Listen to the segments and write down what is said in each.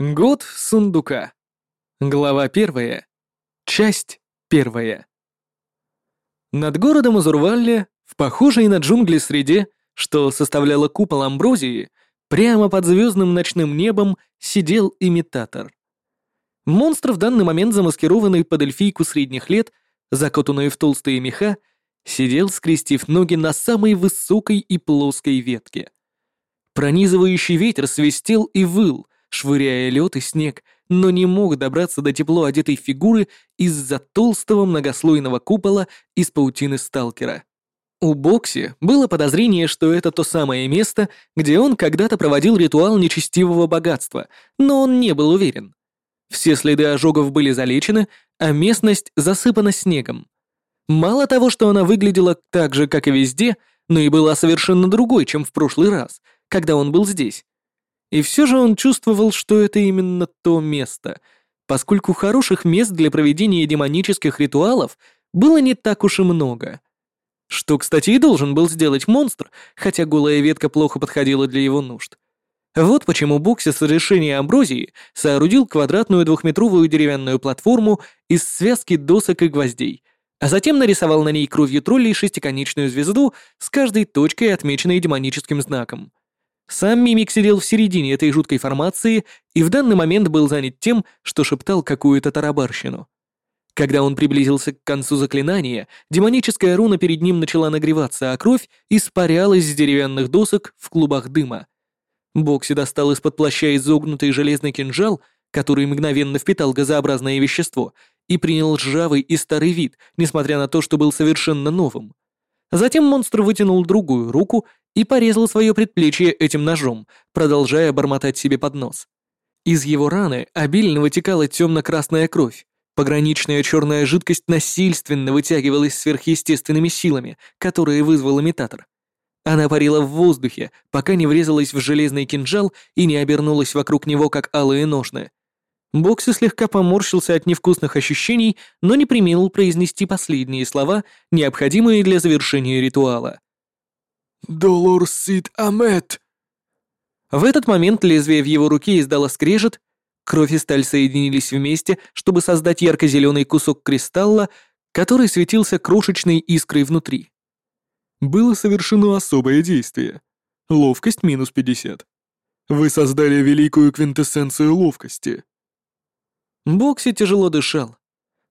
Год сундука. Глава первая. Часть первая. Над городом Азурвалле, в похожей на джунгли среде, что составляло купол Амброзии, прямо под звездным ночным небом сидел имитатор. Монстр в данный момент замаскированный под эльфийку средних лет, закутанный в толстые меха, сидел, скрестив ноги на самой высокой и плоской ветке. Пронизывающий ветер свистел и выл, швыряя лед и снег, но не мог добраться до тепло одетой фигуры из-за толстого многослойного купола из паутины сталкера. У Бокси было подозрение, что это то самое место, где он когда-то проводил ритуал нечестивого богатства, но он не был уверен. Все следы ожогов были залечены, а местность засыпана снегом. Мало того, что она выглядела так же, как и везде, но и была совершенно другой, чем в прошлый раз, когда он был здесь. И все же он чувствовал, что это именно то место, поскольку хороших мест для проведения демонических ритуалов было не так уж и много. Что, кстати, и должен был сделать монстр, хотя голая ветка плохо подходила для его нужд. Вот почему Бокси с решения Амброзии соорудил квадратную двухметровую деревянную платформу из связки досок и гвоздей, а затем нарисовал на ней кровью троллей шестиконечную звезду с каждой точкой, отмеченной демоническим знаком. Сам Мимик сидел в середине этой жуткой формации и в данный момент был занят тем, что шептал какую-то тарабарщину. Когда он приблизился к концу заклинания, демоническая руна перед ним начала нагреваться, а кровь испарялась с деревянных досок в клубах дыма. Бокси достал из-под плаща изогнутый железный кинжал, который мгновенно впитал газообразное вещество, и принял ржавый и старый вид, несмотря на то, что был совершенно новым. Затем монстр вытянул другую руку и порезал свое предплечье этим ножом, продолжая бормотать себе под нос. Из его раны обильно вытекала темно-красная кровь. Пограничная черная жидкость насильственно вытягивалась сверхъестественными силами, которые вызвал имитатор. Она парила в воздухе, пока не врезалась в железный кинжал и не обернулась вокруг него, как алые ножны. Бокси слегка поморщился от невкусных ощущений, но не приминул произнести последние слова, необходимые для завершения ритуала. «Долор Сид Амет!» В этот момент лезвие в его руке издало скрежет, кровь и сталь соединились вместе, чтобы создать ярко-зеленый кусок кристалла, который светился крошечной искрой внутри. Было совершено особое действие. Ловкость минус 50. Вы создали великую квинтэссенцию ловкости. Бокси тяжело дышал.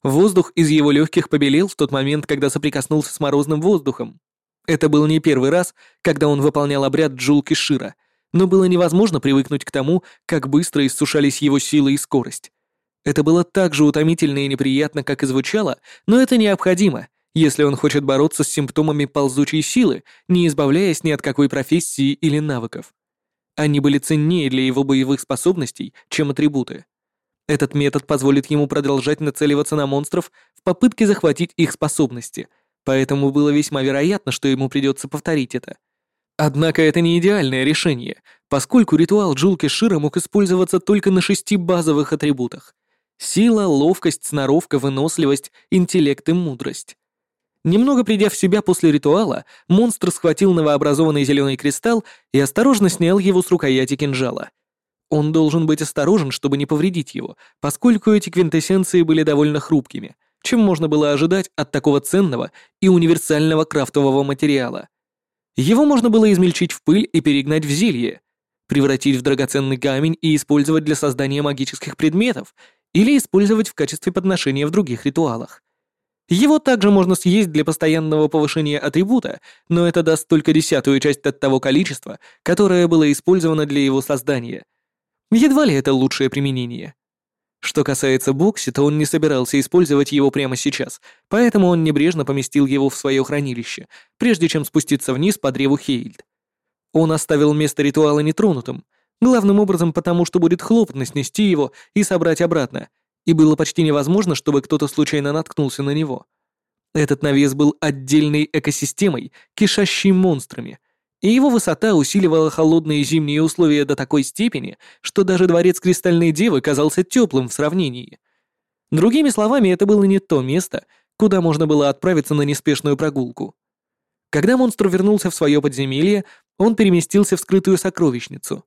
Воздух из его легких побелел в тот момент, когда соприкоснулся с морозным воздухом. Это был не первый раз, когда он выполнял обряд Джулки Шира, но было невозможно привыкнуть к тому, как быстро иссушались его силы и скорость. Это было так же утомительно и неприятно, как и звучало, но это необходимо, если он хочет бороться с симптомами ползучей силы, не избавляясь ни от какой профессии или навыков. Они были ценнее для его боевых способностей, чем атрибуты. Этот метод позволит ему продолжать нацеливаться на монстров в попытке захватить их способности, поэтому было весьма вероятно, что ему придется повторить это. Однако это не идеальное решение, поскольку ритуал Джулки Шира мог использоваться только на шести базовых атрибутах — сила, ловкость, сноровка, выносливость, интеллект и мудрость. Немного придя в себя после ритуала, монстр схватил новообразованный зеленый кристалл и осторожно снял его с рукояти кинжала. Он должен быть осторожен, чтобы не повредить его, поскольку эти квинтэссенции были довольно хрупкими — чем можно было ожидать от такого ценного и универсального крафтового материала. Его можно было измельчить в пыль и перегнать в зелье, превратить в драгоценный камень и использовать для создания магических предметов или использовать в качестве подношения в других ритуалах. Его также можно съесть для постоянного повышения атрибута, но это даст только десятую часть от того количества, которое было использовано для его создания. Едва ли это лучшее применение. Что касается Бокси, то он не собирался использовать его прямо сейчас, поэтому он небрежно поместил его в свое хранилище, прежде чем спуститься вниз по древу Хейльд. Он оставил место ритуала нетронутым, главным образом потому, что будет хлопотно снести его и собрать обратно, и было почти невозможно, чтобы кто-то случайно наткнулся на него. Этот навес был отдельной экосистемой, кишащей монстрами, и его высота усиливала холодные зимние условия до такой степени, что даже дворец Кристальной Девы казался теплым в сравнении. Другими словами, это было не то место, куда можно было отправиться на неспешную прогулку. Когда монстр вернулся в свое подземелье, он переместился в скрытую сокровищницу.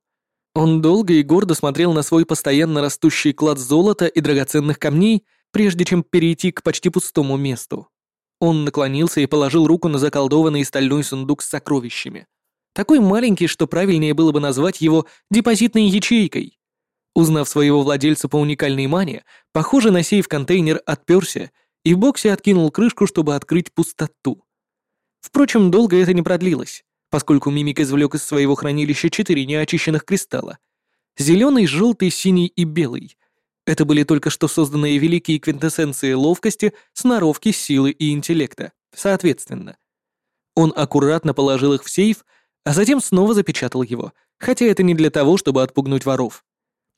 Он долго и гордо смотрел на свой постоянно растущий клад золота и драгоценных камней, прежде чем перейти к почти пустому месту. Он наклонился и положил руку на заколдованный стальной сундук с сокровищами. Такой маленький, что правильнее было бы назвать его депозитной ячейкой. Узнав своего владельца по уникальной мане, похоже на сейф-контейнер отперся и в боксе откинул крышку, чтобы открыть пустоту. Впрочем, долго это не продлилось, поскольку мимик извлек из своего хранилища четыре неочищенных кристалла. Зеленый, желтый, синий и белый. Это были только что созданные великие квинтэссенции ловкости, сноровки, силы и интеллекта, соответственно. Он аккуратно положил их в сейф, а затем снова запечатал его, хотя это не для того, чтобы отпугнуть воров.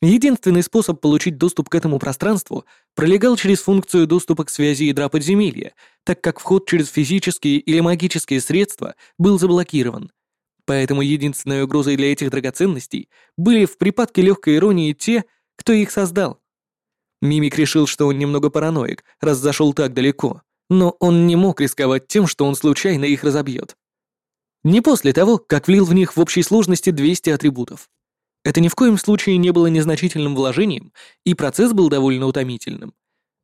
Единственный способ получить доступ к этому пространству пролегал через функцию доступа к связи ядра подземелья, так как вход через физические или магические средства был заблокирован. Поэтому единственной угрозой для этих драгоценностей были в припадке легкой иронии те, кто их создал. Мимик решил, что он немного параноик, раз зашел так далеко, но он не мог рисковать тем, что он случайно их разобьет. Не после того, как влил в них в общей сложности 200 атрибутов. Это ни в коем случае не было незначительным вложением, и процесс был довольно утомительным.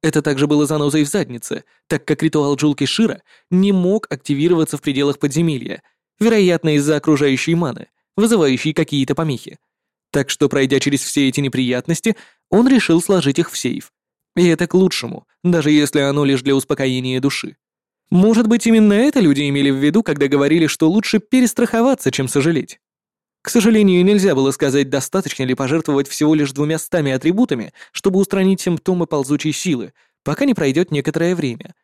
Это также было занозой в заднице, так как ритуал Джулки Шира не мог активироваться в пределах подземелья, вероятно из-за окружающей маны, вызывающей какие-то помехи. Так что, пройдя через все эти неприятности, он решил сложить их в сейф. И это к лучшему, даже если оно лишь для успокоения души. Может быть, именно это люди имели в виду, когда говорили, что лучше перестраховаться, чем сожалеть. К сожалению, нельзя было сказать, достаточно ли пожертвовать всего лишь двумя стами атрибутами, чтобы устранить симптомы ползучей силы, пока не пройдет некоторое время.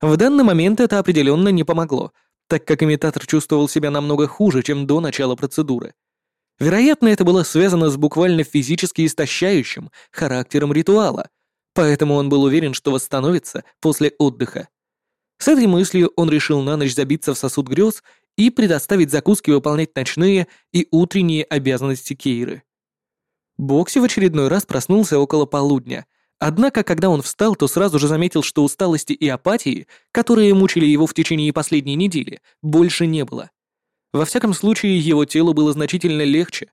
В данный момент это определенно не помогло, так как имитатор чувствовал себя намного хуже, чем до начала процедуры. Вероятно, это было связано с буквально физически истощающим характером ритуала, поэтому он был уверен, что восстановится после отдыха. С этой мыслью он решил на ночь забиться в сосуд грез и предоставить закуски выполнять ночные и утренние обязанности Кейры. Бокси в очередной раз проснулся около полудня, однако когда он встал, то сразу же заметил, что усталости и апатии, которые мучили его в течение последней недели, больше не было. Во всяком случае, его телу было значительно легче.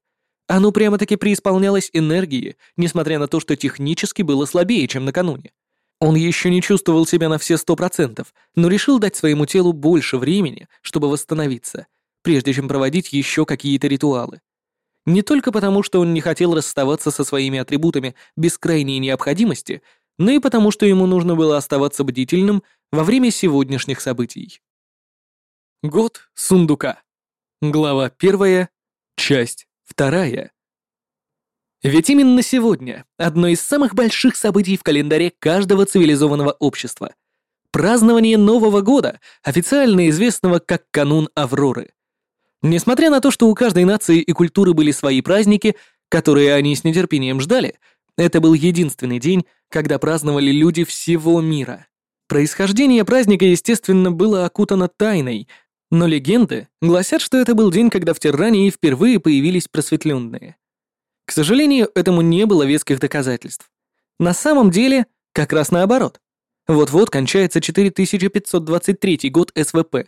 Оно прямо-таки преисполнялось энергией, несмотря на то, что технически было слабее, чем накануне. Он еще не чувствовал себя на все сто процентов, но решил дать своему телу больше времени, чтобы восстановиться, прежде чем проводить еще какие-то ритуалы. Не только потому, что он не хотел расставаться со своими атрибутами без крайней необходимости, но и потому, что ему нужно было оставаться бдительным во время сегодняшних событий. Год сундука. Глава первая, часть вторая. Ведь именно сегодня одно из самых больших событий в календаре каждого цивилизованного общества — празднование Нового года, официально известного как канун Авроры. Несмотря на то, что у каждой нации и культуры были свои праздники, которые они с нетерпением ждали, это был единственный день, когда праздновали люди всего мира. Происхождение праздника, естественно, было окутано тайной, но легенды гласят, что это был день, когда в Террании впервые появились просветленные. К сожалению, этому не было веских доказательств. На самом деле, как раз наоборот. Вот-вот кончается 4523 год СВП.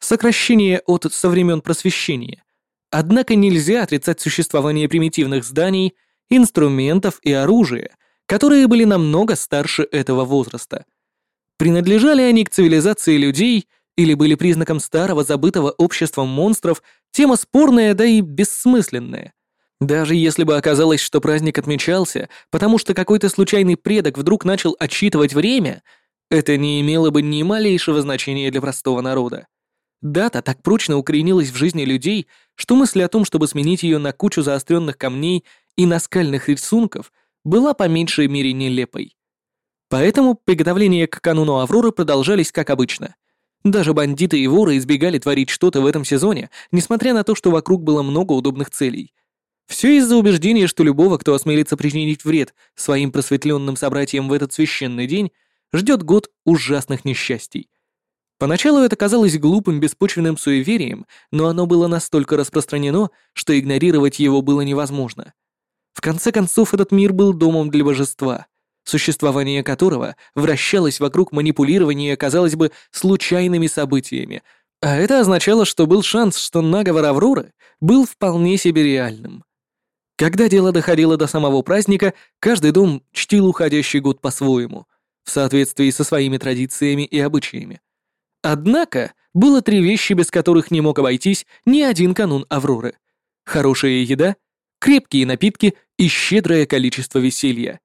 Сокращение от со времен просвещения. Однако нельзя отрицать существование примитивных зданий, инструментов и оружия, которые были намного старше этого возраста. Принадлежали они к цивилизации людей или были признаком старого забытого общества монстров, тема спорная, да и бессмысленная. Даже если бы оказалось, что праздник отмечался, потому что какой-то случайный предок вдруг начал отсчитывать время, это не имело бы ни малейшего значения для простого народа. Дата так прочно укоренилась в жизни людей, что мысль о том, чтобы сменить ее на кучу заостренных камней и наскальных рисунков, была по меньшей мере нелепой. Поэтому приготовления к кануну Авроры продолжались как обычно. Даже бандиты и воры избегали творить что-то в этом сезоне, несмотря на то, что вокруг было много удобных целей — все из-за убеждения, что любого, кто осмелится причинить вред своим просветленным собратьям в этот священный день, ждет год ужасных несчастий. Поначалу это казалось глупым, беспочвенным суеверием, но оно было настолько распространено, что игнорировать его было невозможно. В конце концов, этот мир был домом для божества, существование которого вращалось вокруг манипулирования, казалось бы, случайными событиями, а это означало, что был шанс, что наговор Авроры был вполне себе реальным. Когда дело доходило до самого праздника, каждый дом чтил уходящий год по-своему, в соответствии со своими традициями и обычаями. Однако, было три вещи, без которых не мог обойтись ни один канун Авроры. Хорошая еда, крепкие напитки и щедрое количество веселья.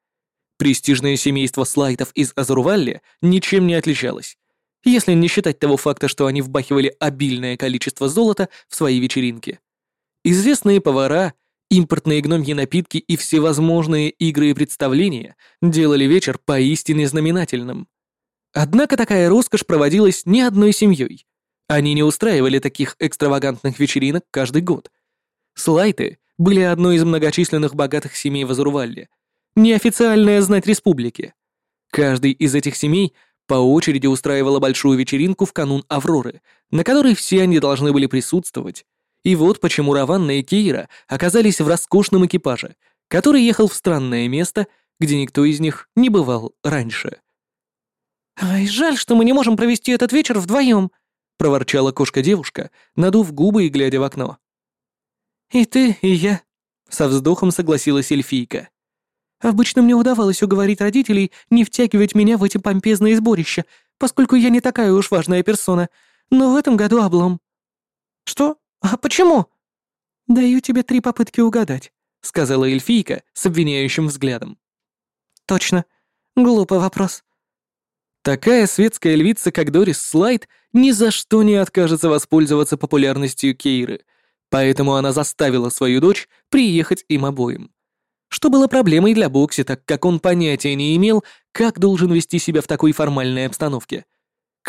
Престижное семейство слайтов из Азурвалли ничем не отличалось, если не считать того факта, что они вбахивали обильное количество золота в свои вечеринки. Известные повара — Импортные гномьи напитки и всевозможные игры и представления делали вечер поистине знаменательным. Однако такая роскошь проводилась не одной семьей. Они не устраивали таких экстравагантных вечеринок каждый год. Слайты были одной из многочисленных богатых семей в Азурвалле, неофициальная знать республики. Каждый из этих семей по очереди устраивала большую вечеринку в канун Авроры, на которой все они должны были присутствовать, и вот почему Раванна и Кейра оказались в роскошном экипаже, который ехал в странное место, где никто из них не бывал раньше. «Ай, жаль, что мы не можем провести этот вечер вдвоем», — проворчала кошка-девушка, надув губы и глядя в окно. «И ты, и я», — со вздохом согласилась эльфийка. «Обычно мне удавалось уговорить родителей не втягивать меня в эти помпезные сборища, поскольку я не такая уж важная персона, но в этом году облом». «Что? «А почему?» «Даю тебе три попытки угадать», — сказала эльфийка с обвиняющим взглядом. «Точно. Глупый вопрос». Такая светская львица, как Дорис Слайд, ни за что не откажется воспользоваться популярностью Кейры, поэтому она заставила свою дочь приехать им обоим. Что было проблемой для Бокси, так как он понятия не имел, как должен вести себя в такой формальной обстановке —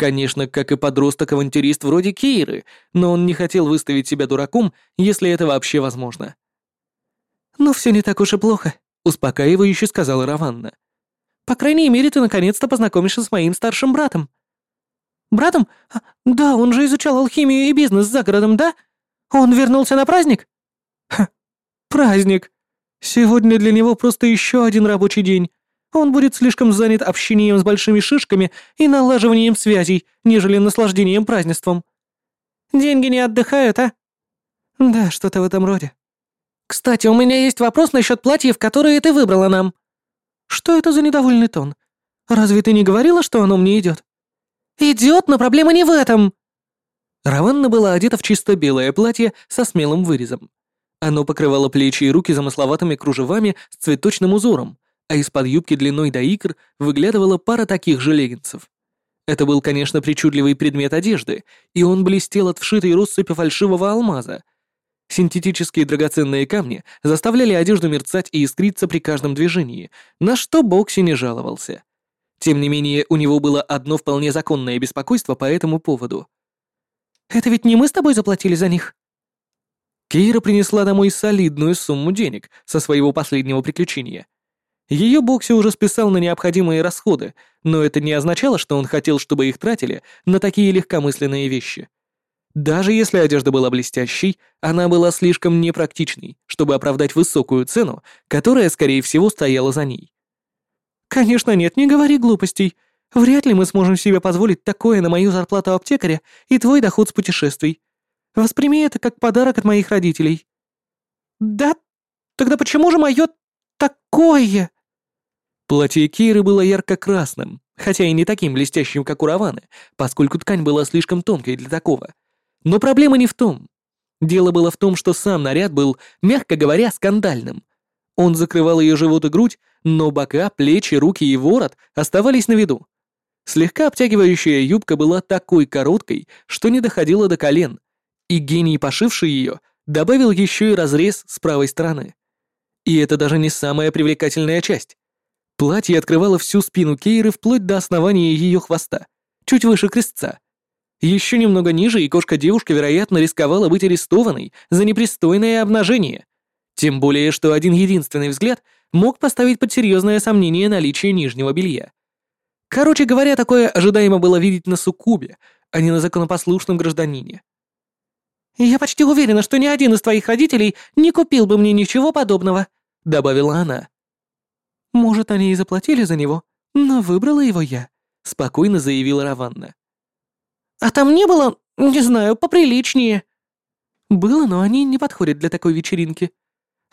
Конечно, как и подросток-авантюрист вроде Кейры, но он не хотел выставить себя дураком, если это вообще возможно. «Ну, все не так уж и плохо», — успокаивающе сказала Раванна. «По крайней мере, ты наконец-то познакомишься с моим старшим братом». «Братом? А, да, он же изучал алхимию и бизнес за городом, да? Он вернулся на праздник?» «Ха, праздник. Сегодня для него просто еще один рабочий день. Он будет слишком занят общением с большими шишками и налаживанием связей, нежели наслаждением празднеством. Деньги не отдыхают, а? Да, что-то в этом роде. Кстати, у меня есть вопрос насчет платьев, которые ты выбрала нам. Что это за недовольный тон? Разве ты не говорила, что оно мне идет? Идет, но проблема не в этом. Раванна была одета в чисто белое платье со смелым вырезом. Оно покрывало плечи и руки замысловатыми кружевами с цветочным узором, а из-под юбки длиной до икр выглядывала пара таких же леггинсов. Это был, конечно, причудливый предмет одежды, и он блестел от вшитой россыпи фальшивого алмаза. Синтетические драгоценные камни заставляли одежду мерцать и искриться при каждом движении, на что Бокси не жаловался. Тем не менее, у него было одно вполне законное беспокойство по этому поводу. «Это ведь не мы с тобой заплатили за них?» Кейра принесла домой солидную сумму денег со своего последнего приключения — ее Бокси уже списал на необходимые расходы, но это не означало, что он хотел, чтобы их тратили на такие легкомысленные вещи. Даже если одежда была блестящей, она была слишком непрактичной, чтобы оправдать высокую цену, которая, скорее всего, стояла за ней. «Конечно нет, не говори глупостей. Вряд ли мы сможем себе позволить такое на мою зарплату аптекаря и твой доход с путешествий. Восприми это как подарок от моих родителей». «Да? Тогда почему же мое такое?» Платье Кейры было ярко-красным, хотя и не таким блестящим, как у Раваны, поскольку ткань была слишком тонкой для такого. Но проблема не в том. Дело было в том, что сам наряд был, мягко говоря, скандальным. Он закрывал ее живот и грудь, но бока, плечи, руки и ворот оставались на виду. Слегка обтягивающая юбка была такой короткой, что не доходила до колен, и гений, пошивший ее, добавил еще и разрез с правой стороны. И это даже не самая привлекательная часть. Платье открывало всю спину Кейры вплоть до основания ее хвоста, чуть выше крестца. Еще немного ниже, и кошка-девушка, вероятно, рисковала быть арестованной за непристойное обнажение. Тем более, что один единственный взгляд мог поставить под серьезное сомнение наличие нижнего белья. Короче говоря, такое ожидаемо было видеть на суккубе, а не на законопослушном гражданине. «Я почти уверена, что ни один из твоих родителей не купил бы мне ничего подобного», — добавила она. «Может, они и заплатили за него, но выбрала его я», — спокойно заявила Раванна. «А там не было, не знаю, поприличнее». «Было, но они не подходят для такой вечеринки.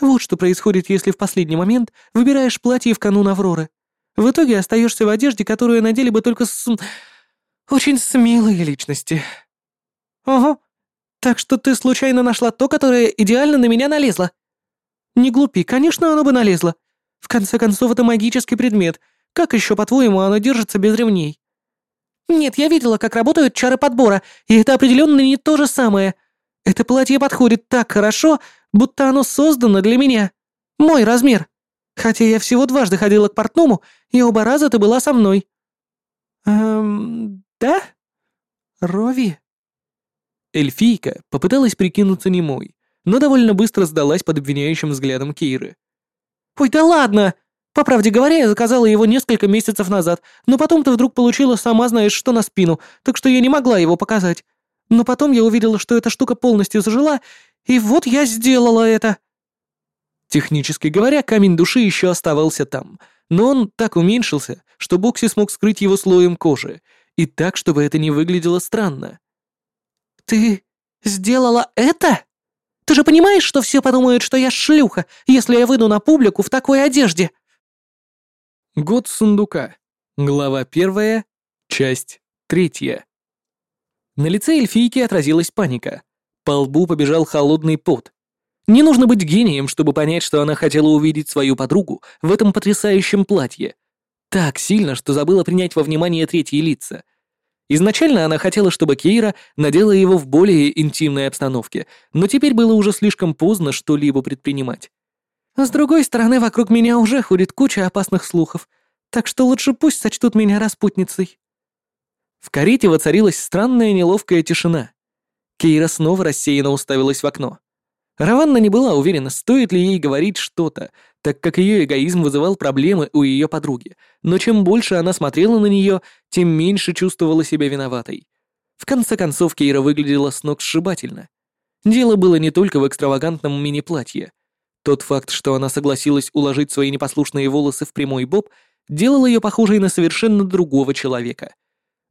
Вот что происходит, если в последний момент выбираешь платье в канун Авроры. В итоге остаешься в одежде, которую надели бы только с... очень смелые личности. Ого. Так что ты случайно нашла то, которое идеально на меня налезло? Не глупи, конечно, оно бы налезло. В конце концов, это магический предмет. Как еще, по-твоему, оно держится без ремней? Нет, я видела, как работают чары подбора, и это определенно не то же самое. Это платье подходит так хорошо, будто оно создано для меня. Мой размер. Хотя я всего дважды ходила к портному, и оба раза ты была со мной». «Эм, да? Рови?» Эльфийка попыталась прикинуться немой, но довольно быстро сдалась под обвиняющим взглядом Кейры. «Ой, да ладно! По правде говоря, я заказала его несколько месяцев назад, но потом ты вдруг получила сама знаешь что на спину, так что я не могла его показать. Но потом я увидела, что эта штука полностью зажила, и вот я сделала это». Технически говоря, камень души еще оставался там, но он так уменьшился, что Бокси смог скрыть его слоем кожи, и так, чтобы это не выглядело странно. «Ты сделала это? Ты же понимаешь, что все подумают, что я шлюха, если я выйду на публику в такой одежде?» Год сундука. Глава первая, часть третья. На лице эльфийки отразилась паника. По лбу побежал холодный пот. Не нужно быть гением, чтобы понять, что она хотела увидеть свою подругу в этом потрясающем платье. Так сильно, что забыла принять во внимание третьи лица. Изначально она хотела, чтобы Кейра надела его в более интимной обстановке, но теперь было уже слишком поздно что-либо предпринимать. С другой стороны, вокруг меня уже ходит куча опасных слухов, так что лучше пусть сочтут меня распутницей. В карете воцарилась странная неловкая тишина. Кейра снова рассеянно уставилась в окно. Раванна не была уверена, стоит ли ей говорить что-то, так как ее эгоизм вызывал проблемы у ее подруги, но чем больше она смотрела на нее, тем меньше чувствовала себя виноватой. В конце концов, Кейра выглядела с ног сшибательно. Дело было не только в экстравагантном мини-платье. Тот факт, что она согласилась уложить свои непослушные волосы в прямой боб, делал ее похожей на совершенно другого человека.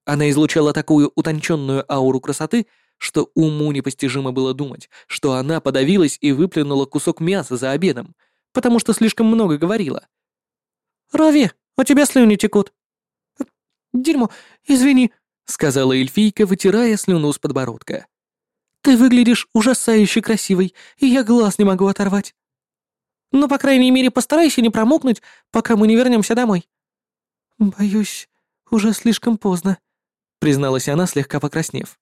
Она излучала такую утонченную ауру красоты, что уму непостижимо было думать, что она подавилась и выплюнула кусок мяса за обедом, потому что слишком много говорила. «Рави, у тебя слюни текут». «Дерьмо, извини», — сказала эльфийка, вытирая слюну с подбородка. «Ты выглядишь ужасающе красивой, и я глаз не могу оторвать. Ну, по крайней мере, постарайся не промокнуть, пока мы не вернемся домой». «Боюсь, уже слишком поздно», — призналась она, слегка покраснев.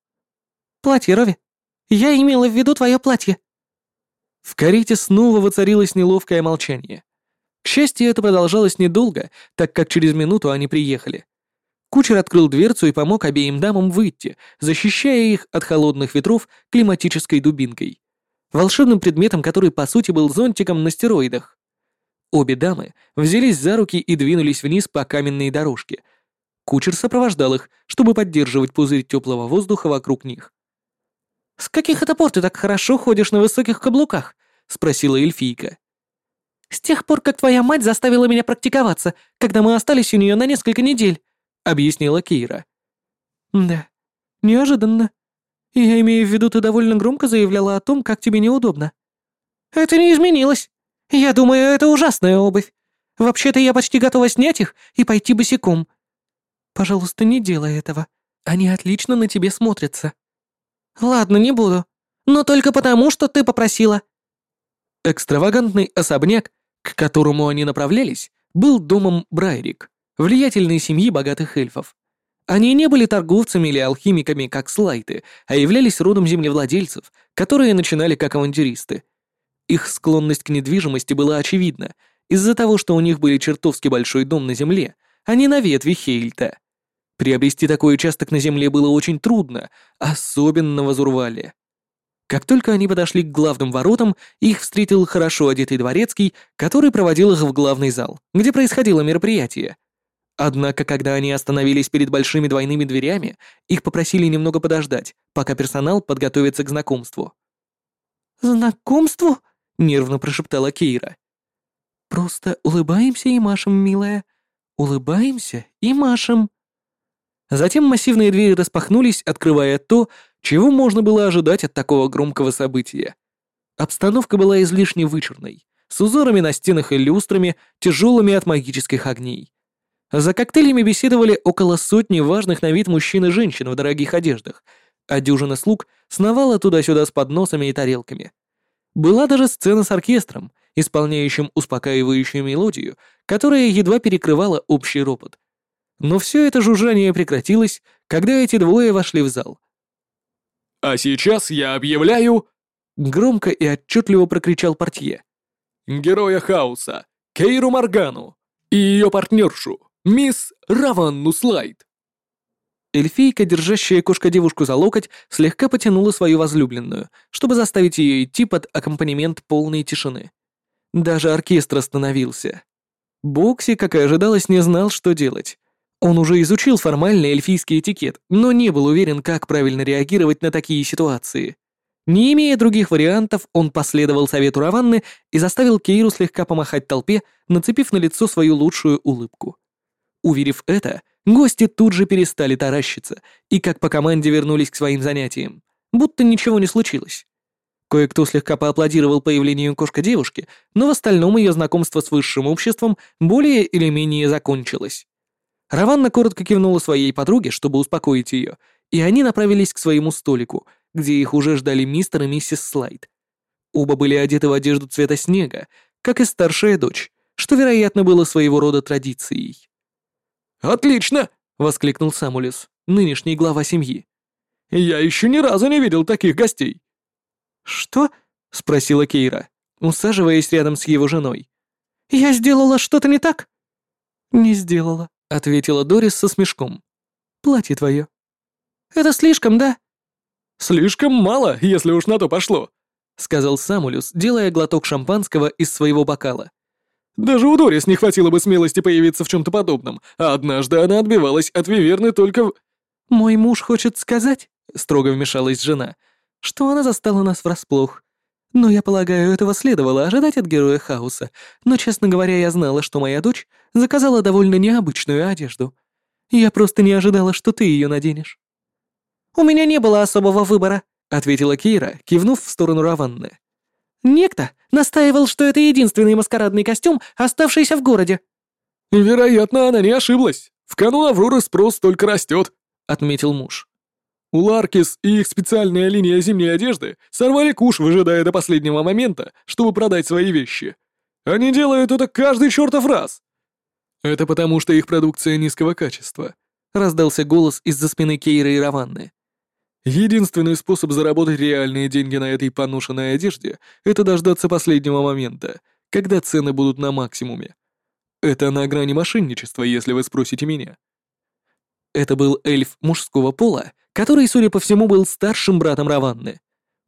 Платье, Рови. Я имела в виду твое платье». В карете снова воцарилось неловкое молчание. К счастью, это продолжалось недолго, так как через минуту они приехали. Кучер открыл дверцу и помог обеим дамам выйти, защищая их от холодных ветров климатической дубинкой. Волшебным предметом, который по сути был зонтиком на стероидах. Обе дамы взялись за руки и двинулись вниз по каменной дорожке. Кучер сопровождал их, чтобы поддерживать пузырь теплого воздуха вокруг них. «С каких это пор ты так хорошо ходишь на высоких каблуках?» — спросила эльфийка. «С тех пор, как твоя мать заставила меня практиковаться, когда мы остались у нее на несколько недель», — объяснила Кейра. «Да, неожиданно. Я имею в виду, ты довольно громко заявляла о том, как тебе неудобно». «Это не изменилось. Я думаю, это ужасная обувь. Вообще-то я почти готова снять их и пойти босиком». «Пожалуйста, не делай этого. Они отлично на тебе смотрятся», «Ладно, не буду. Но только потому, что ты попросила». Экстравагантный особняк, к которому они направлялись, был домом Брайрик, влиятельной семьи богатых эльфов. Они не были торговцами или алхимиками, как слайты, а являлись родом землевладельцев, которые начинали как авантюристы. Их склонность к недвижимости была очевидна из-за того, что у них были чертовски большой дом на земле, а не на ветви Хейльта. Приобрести такой участок на земле было очень трудно, особенно в Азурвале. Как только они подошли к главным воротам, их встретил хорошо одетый дворецкий, который проводил их в главный зал, где происходило мероприятие. Однако, когда они остановились перед большими двойными дверями, их попросили немного подождать, пока персонал подготовится к знакомству. «Знакомству?» — нервно прошептала Кейра. «Просто улыбаемся и машем, милая. Улыбаемся и машем». Затем массивные двери распахнулись, открывая то, чего можно было ожидать от такого громкого события. Обстановка была излишне вычурной. с узорами на стенах и люстрами, тяжелыми от магических огней. За коктейлями беседовали около сотни важных на вид мужчин и женщин в дорогих одеждах, а дюжина слуг сновала туда-сюда с подносами и тарелками. Была даже сцена с оркестром, исполняющим успокаивающую мелодию, которая едва перекрывала общий ропот. Но все это жужжание прекратилось, когда эти двое вошли в зал. «А сейчас я объявляю...» Громко и отчетливо прокричал портье. «Героя хаоса, Кейру Маргану и ее партнершу, мисс Раванну Слайд». Эльфийка, держащая кошка-девушку за локоть, слегка потянула свою возлюбленную, чтобы заставить ее идти под аккомпанемент полной тишины. Даже оркестр остановился. Бокси, как и ожидалось, не знал, что делать. Он уже изучил формальный эльфийский этикет, но не был уверен, как правильно реагировать на такие ситуации. Не имея других вариантов, он последовал совету Раванны и заставил Кейру слегка помахать толпе, нацепив на лицо свою лучшую улыбку. Уверив это, гости тут же перестали таращиться и как по команде вернулись к своим занятиям, будто ничего не случилось. Кое-кто слегка поаплодировал появлению кошка-девушки, но в остальном ее знакомство с высшим обществом более или менее закончилось. Раванна коротко кивнула своей подруге, чтобы успокоить ее, и они направились к своему столику, где их уже ждали мистер и миссис Слайд. Оба были одеты в одежду цвета снега, как и старшая дочь, что, вероятно, было своего рода традицией. «Отлично!» — воскликнул Самулис, нынешний глава семьи. «Я еще ни разу не видел таких гостей!» «Что?» — спросила Кейра, усаживаясь рядом с его женой. «Я сделала что-то не так?» «Не сделала», — ответила Дорис со смешком. «Платье твое». «Это слишком, да?» «Слишком мало, если уж на то пошло», — сказал Самулюс, делая глоток шампанского из своего бокала. «Даже у Дорис не хватило бы смелости появиться в чем-то подобном, а однажды она отбивалась от Виверны только в...» «Мой муж хочет сказать», — строго вмешалась жена, «что она застала нас врасплох. Но я полагаю, этого следовало ожидать от героя хаоса, но, честно говоря, я знала, что моя дочь заказала довольно необычную одежду. Я просто не ожидала, что ты ее наденешь». «У меня не было особого выбора», — ответила Кейра, кивнув в сторону Раванны. «Некто настаивал, что это единственный маскарадный костюм, оставшийся в городе». «Вероятно, она не ошиблась. В канун Авроры спрос только растет», — отметил муж. У Ларкис и их специальная линия зимней одежды сорвали куш, выжидая до последнего момента, чтобы продать свои вещи. Они делают это каждый чертов раз. Это потому, что их продукция низкого качества. Раздался голос из-за спины Кейры и Раванны. Единственный способ заработать реальные деньги на этой поношенной одежде — это дождаться последнего момента, когда цены будут на максимуме. Это на грани мошенничества, если вы спросите меня. Это был эльф мужского пола, который, судя по всему, был старшим братом Раванны.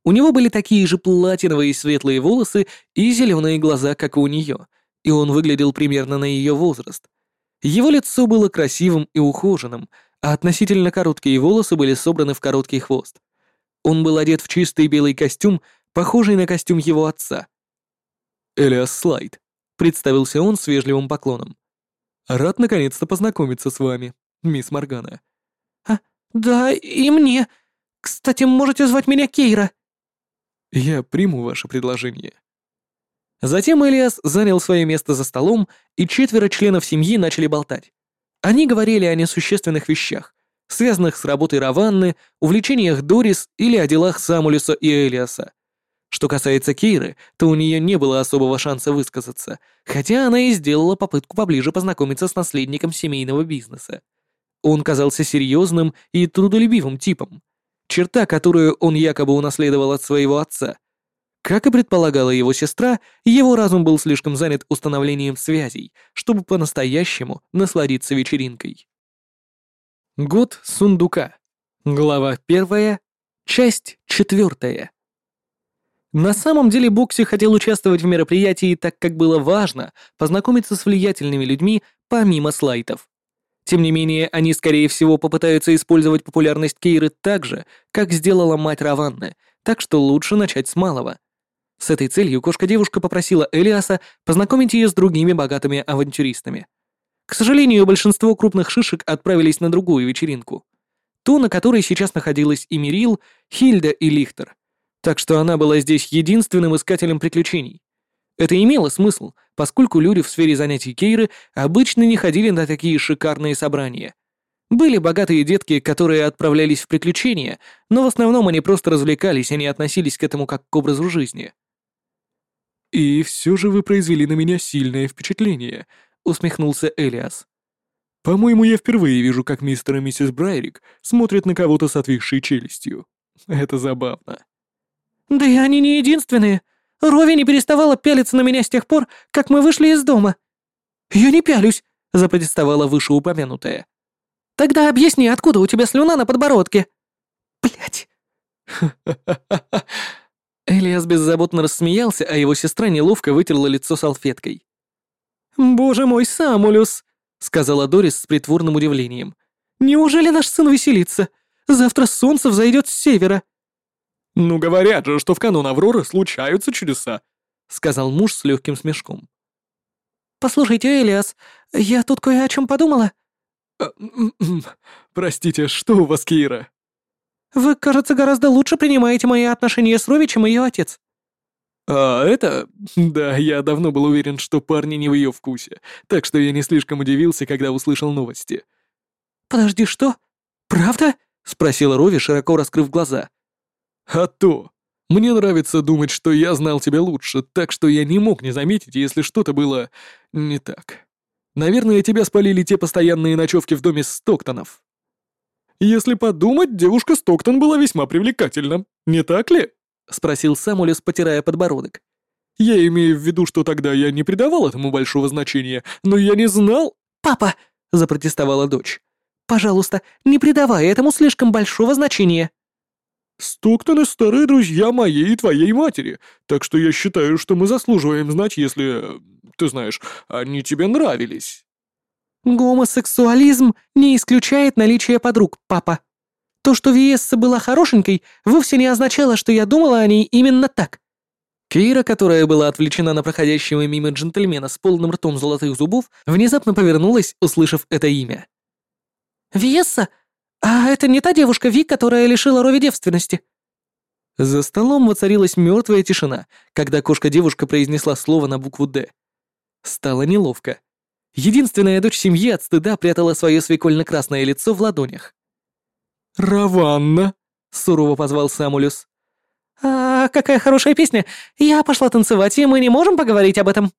У него были такие же платиновые светлые волосы и зеленые глаза, как и у нее, и он выглядел примерно на ее возраст. Его лицо было красивым и ухоженным — а относительно короткие волосы были собраны в короткий хвост. Он был одет в чистый белый костюм, похожий на костюм его отца. «Элиас Слайд», — представился он с вежливым поклоном. «Рад наконец-то познакомиться с вами, мисс Моргана». «А, да, и мне. Кстати, можете звать меня Кейра». «Я приму ваше предложение». Затем Элиас занял свое место за столом, и четверо членов семьи начали болтать. Они говорили о несущественных вещах, связанных с работой Раванны, увлечениях Дорис или о делах Самулиса и Элиаса. Что касается Кейры, то у нее не было особого шанса высказаться, хотя она и сделала попытку поближе познакомиться с наследником семейного бизнеса. Он казался серьезным и трудолюбивым типом, черта, которую он якобы унаследовал от своего отца. Как и предполагала его сестра, его разум был слишком занят установлением связей, чтобы по-настоящему насладиться вечеринкой. Год сундука. Глава первая. Часть четвертая. На самом деле Бокси хотел участвовать в мероприятии, так как было важно познакомиться с влиятельными людьми помимо слайдов. Тем не менее, они, скорее всего, попытаются использовать популярность Кейры так же, как сделала мать Раванны, так что лучше начать с малого. С этой целью кошка-девушка попросила Элиаса познакомить ее с другими богатыми авантюристами. К сожалению, большинство крупных шишек отправились на другую вечеринку. Ту, на которой сейчас находилась и Мирил, Хильда и Лихтер. Так что она была здесь единственным искателем приключений. Это имело смысл, поскольку люди в сфере занятий Кейры обычно не ходили на такие шикарные собрания. Были богатые детки, которые отправлялись в приключения, но в основном они просто развлекались, они относились к этому как к образу жизни. «И все же вы произвели на меня сильное впечатление», — усмехнулся Элиас. «По-моему, я впервые вижу, как мистер и миссис Брайрик смотрят на кого-то с отвисшей челюстью. Это забавно». «Да и они не единственные. Рови не переставала пялиться на меня с тех пор, как мы вышли из дома». «Я не пялюсь», — запротестовала вышеупомянутая. «Тогда объясни, откуда у тебя слюна на подбородке?» «Блядь». Элиас беззаботно рассмеялся, а его сестра неловко вытерла лицо салфеткой. «Боже мой, Самулюс!» — сказала Дорис с притворным удивлением. «Неужели наш сын веселится? Завтра солнце взойдет с севера». «Ну, говорят же, что в канун Авроры случаются чудеса», — сказал муж с легким смешком. «Послушайте, Элиас, я тут кое о чем подумала». А, «Простите, что у вас, Кира?» «Вы, кажется, гораздо лучше принимаете мои отношения с Рови, чем ее отец». «А это... Да, я давно был уверен, что парни не в ее вкусе, так что я не слишком удивился, когда услышал новости». «Подожди, что? Правда?» — спросила Рови, широко раскрыв глаза. А то. Мне нравится думать, что я знал тебя лучше, так что я не мог не заметить, если что-то было не так. Наверное, тебя спалили те постоянные ночевки в доме Стоктонов. Если подумать, девушка Стоктон была весьма привлекательна, не так ли? Спросил Самулес, потирая подбородок. Я имею в виду, что тогда я не придавал этому большого значения, но я не знал... «Папа!» — запротестовала дочь. «Пожалуйста, не придавай этому слишком большого значения». Стоктоны — старые друзья моей и твоей матери, так что я считаю, что мы заслуживаем знать, если, ты знаешь, они тебе нравились». «Гомосексуализм не исключает наличие подруг, папа. То, что Виесса была хорошенькой, вовсе не означало, что я думала о ней именно так». Кейра, которая была отвлечена на проходящего мимо джентльмена с полным ртом золотых зубов, внезапно повернулась, услышав это имя. «Виесса? «А это не та девушка Ви, которая лишила Рови девственности?» За столом воцарилась мертвая тишина, когда кошка-девушка произнесла слово на букву «Д». Стало неловко. Единственная дочь семьи от стыда прятала свое свекольно-красное лицо в ладонях. «Раванна!» — сурово позвал Самулюс. «А, какая хорошая песня! Я пошла танцевать, и мы не можем поговорить об этом?»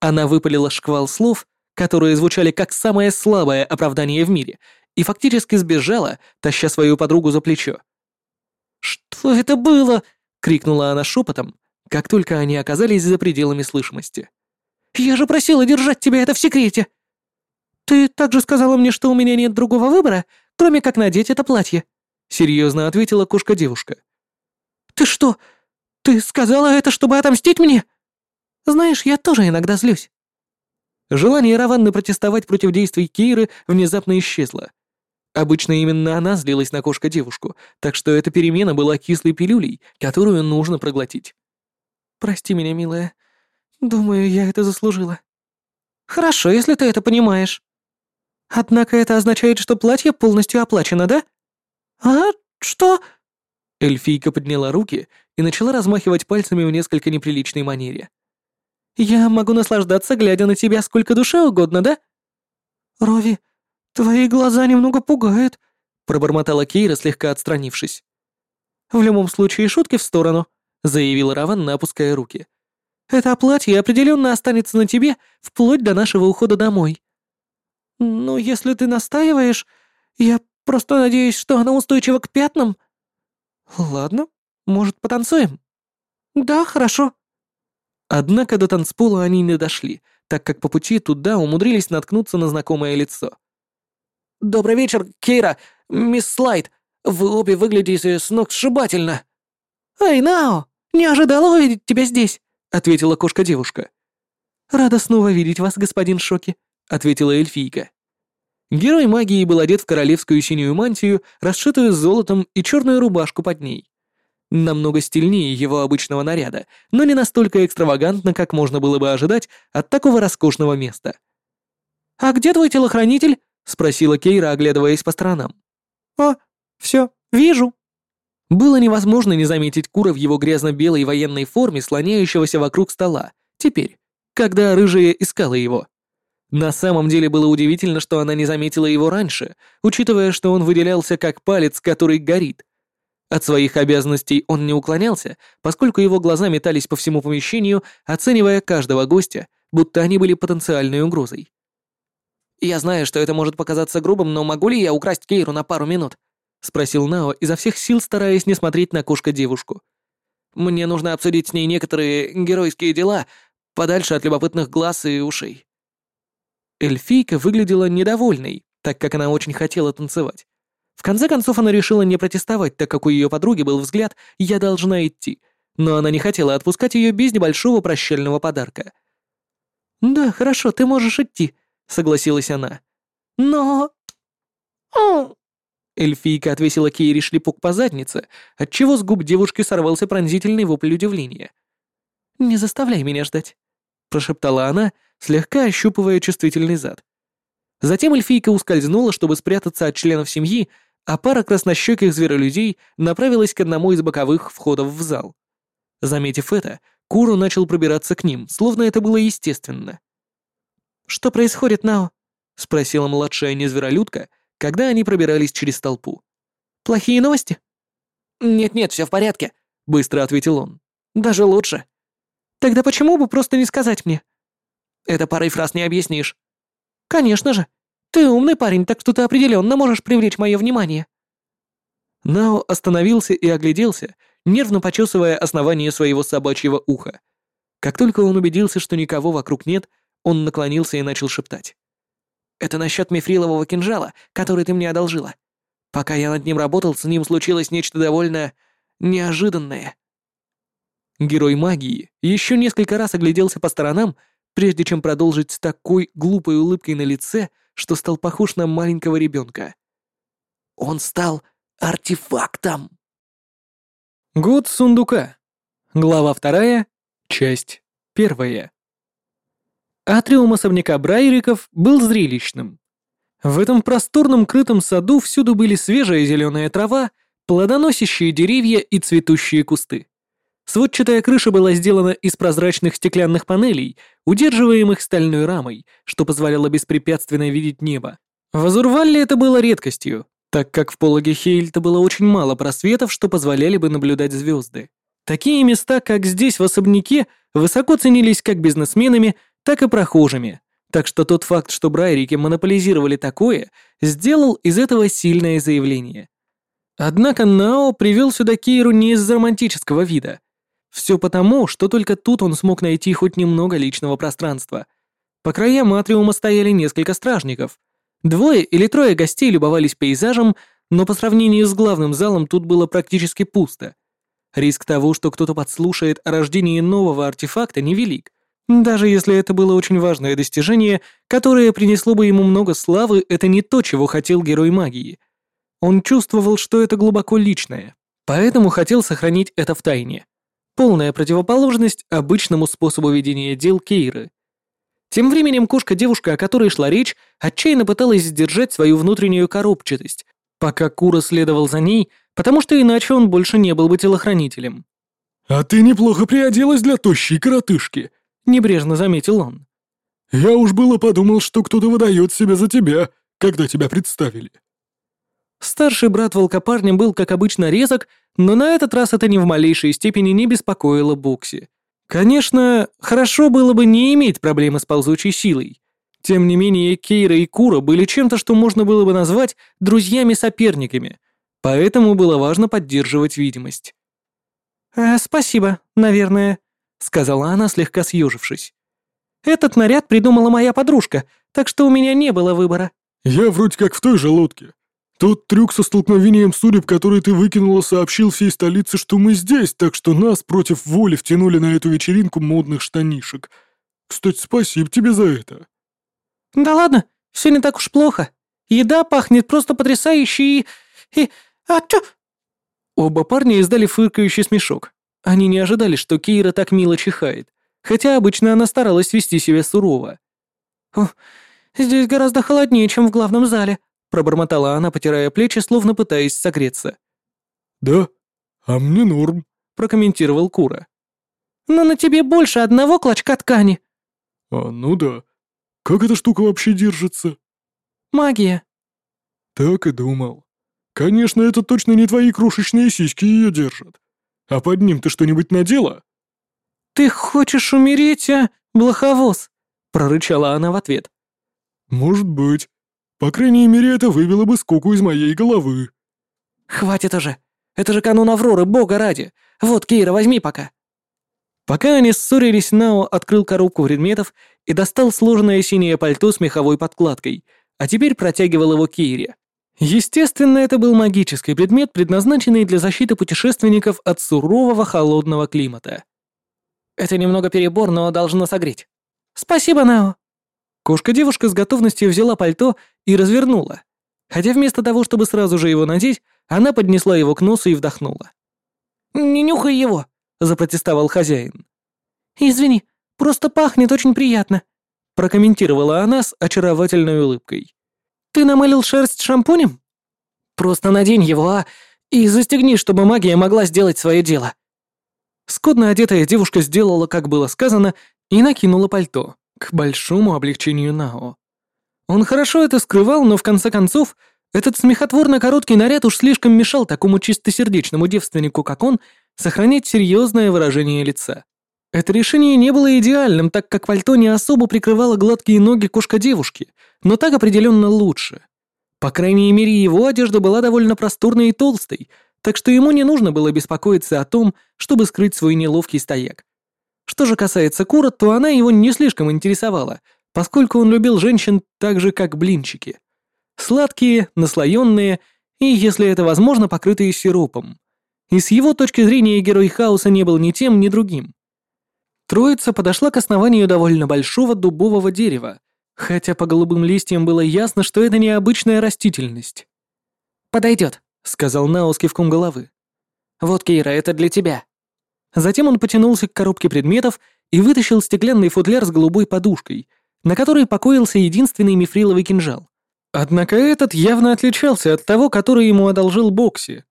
Она выпалила шквал слов, которые звучали как самое слабое оправдание в мире, и фактически сбежала, таща свою подругу за плечо. «Что это было?» — крикнула она шепотом, как только они оказались за пределами слышимости. «Я же просила держать тебя это в секрете!» «Ты также сказала мне, что у меня нет другого выбора, кроме как надеть это платье», — серьезно ответила кошка-девушка. «Ты что? Ты сказала это, чтобы отомстить мне?» «Знаешь, я тоже иногда злюсь». Желание Раванны протестовать против действий Кейры внезапно исчезло. Обычно именно она злилась на кошка-девушку, так что эта перемена была кислой пилюлей, которую нужно проглотить. «Прости меня, милая. Думаю, я это заслужила». «Хорошо, если ты это понимаешь. Однако это означает, что платье полностью оплачено, да?» «А? Что?» Эльфийка подняла руки и начала размахивать пальцами в несколько неприличной манере. «Я могу наслаждаться, глядя на тебя сколько душе угодно, да?» «Рови, «Твои глаза немного пугают», — пробормотала Кейра, слегка отстранившись. «В любом случае, шутки в сторону», — заявила Раванна, опуская руки. «Это платье определенно останется на тебе вплоть до нашего ухода домой». «Ну, если ты настаиваешь, я просто надеюсь, что она устойчива к пятнам». «Ладно, может, потанцуем?» «Да, хорошо». Однако до танцпола они не дошли, так как по пути туда умудрились наткнуться на знакомое лицо. «Добрый вечер, Кейра, мисс Слайд. Вы обе выглядите с ног сшибательно». «Эй, Нао, не ожидала увидеть тебя здесь», — ответила кошка-девушка. «Рада снова видеть вас, господин Шоки», — ответила эльфийка. Герой магии был одет в королевскую синюю мантию, расшитую золотом и черную рубашку под ней. Намного стильнее его обычного наряда, но не настолько экстравагантно, как можно было бы ожидать от такого роскошного места. «А где твой телохранитель?» — спросила Кейра, оглядываясь по сторонам. «О, все, вижу». Было невозможно не заметить Кура в его грязно-белой военной форме, слоняющегося вокруг стола, Теперь, когда рыжая искала его. На самом деле было удивительно, что она не заметила его раньше, учитывая, что он выделялся как палец, который горит. От своих обязанностей он не уклонялся, поскольку его глаза метались по всему помещению, оценивая каждого гостя, будто они были потенциальной угрозой. «Я знаю, что это может показаться грубым, но могу ли я украсть Кейру на пару минут?» — спросил Нао, изо всех сил стараясь не смотреть на кошка-девушку. «Мне нужно обсудить с ней некоторые геройские дела, подальше от любопытных глаз и ушей». Эльфийка выглядела недовольной, так как она очень хотела танцевать. В конце концов она решила не протестовать, так как у ее подруги был взгляд «я должна идти», но она не хотела отпускать ее без небольшого прощального подарка. «Да, хорошо, ты можешь идти», — согласилась она. «Но...» Эльфийка отвесила Кейри шлепок по заднице, отчего с губ девушки сорвался пронзительный вопль удивления. «Не заставляй меня ждать», — прошептала она, слегка ощупывая чувствительный зад. Затем эльфийка ускользнула, чтобы спрятаться от членов семьи, а пара краснощеких зверолюдей направилась к одному из боковых входов в зал. Заметив это, Куру начал пробираться к ним, словно это было естественно. «Что происходит, Нао?» — спросила младшая незверолюдка, когда они пробирались через толпу. «Плохие новости?» «Нет-нет, все в порядке», — быстро ответил он. «Даже лучше». «Тогда почему бы просто не сказать мне?» «Это парой фраз не объяснишь». «Конечно же. Ты умный парень, так что ты определенно можешь привлечь мое внимание». Нао остановился и огляделся, нервно почесывая основание своего собачьего уха. Как только он убедился, что никого вокруг нет, он наклонился и начал шептать. «Это насчет мифрилового кинжала, который ты мне одолжила. Пока я над ним работал, с ним случилось нечто довольно неожиданное». Герой магии еще несколько раз огляделся по сторонам, прежде чем продолжить с такой глупой улыбкой на лице, что стал похож на маленького ребенка. Он стал артефактом. Год сундука. Глава вторая, часть первая. Атриум особняка Брайриков был зрелищным. В этом просторном крытом саду всюду были свежая зеленая трава, плодоносящие деревья и цветущие кусты. Сводчатая крыша была сделана из прозрачных стеклянных панелей, удерживаемых стальной рамой, что позволяло беспрепятственно видеть небо. В Азурвалле это было редкостью, так как в пологе Хейльта было очень мало просветов, что позволяли бы наблюдать звезды. Такие места, как здесь, в особняке, высоко ценились как бизнесменами, так и прохожими, так что тот факт, что Брайрики монополизировали такое, сделал из этого сильное заявление. Однако Нао привел сюда Кейру не из-за романтического вида — все потому, что только тут он смог найти хоть немного личного пространства. По краям атриума стояли несколько стражников. Двое или трое гостей любовались пейзажем, но по сравнению с главным залом тут было практически пусто. Риск того, что кто-то подслушает о рождении нового артефакта, невелик. Даже если это было очень важное достижение, которое принесло бы ему много славы, это не то, чего хотел герой магии. Он чувствовал, что это глубоко личное, поэтому хотел сохранить это в тайне полная противоположность обычному способу ведения дел Кейры. Тем временем кошка-девушка, о которой шла речь, отчаянно пыталась сдержать свою внутреннюю коробчатость, пока Кура следовал за ней, потому что иначе он больше не был бы телохранителем. «А ты неплохо приоделась для тощей коротышки», — небрежно заметил он. «Я уж было подумал, что кто-то выдает себя за тебя, когда тебя представили». Старший брат волкопарня был, как обычно, резок но на этот раз это ни в малейшей степени не беспокоило Букси. Конечно, хорошо было бы не иметь проблемы с ползучей силой. Тем не менее, Кейра и Кура были чем-то, что можно было бы назвать друзьями-соперниками, поэтому было важно поддерживать видимость. «Э, «Спасибо, наверное», — сказала она, слегка съежившись. «Этот наряд придумала моя подружка, так что у меня не было выбора». «Я вроде как в той же лодке. Тот трюк со столкновением судеб, который ты выкинула, сообщил всей столице, что мы здесь, так что нас против воли втянули на эту вечеринку модных штанишек. Кстати, спасибо тебе за это». «Да ладно, все не так уж плохо. Еда пахнет просто потрясающе и... и... а чё?» Оба парня издали фыркающий смешок. Они не ожидали, что Кейра так мило чихает, хотя обычно она старалась вести себя сурово. «Здесь гораздо холоднее, чем в главном зале», пробормотала она, потирая плечи, словно пытаясь согреться. «Да? А мне норм», — прокомментировал Кура. но на тебе больше одного клочка ткани». «А, ну да. Как эта штука вообще держится?» «Магия». «Так и думал. Конечно, это точно не твои крошечные сиськи ее держат. А под ним ты что-нибудь надела?» «Ты хочешь умереть, а, блоховоз?» — прорычала она в ответ. «Может быть. По крайней мере, это вывело бы скуку из моей головы». «Хватит уже. Это же канун Авроры, бога ради. Вот, Кейра, возьми пока». Пока они ссорились, Нао открыл коробку предметов и достал сложенное синее пальто с меховой подкладкой, а теперь протягивал его Кейре. Естественно, это был магический предмет, предназначенный для защиты путешественников от сурового холодного климата. Это немного перебор, но должно согреть. Спасибо, Нао. Кошка-девушка с готовностью взяла пальто и развернула. Хотя вместо того, чтобы сразу же его надеть, она поднесла его к носу и вдохнула. «Не нюхай его!» — запротестовал хозяин. «Извини, просто пахнет очень приятно», — прокомментировала она с очаровательной улыбкой. «Ты намылил шерсть шампунем?» «Просто надень его, а, и застегни, чтобы магия могла сделать свое дело». Скудно одетая девушка сделала, как было сказано, и накинула пальто, к большому облегчению Нао. Он хорошо это скрывал, но в конце концов, этот смехотворно короткий наряд уж слишком мешал такому чистосердечному девственнику, как он, сохранять серьезное выражение лица. Это решение не было идеальным, так как пальто не особо прикрывало гладкие ноги кошка-девушки, но так определенно лучше. По крайней мере, его одежда была довольно просторной и толстой, так что ему не нужно было беспокоиться о том, чтобы скрыть свой неловкий стояк. Что же касается Кура, то она его не слишком интересовала, поскольку он любил женщин так же, как блинчики. Сладкие, наслоенные и, если это возможно, покрытые сиропом. И с его точки зрения герой хаоса не был ни тем, ни другим. Троица подошла к основанию довольно большого дубового дерева, хотя по голубым листьям было ясно, что это необычная растительность. «Подойдет», — сказал Нао с кивком головы. «Вот, Кейра, это для тебя». Затем он потянулся к коробке предметов и вытащил стеклянный футляр с голубой подушкой, на которой покоился единственный мифриловый кинжал. Однако этот явно отличался от того, который ему одолжил Бокси.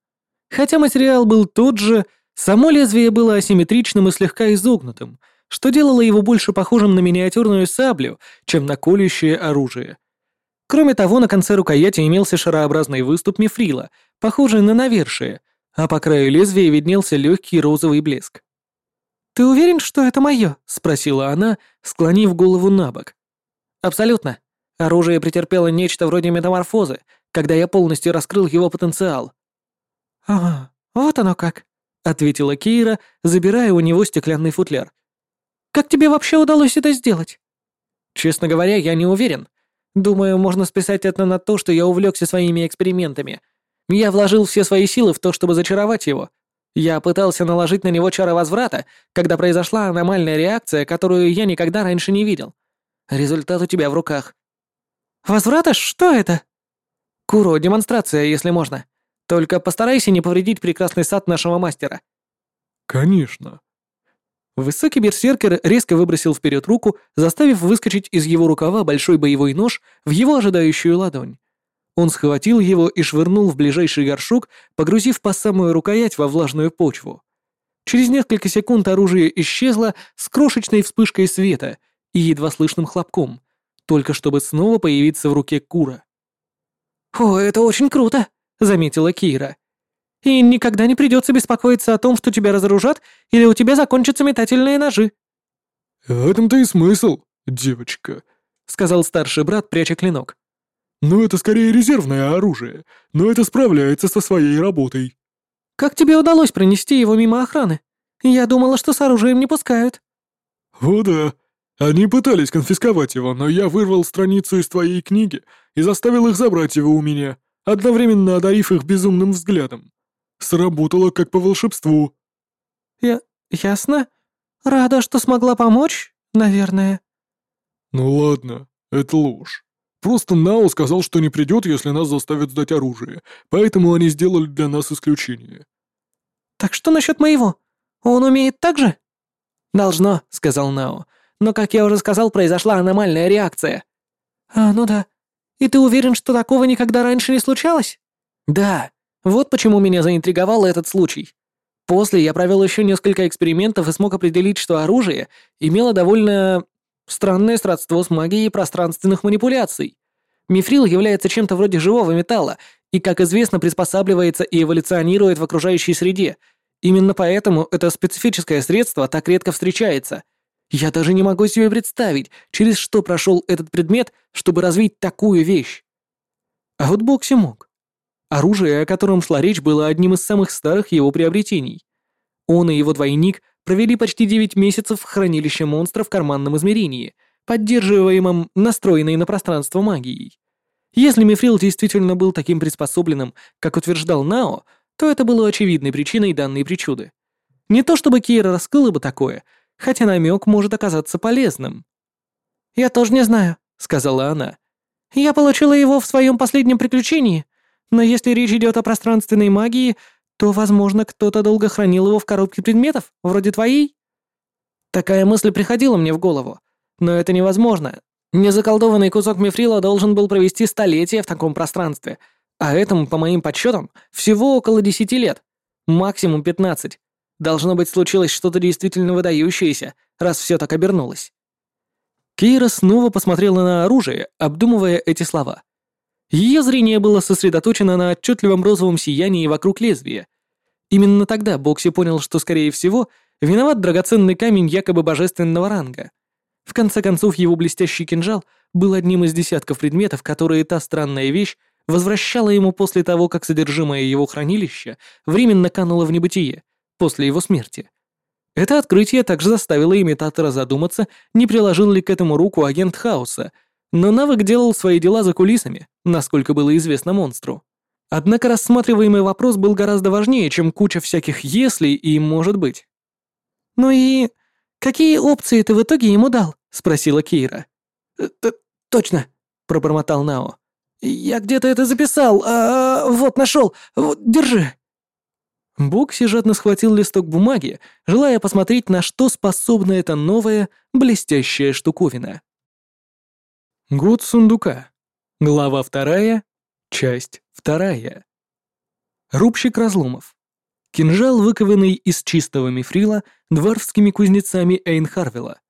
Хотя материал был тот же, само лезвие было асимметричным и слегка изогнутым, что делало его больше похожим на миниатюрную саблю, чем на колющее оружие. Кроме того, на конце рукояти имелся шарообразный выступ мифрила, похожий на навершие, а по краю лезвия виднелся легкий розовый блеск. «Ты уверен, что это мое?» — спросила она, склонив голову на бок. «Абсолютно. Оружие претерпело нечто вроде метаморфозы, когда я полностью раскрыл его потенциал. «Ага, вот оно как», — ответила Кейра, забирая у него стеклянный футляр. «Как тебе вообще удалось это сделать?» «Честно говоря, я не уверен. Думаю, можно списать это на то, что я увлекся своими экспериментами. Я вложил все свои силы в то, чтобы зачаровать его. Я пытался наложить на него чары возврата, когда произошла аномальная реакция, которую я никогда раньше не видел. Результат у тебя в руках». «Возврата? Что это?» «Куро, демонстрация, если можно. Только постарайся не повредить прекрасный сад нашего мастера». «Конечно». Высокий берсеркер резко выбросил вперед руку, заставив выскочить из его рукава большой боевой нож в его ожидающую ладонь. Он схватил его и швырнул в ближайший горшок, погрузив по самую рукоять во влажную почву. Через несколько секунд оружие исчезло с крошечной вспышкой света и едва слышным хлопком, только чтобы снова появиться в руке Кура. «О, это очень круто!» — заметила Кира. «И никогда не придется беспокоиться о том, что тебя разоружат или у тебя закончатся метательные ножи». «В этом-то и смысл, девочка», — сказал старший брат, пряча клинок. «Но это скорее резервное оружие, но это справляется со своей работой». «Как тебе удалось пронести его мимо охраны? Я думала, что с оружием не пускают». «О да, они пытались конфисковать его, но я вырвал страницу из твоей книги и заставил их забрать его у меня одновременно одарив их безумным взглядом. Сработало как по волшебству. Я... ясно. Рада, что смогла помочь, наверное. Ну ладно, это ложь. Просто Нао сказал, что не придет, если нас заставят сдать оружие, поэтому они сделали для нас исключение. Так что насчет моего? Он умеет так же? Должно, сказал Нао. Но, как я уже сказал, произошла аномальная реакция. А, ну да. И ты уверен, что такого никогда раньше не случалось? Да. Вот почему меня заинтриговал этот случай. После я провел еще несколько экспериментов и смог определить, что оружие имело довольно странное сродство с магией пространственных манипуляций. Мифрил является чем-то вроде живого металла и, как известно, приспосабливается и эволюционирует в окружающей среде. Именно поэтому это специфическое средство так редко встречается. Я даже не могу себе представить, через что прошел этот предмет, чтобы развить такую вещь. А вот Бокси мог. Оружие, о котором шла речь, было одним из самых старых его приобретений. Он и его двойник провели почти 9 месяцев в хранилище монстра в карманном измерении, поддерживаемом настроенной на пространство магией. Если Мифрил действительно был таким приспособленным, как утверждал Нао, то это было очевидной причиной данной причуды. Не то чтобы Кейра раскрыла бы такое, хотя намек может оказаться полезным. «Я тоже не знаю», — сказала она. «Я получила его в своем последнем приключении, но если речь идет о пространственной магии, то, возможно, кто-то долго хранил его в коробке предметов, вроде твоей?» Такая мысль приходила мне в голову, но это невозможно. Незаколдованный кусок мифрила должен был провести столетия в таком пространстве, а этому, по моим подсчетам, всего около десяти лет, максимум пятнадцать. Должно быть, случилось что-то действительно выдающееся, раз все так обернулось. Кейра снова посмотрела на оружие, обдумывая эти слова. Ее зрение было сосредоточено на отчетливом розовом сиянии вокруг лезвия. Именно тогда Бокси понял, что, скорее всего, виноват драгоценный камень якобы божественного ранга. В конце концов, его блестящий кинжал был одним из десятков предметов, которые та странная вещь возвращала ему после того, как содержимое его хранилища временно кануло в небытие, после его смерти. Это открытие также заставило имитатора задуматься, не приложил ли к этому руку агент Хаоса, но навык делал свои дела за кулисами, насколько было известно монстру. Однако рассматриваемый вопрос был гораздо важнее, чем куча всяких «если» и «может быть». «Ну и какие опции ты в итоге ему дал?» — спросила Кейра. «Т «Точно», — пробормотал Нао. «Я где-то это записал, а, вот нашел, вот, держи». Бокси жадно схватил листок бумаги, желая посмотреть, на что способна эта новая блестящая штуковина. Год сундука. Глава вторая. Часть вторая. Рубщик разломов. Кинжал, выкованный из чистого мифрила дварфскими кузнецами Эйнхарвела.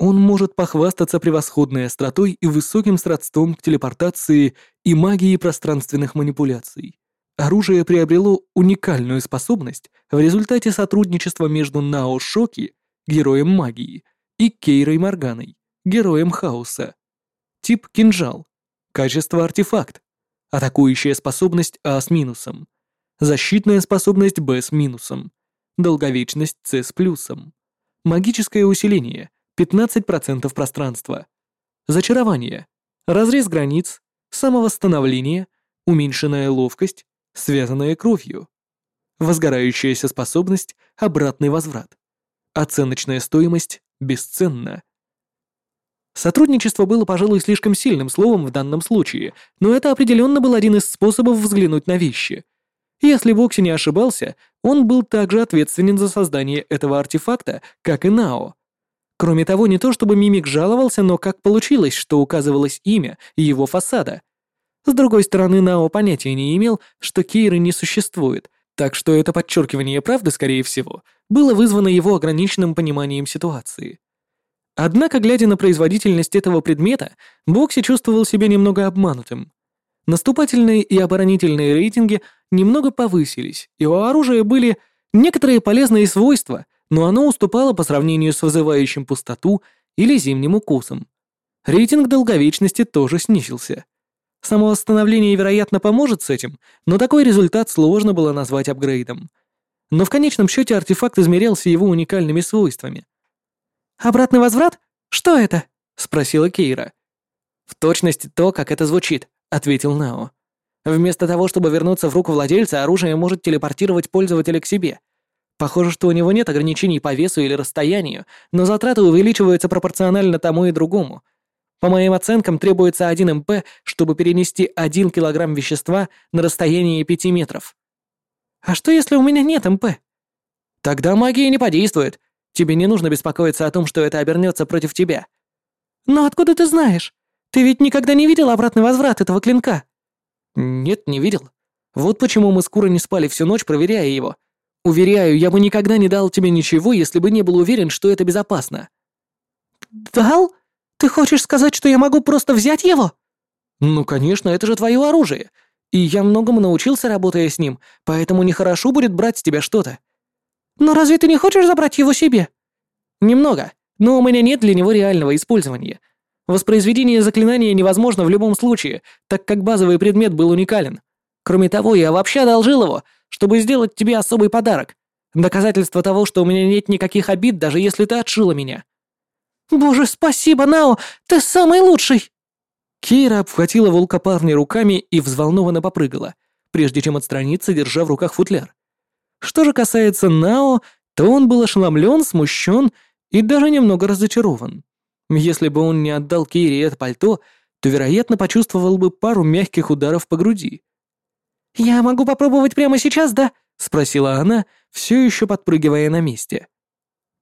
Он может похвастаться превосходной остротой и высоким сродством к телепортации и магии пространственных манипуляций. Оружие приобрело уникальную способность в результате сотрудничества между Нао Шоки, героем магии, и Кейрой Морганой, героем хаоса. Тип кинжал. Качество артефакт. Атакующая способность А с минусом. Защитная способность Б с минусом. Долговечность С с плюсом. Магическое усиление 15% пространства. Зачарование. Разрез границ. Самовосстановление. Уменьшенная ловкость связанная кровью. Возгорающаяся способность — обратный возврат. Оценочная стоимость бесценна. Сотрудничество было, пожалуй, слишком сильным словом в данном случае, но это определенно был один из способов взглянуть на вещи. Если Бокси не ошибался, он был также ответственен за создание этого артефакта, как и Нао. Кроме того, не то чтобы Мимик жаловался, но как получилось, что указывалось имя его фасада — с другой стороны, Нао понятия не имел, что Кейры не существует, так что это подчеркивание правды, скорее всего, было вызвано его ограниченным пониманием ситуации. Однако, глядя на производительность этого предмета, Бокси чувствовал себя немного обманутым. Наступательные и оборонительные рейтинги немного повысились, и у оружия были некоторые полезные свойства, но оно уступало по сравнению с вызывающим пустоту или зимним укусом. Рейтинг долговечности тоже снизился. Самовосстановление, вероятно, поможет с этим, но такой результат сложно было назвать апгрейдом. Но в конечном счете артефакт измерялся его уникальными свойствами. «Обратный возврат? Что это?» — спросила Кейра. «В точности то, как это звучит», — ответил Нао. «Вместо того, чтобы вернуться в руку владельца, оружие может телепортировать пользователя к себе. Похоже, что у него нет ограничений по весу или расстоянию, но затраты увеличиваются пропорционально тому и другому — по моим оценкам, требуется 1 МП, чтобы перенести 1 килограмм вещества на расстояние 5 метров. А что, если у меня нет МП? Тогда магия не подействует. Тебе не нужно беспокоиться о том, что это обернется против тебя. Но откуда ты знаешь? Ты ведь никогда не видел обратный возврат этого клинка? Нет, не видел. Вот почему мы с Курой не спали всю ночь, проверяя его. Уверяю, я бы никогда не дал тебе ничего, если бы не был уверен, что это безопасно». «Дал? Ты хочешь сказать, что я могу просто взять его?» «Ну, конечно, это же твое оружие. И я многому научился, работая с ним, поэтому нехорошо будет брать с тебя что-то». «Но разве ты не хочешь забрать его себе?» «Немного, но у меня нет для него реального использования. Воспроизведение заклинания невозможно в любом случае, так как базовый предмет был уникален. Кроме того, я вообще одолжил его, чтобы сделать тебе особый подарок. Доказательство того, что у меня нет никаких обид, даже если ты отшила меня». «Боже, спасибо, Нао! Ты самый лучший!» Кейра обхватила волка парня руками и взволнованно попрыгала, прежде чем отстраниться, держа в руках футляр. Что же касается Нао, то он был ошеломлен, смущен и даже немного разочарован. Если бы он не отдал Кейре это пальто, то, вероятно, почувствовал бы пару мягких ударов по груди. «Я могу попробовать прямо сейчас, да?» — спросила она, все еще подпрыгивая на месте.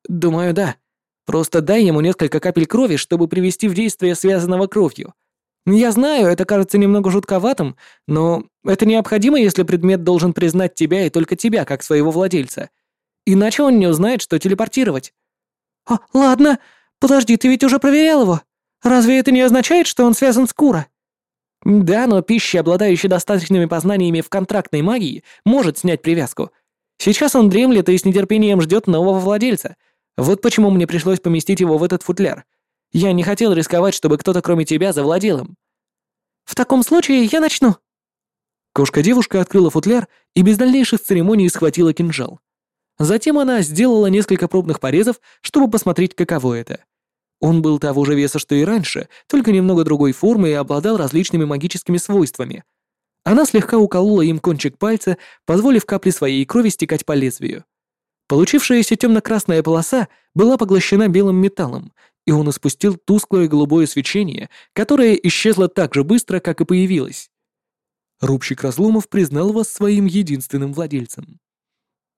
«Думаю, да. Просто дай ему несколько капель крови, чтобы привести в действие связанного кровью. Я знаю, это кажется немного жутковатым, но это необходимо, если предмет должен признать тебя и только тебя, как своего владельца. Иначе он не узнает, что телепортировать». «О, ладно. Подожди, ты ведь уже проверял его. Разве это не означает, что он связан с Кура?» Да, но пища, обладающая достаточными познаниями в контрактной магии, может снять привязку. Сейчас он дремлет и с нетерпением ждет нового владельца. Вот почему мне пришлось поместить его в этот футляр. Я не хотел рисковать, чтобы кто-то кроме тебя завладел им. В таком случае я начну. Кошка-девушка открыла футляр и без дальнейших церемоний схватила кинжал. Затем она сделала несколько пробных порезов, чтобы посмотреть, каково это. Он был того же веса, что и раньше, только немного другой формы и обладал различными магическими свойствами. Она слегка уколола им кончик пальца, позволив капле своей крови стекать по лезвию. Получившаяся темно-красная полоса была поглощена белым металлом, и он испустил тусклое голубое свечение, которое исчезло так же быстро, как и появилось. Рубщик Разломов признал вас своим единственным владельцем.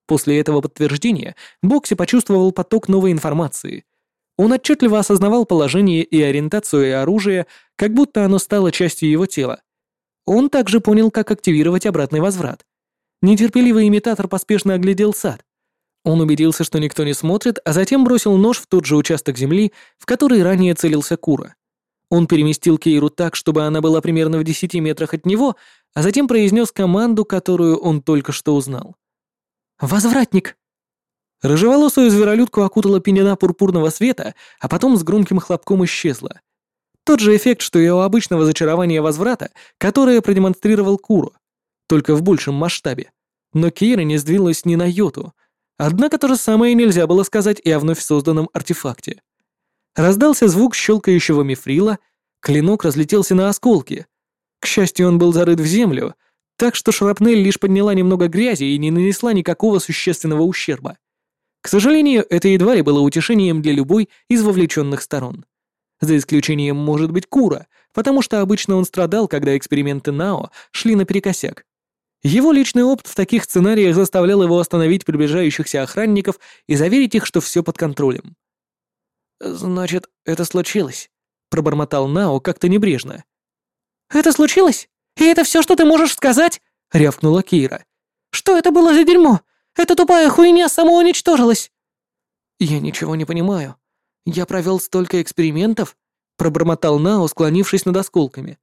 После этого подтверждения Бокси почувствовал поток новой информации — он отчетливо осознавал положение и ориентацию оружия, как будто оно стало частью его тела. Он также понял, как активировать обратный возврат. Нетерпеливый имитатор поспешно оглядел сад. Он убедился, что никто не смотрит, а затем бросил нож в тот же участок земли, в который ранее целился Кура. Он переместил Кейру так, чтобы она была примерно в 10 метрах от него, а затем произнес команду, которую он только что узнал. «Возвратник!» Рыжеволосую зверолюдку окутала пенена пурпурного света, а потом с громким хлопком исчезла. Тот же эффект, что и у обычного зачарования возврата, которое продемонстрировал Куру, только в большем масштабе. Но Кейра не сдвинулась ни на йоту. Однако то же самое нельзя было сказать и о вновь созданном артефакте. Раздался звук щелкающего мифрила, клинок разлетелся на осколки. К счастью, он был зарыт в землю, так что шрапнель лишь подняла немного грязи и не нанесла никакого существенного ущерба. К сожалению, это едва ли было утешением для любой из вовлеченных сторон. За исключением, может быть, Кура, потому что обычно он страдал, когда эксперименты Нао шли наперекосяк. Его личный опыт в таких сценариях заставлял его остановить приближающихся охранников и заверить их, что все под контролем. «Значит, это случилось», — пробормотал Нао как-то небрежно. «Это случилось? И это все, что ты можешь сказать?» — рявкнула Кира. «Что это было за дерьмо? Эта тупая хуйня самоуничтожилась!» «Я ничего не понимаю. Я провел столько экспериментов», — пробормотал Нао, склонившись над осколками.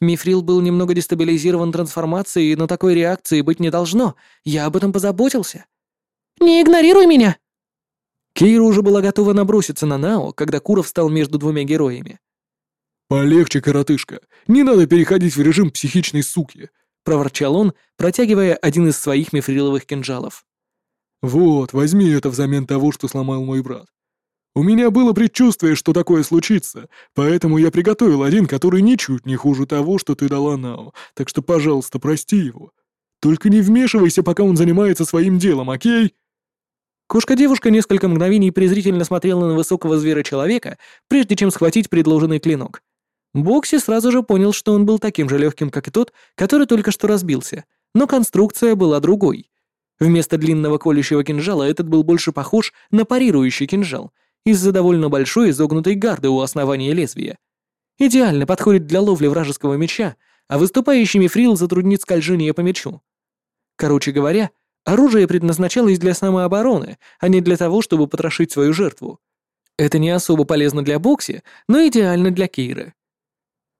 «Мифрил был немного дестабилизирован трансформацией, но такой реакции быть не должно. Я об этом позаботился». «Не игнорируй меня!» Кейра уже была готова наброситься на Нао, когда Куров стал между двумя героями. «Полегче, коротышка. Не надо переходить в режим психичной суки проворчал он, протягивая один из своих мифриловых кинжалов. «Вот, возьми это взамен того, что сломал мой брат. У меня было предчувствие, что такое случится, поэтому я приготовил один, который ничуть не хуже того, что ты дала Нао, так что, пожалуйста, прости его. Только не вмешивайся, пока он занимается своим делом, окей?» Кошка-девушка несколько мгновений презрительно смотрела на высокого зверя-человека, прежде чем схватить предложенный клинок. Бокси сразу же понял, что он был таким же легким, как и тот, который только что разбился, но конструкция была другой. Вместо длинного колющего кинжала этот был больше похож на парирующий кинжал из-за довольно большой изогнутой гарды у основания лезвия. Идеально подходит для ловли вражеского меча, а выступающий мифрил затруднит скольжение по мечу. Короче говоря, оружие предназначалось для самообороны, а не для того, чтобы потрошить свою жертву. Это не особо полезно для Бокси, но идеально для Кейры.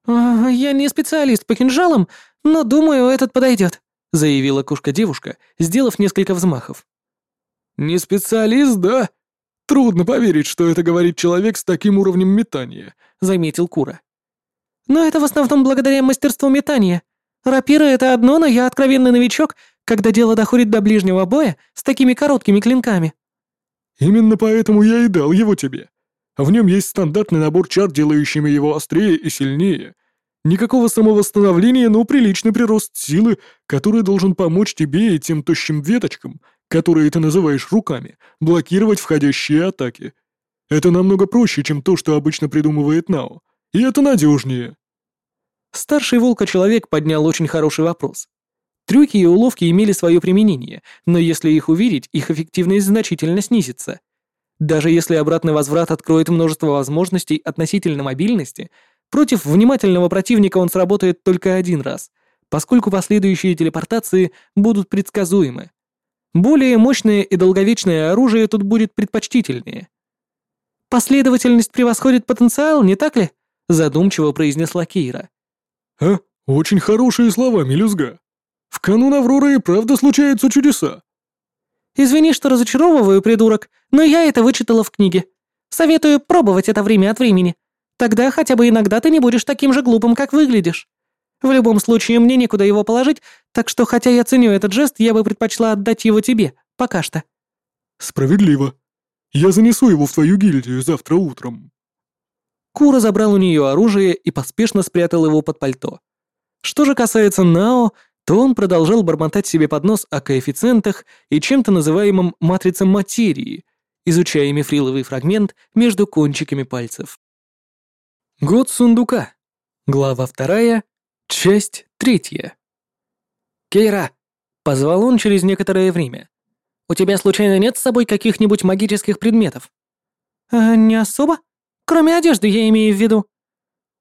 «А, «Я не специалист по кинжалам, но думаю, этот подойдет», заявила кошка-девушка, сделав несколько взмахов. «Не специалист, да? Трудно поверить, что это говорит человек с таким уровнем метания», заметил Кура. «Но это в основном благодаря мастерству метания. Рапира — это одно, но я откровенный новичок, когда дело доходит до ближнего боя с такими короткими клинками». «Именно поэтому я и дал его тебе. В нем есть стандартный набор чар, делающими его острее и сильнее. Никакого самовосстановления, но приличный прирост силы, который должен помочь тебе и тем тощим веточкам, которые ты называешь руками, блокировать входящие атаки. Это намного проще, чем то, что обычно придумывает Нао. И это надежнее. Старший волка-человек поднял очень хороший вопрос. Трюки и уловки имели свое применение, но если их увидеть, их эффективность значительно снизится. Даже если обратный возврат откроет множество возможностей относительно мобильности, против внимательного противника он сработает только один раз, поскольку последующие телепортации будут предсказуемы. Более мощное и долговечное оружие тут будет предпочтительнее. «Последовательность превосходит потенциал, не так ли?» задумчиво произнесла Кейра. «А, очень хорошие слова, мелюзга. В канун Авроры и правда случаются чудеса. «Извини, что разочаровываю, придурок, но я это вычитала в книге. Советую пробовать это время от времени. Тогда хотя бы иногда ты не будешь таким же глупым, как выглядишь. В любом случае, мне некуда его положить, так что хотя я ценю этот жест, я бы предпочла отдать его тебе, пока что». «Справедливо. Я занесу его в твою гильдию завтра утром». Кура забрал у нее оружие и поспешно спрятал его под пальто. Что же касается Нао, то он продолжал бормотать себе под нос о коэффициентах и чем-то называемом матрицам материи, изучая мифриловый фрагмент между кончиками пальцев. Год сундука. Глава вторая, часть третья. «Кейра!» — позвал он через некоторое время. «У тебя случайно нет с собой каких-нибудь магических предметов?» «Э, «Не особо. Кроме одежды, я имею в виду».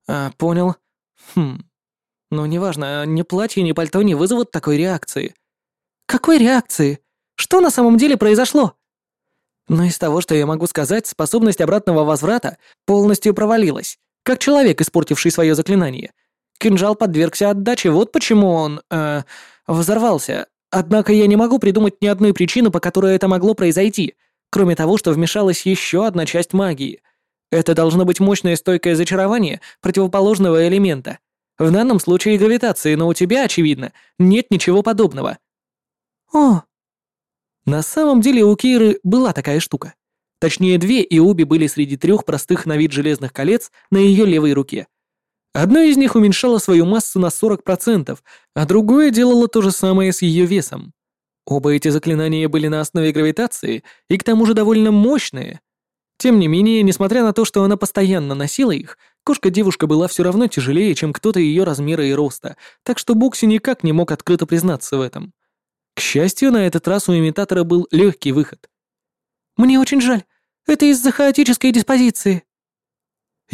«А, понял. Хм. Но неважно, ни платье, ни пальто не вызовут такой реакции. Какой реакции? Что на самом деле произошло? Но из того, что я могу сказать, способность обратного возврата полностью провалилась, как человек, испортивший свое заклинание. Кинжал подвергся отдаче, вот почему он, э, взорвался. Однако я не могу придумать ни одной причины, по которой это могло произойти, кроме того, что вмешалась еще одна часть магии. Это должно быть мощное стойкое зачарование противоположного элемента. В данном случае гравитации, но у тебя, очевидно, нет ничего подобного. О! На самом деле у Киры была такая штука. Точнее, две, и обе были среди трех простых на вид железных колец на ее левой руке. Одно из них уменьшало свою массу на 40%, а другое делало то же самое с ее весом. Оба эти заклинания были на основе гравитации и к тому же довольно мощные. Тем не менее, несмотря на то, что она постоянно носила их, Кошка-девушка была все равно тяжелее, чем кто-то ее размера и роста, так что Бокси никак не мог открыто признаться в этом. К счастью, на этот раз у имитатора был легкий выход. «Мне очень жаль. Это из-за хаотической диспозиции».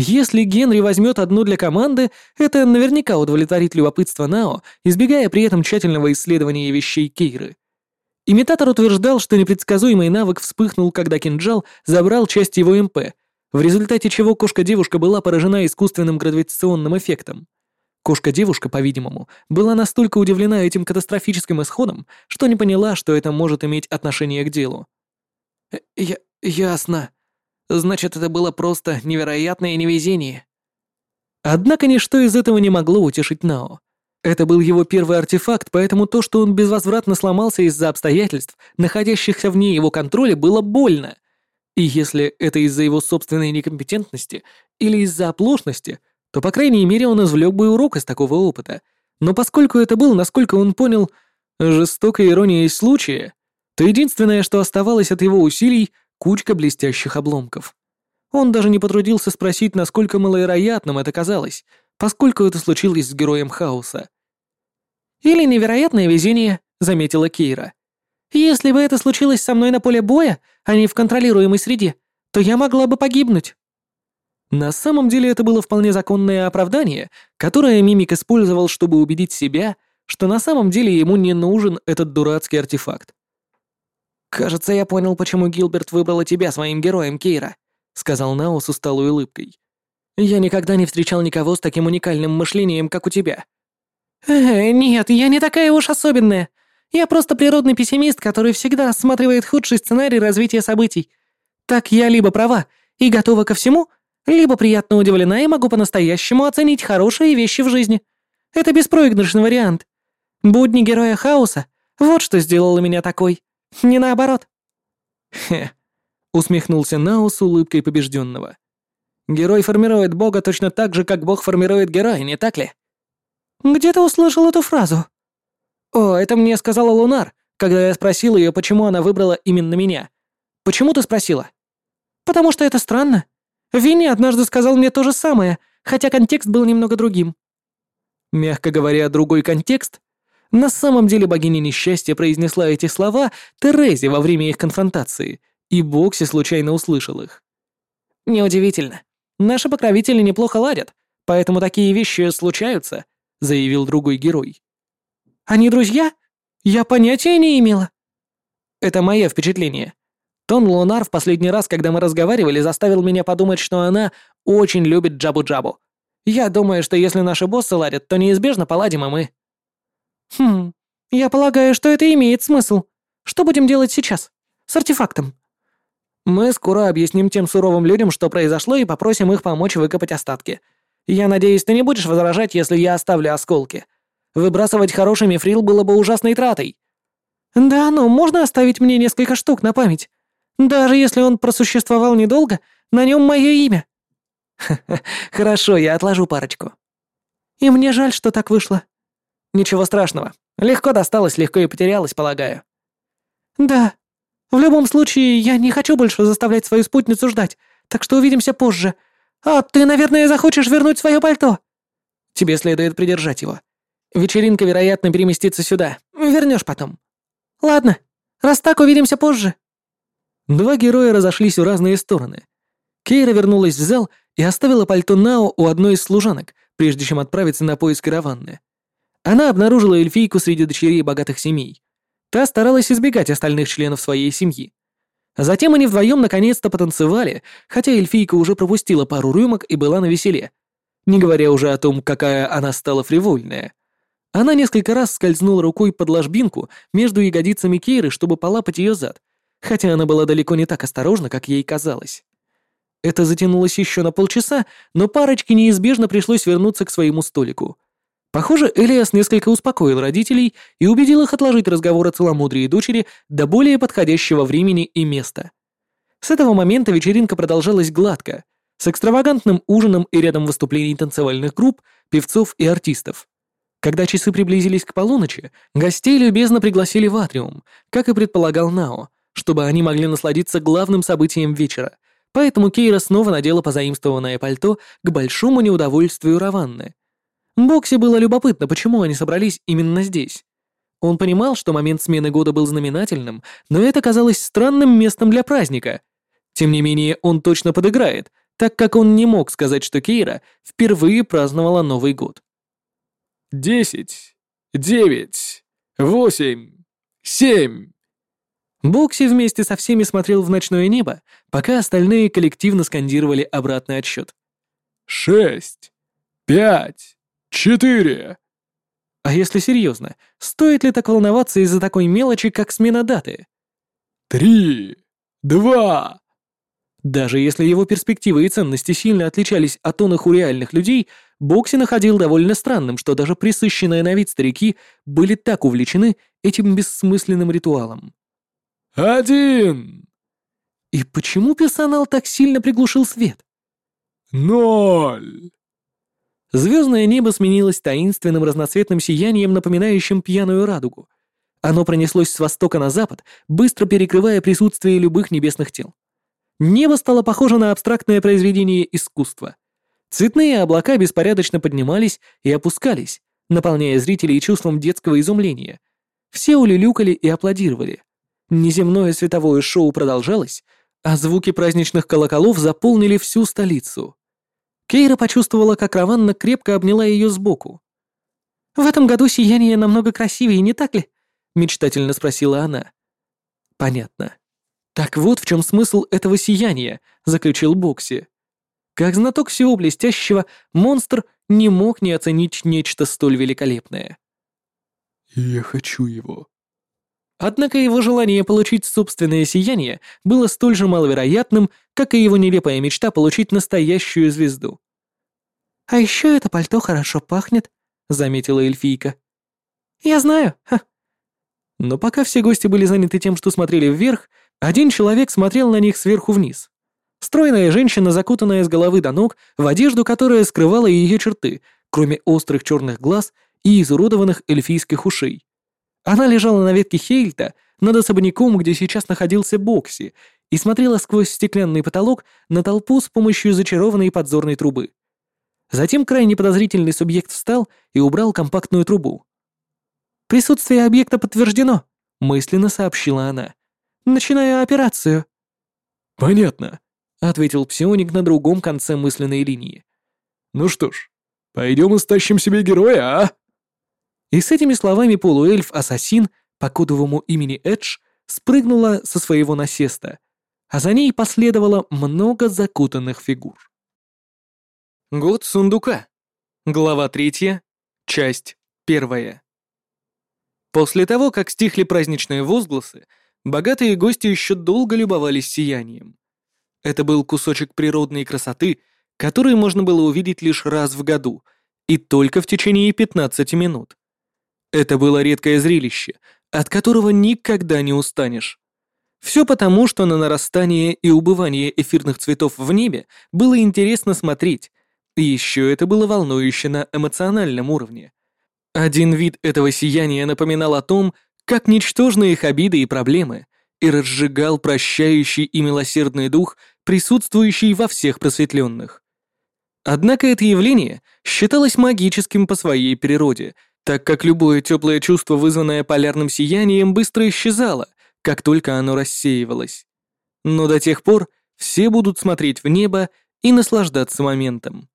Если Генри возьмет одну для команды, это наверняка удовлетворит любопытство Нао, избегая при этом тщательного исследования вещей Кейры. Имитатор утверждал, что непредсказуемый навык вспыхнул, когда кинжал забрал часть его МП, в результате чего кошка-девушка была поражена искусственным гравитационным эффектом. Кошка-девушка, по-видимому, была настолько удивлена этим катастрофическим исходом, что не поняла, что это может иметь отношение к делу. «Э, «Я... ясно. Значит, это было просто невероятное невезение». Однако ничто из этого не могло утешить Нао. Это был его первый артефакт, поэтому то, что он безвозвратно сломался из-за обстоятельств, находящихся вне его контроля, было больно — и если это из-за его собственной некомпетентности или из-за оплошности, то, по крайней мере, он извлек бы урок из такого опыта. Но поскольку это был, насколько он понял, жестокой иронией случая, то единственное, что оставалось от его усилий, кучка блестящих обломков. Он даже не потрудился спросить, насколько маловероятным это казалось, поскольку это случилось с героем хаоса. «Или невероятное везение», — заметила Кейра. Если бы это случилось со мной на поле боя, а не в контролируемой среде, то я могла бы погибнуть». На самом деле это было вполне законное оправдание, которое Мимик использовал, чтобы убедить себя, что на самом деле ему не нужен этот дурацкий артефакт. «Кажется, я понял, почему Гилберт выбрала тебя своим героем, Кейра», — сказал Нао с усталой улыбкой. «Я никогда не встречал никого с таким уникальным мышлением, как у тебя». «Э, нет, я не такая уж особенная. Я просто природный пессимист, который всегда рассматривает худший сценарий развития событий. Так я либо права и готова ко всему, либо приятно удивлена и могу по-настоящему оценить хорошие вещи в жизни. Это беспроигрышный вариант. Будни героя хаоса — вот что сделало меня такой. Не наоборот. Хе, усмехнулся Нао с улыбкой побежденного. Герой формирует бога точно так же, как бог формирует героя, не так ли? Где ты услышал эту фразу? О, это мне сказала Лунар, когда я спросил ее, почему она выбрала именно меня. Почему ты спросила? Потому что это странно. Винни однажды сказал мне то же самое, хотя контекст был немного другим. Мягко говоря, другой контекст? На самом деле богиня несчастья произнесла эти слова Терезе во время их конфронтации, и Бокси случайно услышал их. «Неудивительно. Наши покровители неплохо ладят, поэтому такие вещи случаются», — заявил другой герой. «Они друзья? Я понятия не имела». «Это мое впечатление. Тон Лунар в последний раз, когда мы разговаривали, заставил меня подумать, что она очень любит Джабу-Джабу. Я думаю, что если наши боссы ладят, то неизбежно поладим и мы». «Хм, я полагаю, что это имеет смысл. Что будем делать сейчас? С артефактом?» «Мы скоро объясним тем суровым людям, что произошло, и попросим их помочь выкопать остатки. Я надеюсь, ты не будешь возражать, если я оставлю осколки. Выбрасывать хороший мифрил было бы ужасной тратой». «Да, но можно оставить мне несколько штук на память? Даже если он просуществовал недолго, на нем мое имя». «Хорошо, я отложу парочку». «И мне жаль, что так вышло». «Ничего страшного. Легко досталось, легко и потерялось, полагаю». «Да. В любом случае, я не хочу больше заставлять свою спутницу ждать, так что увидимся позже. А ты, наверное, захочешь вернуть свое пальто?» «Тебе следует придержать его. Вечеринка, вероятно, переместится сюда. Вернешь потом». «Ладно. Раз так, увидимся позже». Два героя разошлись в разные стороны. Кейра вернулась в зал и оставила пальто Нао у одной из служанок, прежде чем отправиться на поиск караванны. Она обнаружила эльфийку среди дочерей богатых семей. Та старалась избегать остальных членов своей семьи. Затем они вдвоем наконец-то потанцевали, хотя эльфийка уже пропустила пару рюмок и была на веселе. Не говоря уже о том, какая она стала фривольная. Она несколько раз скользнула рукой под ложбинку между ягодицами Кейры, чтобы полапать ее зад, хотя она была далеко не так осторожна, как ей казалось. Это затянулось еще на полчаса, но парочке неизбежно пришлось вернуться к своему столику. Похоже, Элиас несколько успокоил родителей и убедил их отложить разговор о целомудрии дочери до более подходящего времени и места. С этого момента вечеринка продолжалась гладко, с экстравагантным ужином и рядом выступлений танцевальных групп, певцов и артистов. Когда часы приблизились к полуночи, гостей любезно пригласили в атриум, как и предполагал Нао, чтобы они могли насладиться главным событием вечера, поэтому Кейра снова надела позаимствованное пальто к большому неудовольствию Раванны. Бокси было любопытно, почему они собрались именно здесь. Он понимал, что момент смены года был знаменательным, но это казалось странным местом для праздника. Тем не менее, он точно подыграет, так как он не мог сказать, что Кейра впервые праздновала Новый год. «Десять, девять, восемь, семь». Бокси вместе со всеми смотрел в ночное небо, пока остальные коллективно скандировали обратный отсчет. «Шесть, пять, четыре». А если серьезно, стоит ли так волноваться из-за такой мелочи, как смена даты? «Три, два». Даже если его перспективы и ценности сильно отличались от оных у реальных людей, Бокси находил довольно странным, что даже присыщенные на вид старики были так увлечены этим бессмысленным ритуалом. Один. И почему персонал так сильно приглушил свет? Ноль. Звездное небо сменилось таинственным разноцветным сиянием, напоминающим пьяную радугу. Оно пронеслось с востока на запад, быстро перекрывая присутствие любых небесных тел. Небо стало похоже на абстрактное произведение искусства. Цветные облака беспорядочно поднимались и опускались, наполняя зрителей чувством детского изумления. Все улюлюкали и аплодировали. Неземное световое шоу продолжалось, а звуки праздничных колоколов заполнили всю столицу. Кейра почувствовала, как Раванна крепко обняла ее сбоку. «В этом году сияние намного красивее, не так ли?» — мечтательно спросила она. Понятно. Так вот в чем смысл этого сияния, заключил Бокси. Как знаток всего блестящего, монстр не мог не оценить нечто столь великолепное. «Я хочу его». Однако его желание получить собственное сияние было столь же маловероятным, как и его нелепая мечта получить настоящую звезду. «А еще это пальто хорошо пахнет», — заметила эльфийка. «Я знаю, ха». Но пока все гости были заняты тем, что смотрели вверх, один человек смотрел на них сверху вниз. Стройная женщина, закутанная с головы до ног, в одежду, которая скрывала ее черты, кроме острых черных глаз и изуродованных эльфийских ушей. Она лежала на ветке Хейльта над особняком, где сейчас находился Бокси, и смотрела сквозь стеклянный потолок на толпу с помощью зачарованной подзорной трубы. Затем крайне подозрительный субъект встал и убрал компактную трубу. «Присутствие объекта подтверждено», — мысленно сообщила она. «Начинаю операцию». «Понятно», — ответил псионик на другом конце мысленной линии. «Ну что ж, пойдем и стащим себе героя, а?» И с этими словами полуэльф-ассасин по кодовому имени Эдж спрыгнула со своего насеста, а за ней последовало много закутанных фигур. Год сундука. Глава третья. Часть первая. После того, как стихли праздничные возгласы, богатые гости еще долго любовались сиянием. Это был кусочек природной красоты, который можно было увидеть лишь раз в году, и только в течение 15 минут. Это было редкое зрелище, от которого никогда не устанешь. Все потому, что на нарастание и убывание эфирных цветов в небе было интересно смотреть, и еще это было волнующе на эмоциональном уровне. Один вид этого сияния напоминал о том, как ничтожны их обиды и проблемы, и разжигал прощающий и милосердный дух, присутствующий во всех просветленных. Однако это явление считалось магическим по своей природе — так как любое теплое чувство, вызванное полярным сиянием, быстро исчезало, как только оно рассеивалось. Но до тех пор все будут смотреть в небо и наслаждаться моментом.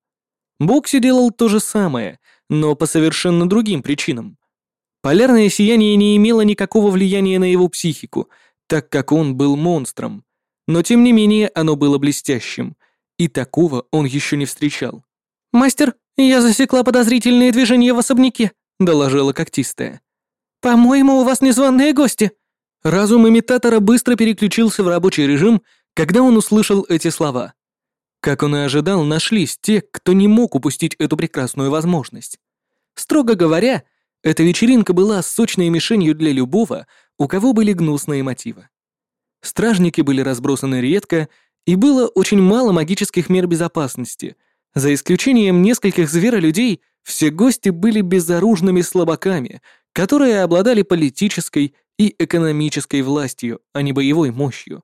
Бокси делал то же самое, но по совершенно другим причинам. Полярное сияние не имело никакого влияния на его психику, так как он был монстром, но тем не менее оно было блестящим, и такого он еще не встречал. «Мастер, я засекла подозрительные движения в особняке», — доложила когтистая. «По-моему, у вас незваные гости». Разум имитатора быстро переключился в рабочий режим, когда он услышал эти слова. Как он и ожидал, нашлись те, кто не мог упустить эту прекрасную возможность. Строго говоря, эта вечеринка была сочной мишенью для любого, у кого были гнусные мотивы. Стражники были разбросаны редко, и было очень мало магических мер безопасности, за исключением нескольких зверолюдей — все гости были безоружными слабаками, которые обладали политической и экономической властью, а не боевой мощью.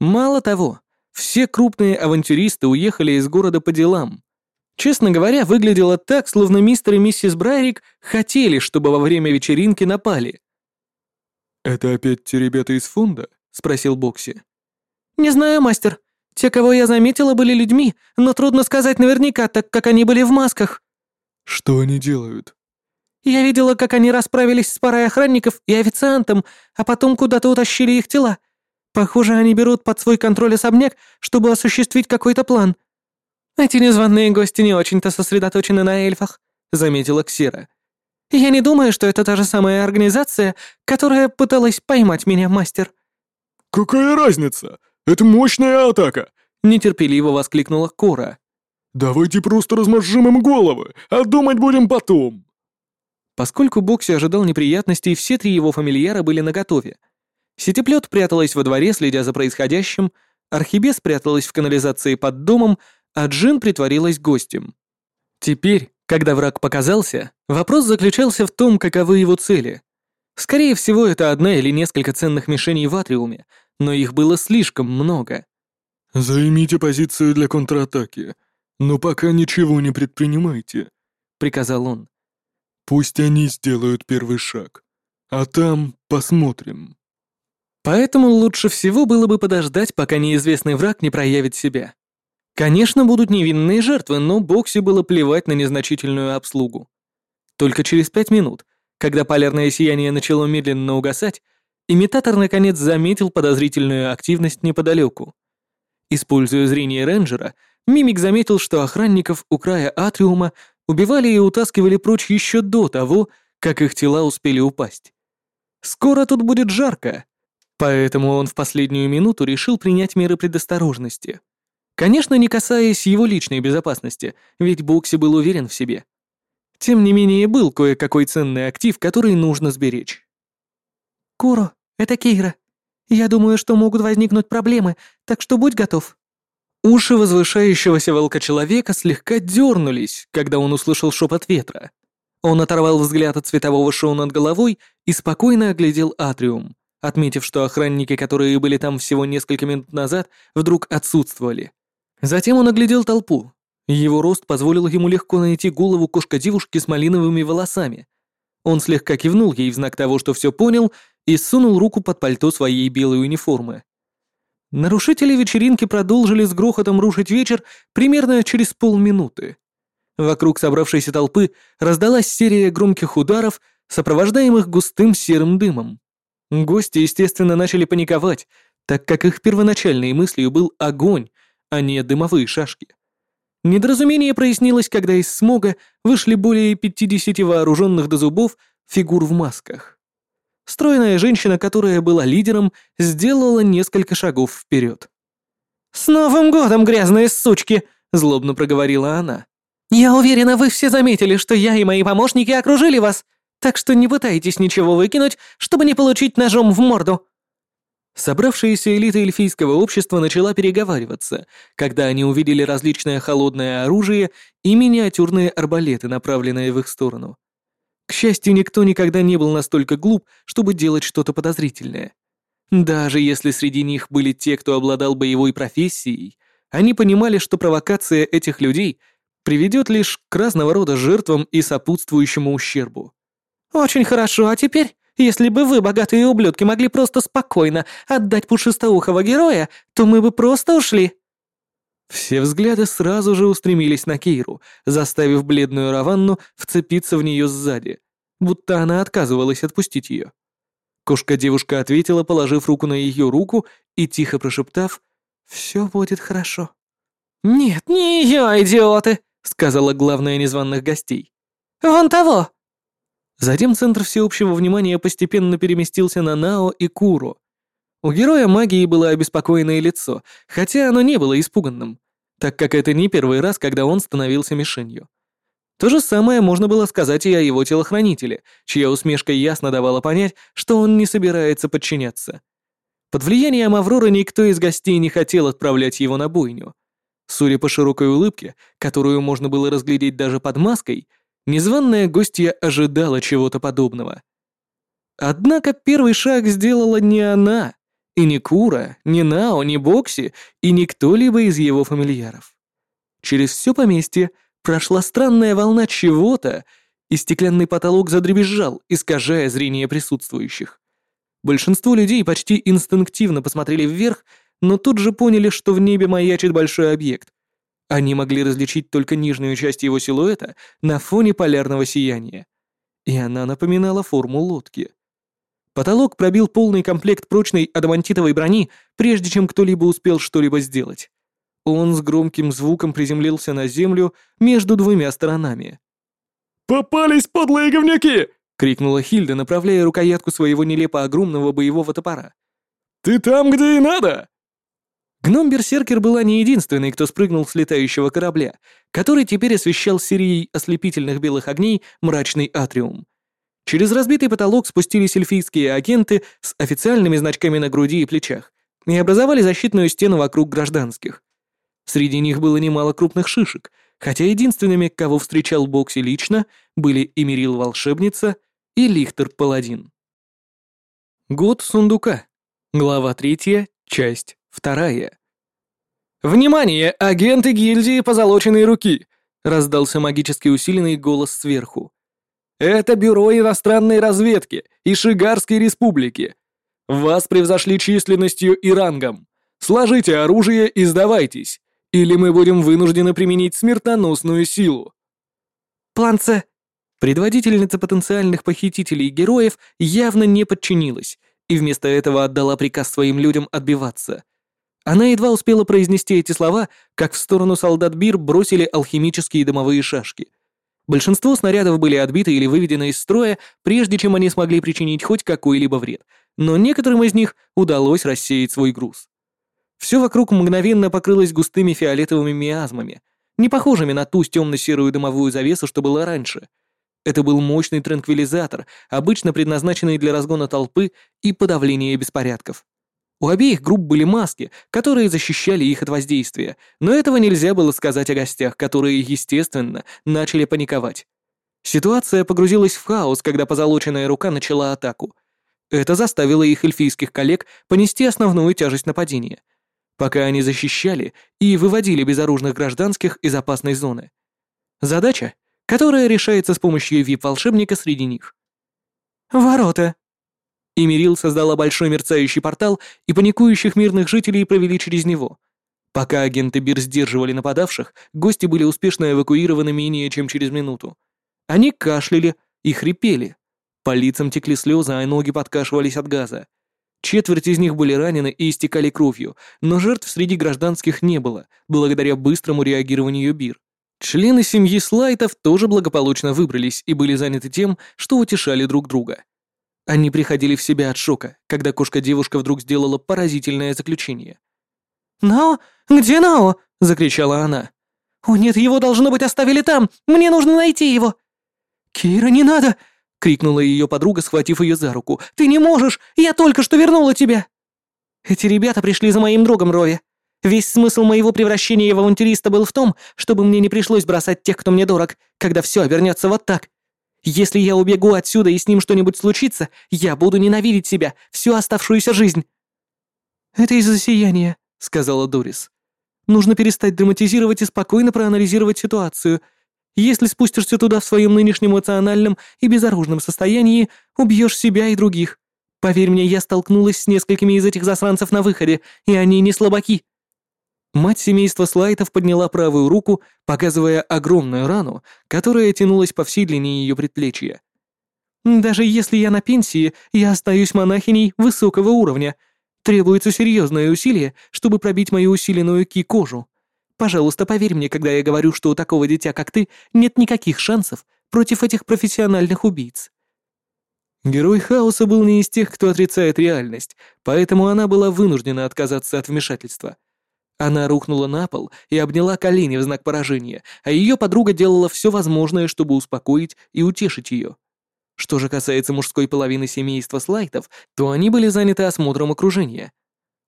Мало того, все крупные авантюристы уехали из города по делам. Честно говоря, выглядело так, словно мистер и миссис Брайрик хотели, чтобы во время вечеринки напали. «Это опять те ребята из фонда?» — спросил Бокси. «Не знаю, мастер. Те, кого я заметила, были людьми, но трудно сказать наверняка, так как они были в масках». «Что они делают?» «Я видела, как они расправились с парой охранников и официантом, а потом куда-то утащили их тела. Похоже, они берут под свой контроль особняк, чтобы осуществить какой-то план. Эти незваные гости не очень-то сосредоточены на эльфах», — заметила Ксира. «Я не думаю, что это та же самая организация, которая пыталась поймать меня, мастер». «Какая разница? Это мощная атака!» — нетерпеливо воскликнула Кора. «Давайте просто размозжим им головы, а думать будем потом!» Поскольку Бокси ожидал неприятностей, все три его фамильяра были наготове. Сетеплет пряталась во дворе, следя за происходящим, Архибес пряталась в канализации под домом, а Джин притворилась гостем. Теперь, когда враг показался, вопрос заключался в том, каковы его цели. Скорее всего, это одна или несколько ценных мишеней в Атриуме, но их было слишком много. «Займите позицию для контратаки», «Но пока ничего не предпринимайте», — приказал он. «Пусть они сделают первый шаг, а там посмотрим». Поэтому лучше всего было бы подождать, пока неизвестный враг не проявит себя. Конечно, будут невинные жертвы, но Бокси было плевать на незначительную обслугу. Только через пять минут, когда полярное сияние начало медленно угасать, имитатор наконец заметил подозрительную активность неподалеку. Используя зрение рейнджера, Мимик заметил, что охранников у края атриума убивали и утаскивали прочь еще до того, как их тела успели упасть. Скоро тут будет жарко, поэтому он в последнюю минуту решил принять меры предосторожности. Конечно, не касаясь его личной безопасности, ведь Бокси был уверен в себе. Тем не менее, был кое-какой ценный актив, который нужно сберечь. «Куро, это Кейра. Я думаю, что могут возникнуть проблемы, так что будь готов». Уши возвышающегося волка-человека слегка дернулись, когда он услышал шепот ветра. Он оторвал взгляд от светового шоу над головой и спокойно оглядел атриум, отметив, что охранники, которые были там всего несколько минут назад, вдруг отсутствовали. Затем он оглядел толпу. Его рост позволил ему легко найти голову кошка-девушки с малиновыми волосами. Он слегка кивнул ей в знак того, что все понял, и сунул руку под пальто своей белой униформы. Нарушители вечеринки продолжили с грохотом рушить вечер примерно через полминуты. Вокруг собравшейся толпы раздалась серия громких ударов, сопровождаемых густым серым дымом. Гости, естественно, начали паниковать, так как их первоначальной мыслью был огонь, а не дымовые шашки. Недоразумение прояснилось, когда из смога вышли более 50 вооруженных до зубов фигур в масках. Стройная женщина, которая была лидером, сделала несколько шагов вперед. «С Новым годом, грязные сучки!» — злобно проговорила она. «Я уверена, вы все заметили, что я и мои помощники окружили вас, так что не пытайтесь ничего выкинуть, чтобы не получить ножом в морду». Собравшаяся элита эльфийского общества начала переговариваться, когда они увидели различное холодное оружие и миниатюрные арбалеты, направленные в их сторону. К счастью, никто никогда не был настолько глуп, чтобы делать что-то подозрительное. Даже если среди них были те, кто обладал боевой профессией, они понимали, что провокация этих людей приведет лишь к разного рода жертвам и сопутствующему ущербу. «Очень хорошо, а теперь, если бы вы, богатые ублюдки, могли просто спокойно отдать пушистоухого героя, то мы бы просто ушли», все взгляды сразу же устремились на Кейру, заставив бледную Раванну вцепиться в нее сзади, будто она отказывалась отпустить ее. Кошка-девушка ответила, положив руку на ее руку и тихо прошептав «Все будет хорошо». «Нет, не ее, идиоты!» — сказала главная незваных гостей. «Вон того!» Затем центр всеобщего внимания постепенно переместился на Нао и Куру. У героя магии было обеспокоенное лицо, хотя оно не было испуганным так как это не первый раз, когда он становился мишенью. То же самое можно было сказать и о его телохранителе, чья усмешка ясно давала понять, что он не собирается подчиняться. Под влиянием Авроры никто из гостей не хотел отправлять его на бойню. Судя по широкой улыбке, которую можно было разглядеть даже под маской, незваная гостья ожидала чего-то подобного. Однако первый шаг сделала не она, и ни Кура, ни Нао, ни Бокси, и ни кто-либо из его фамильяров. Через все поместье прошла странная волна чего-то, и стеклянный потолок задребезжал, искажая зрение присутствующих. Большинство людей почти инстинктивно посмотрели вверх, но тут же поняли, что в небе маячит большой объект. Они могли различить только нижнюю часть его силуэта на фоне полярного сияния. И она напоминала форму лодки. Потолок пробил полный комплект прочной адамантитовой брони, прежде чем кто-либо успел что-либо сделать. Он с громким звуком приземлился на землю между двумя сторонами. «Попались, подлые говняки!» — крикнула Хильда, направляя рукоятку своего нелепо огромного боевого топора. «Ты там, где и надо!» Гном-берсеркер была не единственной, кто спрыгнул с летающего корабля, который теперь освещал серией ослепительных белых огней мрачный атриум. Через разбитый потолок спустились эльфийские агенты с официальными значками на груди и плечах и образовали защитную стену вокруг гражданских. Среди них было немало крупных шишек, хотя единственными, кого встречал Бокси лично, были Эмирил Волшебница и Лихтер Паладин. Год сундука. Глава третья, часть вторая. «Внимание, агенты гильдии позолоченной руки!» — раздался магически усиленный голос сверху. Это бюро иностранной разведки и Шигарской республики. Вас превзошли численностью и рангом. Сложите оружие и сдавайтесь, или мы будем вынуждены применить смертоносную силу. Планце. Предводительница потенциальных похитителей героев явно не подчинилась и вместо этого отдала приказ своим людям отбиваться. Она едва успела произнести эти слова, как в сторону солдат Бир бросили алхимические дымовые шашки. Большинство снарядов были отбиты или выведены из строя, прежде чем они смогли причинить хоть какой-либо вред, но некоторым из них удалось рассеять свой груз. Все вокруг мгновенно покрылось густыми фиолетовыми миазмами, не похожими на ту темно-серую дымовую завесу, что была раньше. Это был мощный транквилизатор, обычно предназначенный для разгона толпы и подавления беспорядков. У обеих групп были маски, которые защищали их от воздействия, но этого нельзя было сказать о гостях, которые, естественно, начали паниковать. Ситуация погрузилась в хаос, когда позолоченная рука начала атаку. Это заставило их эльфийских коллег понести основную тяжесть нападения, пока они защищали и выводили безоружных гражданских из опасной зоны. Задача, которая решается с помощью вип-волшебника среди них. «Ворота», и Мирил создала большой мерцающий портал, и паникующих мирных жителей провели через него. Пока агенты Бир сдерживали нападавших, гости были успешно эвакуированы менее чем через минуту. Они кашляли и хрипели. По лицам текли слезы, а ноги подкашивались от газа. Четверть из них были ранены и истекали кровью, но жертв среди гражданских не было, благодаря быстрому реагированию Бир. Члены семьи Слайтов тоже благополучно выбрались и были заняты тем, что утешали друг друга. Они приходили в себя от шока, когда кошка-девушка вдруг сделала поразительное заключение. «Нао? Где Нао?» — закричала она. «О нет, его, должно быть, оставили там! Мне нужно найти его!» «Кира, не надо!» — крикнула ее подруга, схватив ее за руку. «Ты не можешь! Я только что вернула тебя!» «Эти ребята пришли за моим другом, Рови. Весь смысл моего превращения в авантюриста был в том, чтобы мне не пришлось бросать тех, кто мне дорог, когда все обернется вот так. Если я убегу отсюда и с ним что-нибудь случится, я буду ненавидеть себя всю оставшуюся жизнь». «Это из-за сияния», — сказала Дорис. «Нужно перестать драматизировать и спокойно проанализировать ситуацию. Если спустишься туда в своем нынешнем эмоциональном и безоружном состоянии, убьешь себя и других. Поверь мне, я столкнулась с несколькими из этих засранцев на выходе, и они не слабаки». Мать семейства Слайтов подняла правую руку, показывая огромную рану, которая тянулась по всей длине ее предплечья. «Даже если я на пенсии, я остаюсь монахиней высокого уровня. Требуется серьезное усилие, чтобы пробить мою усиленную ки-кожу. Пожалуйста, поверь мне, когда я говорю, что у такого дитя, как ты, нет никаких шансов против этих профессиональных убийц». Герой хаоса был не из тех, кто отрицает реальность, поэтому она была вынуждена отказаться от вмешательства — она рухнула на пол и обняла колени в знак поражения, а ее подруга делала все возможное, чтобы успокоить и утешить ее. Что же касается мужской половины семейства Слайтов, то они были заняты осмотром окружения.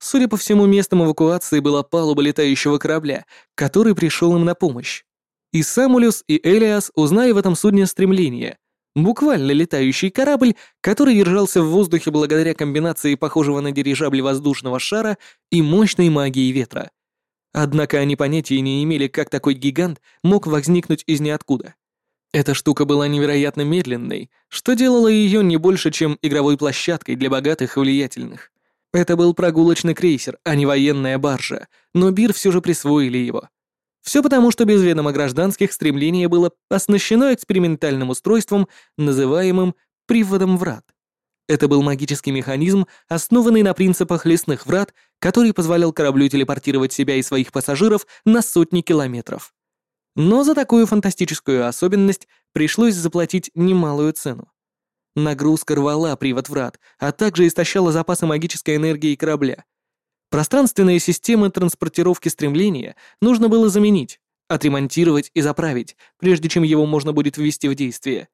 Судя по всему, местом эвакуации была палуба летающего корабля, который пришел им на помощь. И Самулюс, и Элиас узнали в этом судне стремление. Буквально летающий корабль, который держался в воздухе благодаря комбинации похожего на дирижабль воздушного шара и мощной магии ветра. Однако они понятия не имели, как такой гигант мог возникнуть из ниоткуда. Эта штука была невероятно медленной, что делало ее не больше, чем игровой площадкой для богатых и влиятельных. Это был прогулочный крейсер, а не военная баржа, но Бир все же присвоили его. Все потому, что без ведома гражданских стремление было оснащено экспериментальным устройством, называемым «приводом врат». Это был магический механизм, основанный на принципах лесных врат, который позволял кораблю телепортировать себя и своих пассажиров на сотни километров. Но за такую фантастическую особенность пришлось заплатить немалую цену. Нагрузка рвала привод врат, а также истощала запасы магической энергии корабля. Пространственные системы транспортировки стремления нужно было заменить, отремонтировать и заправить, прежде чем его можно будет ввести в действие.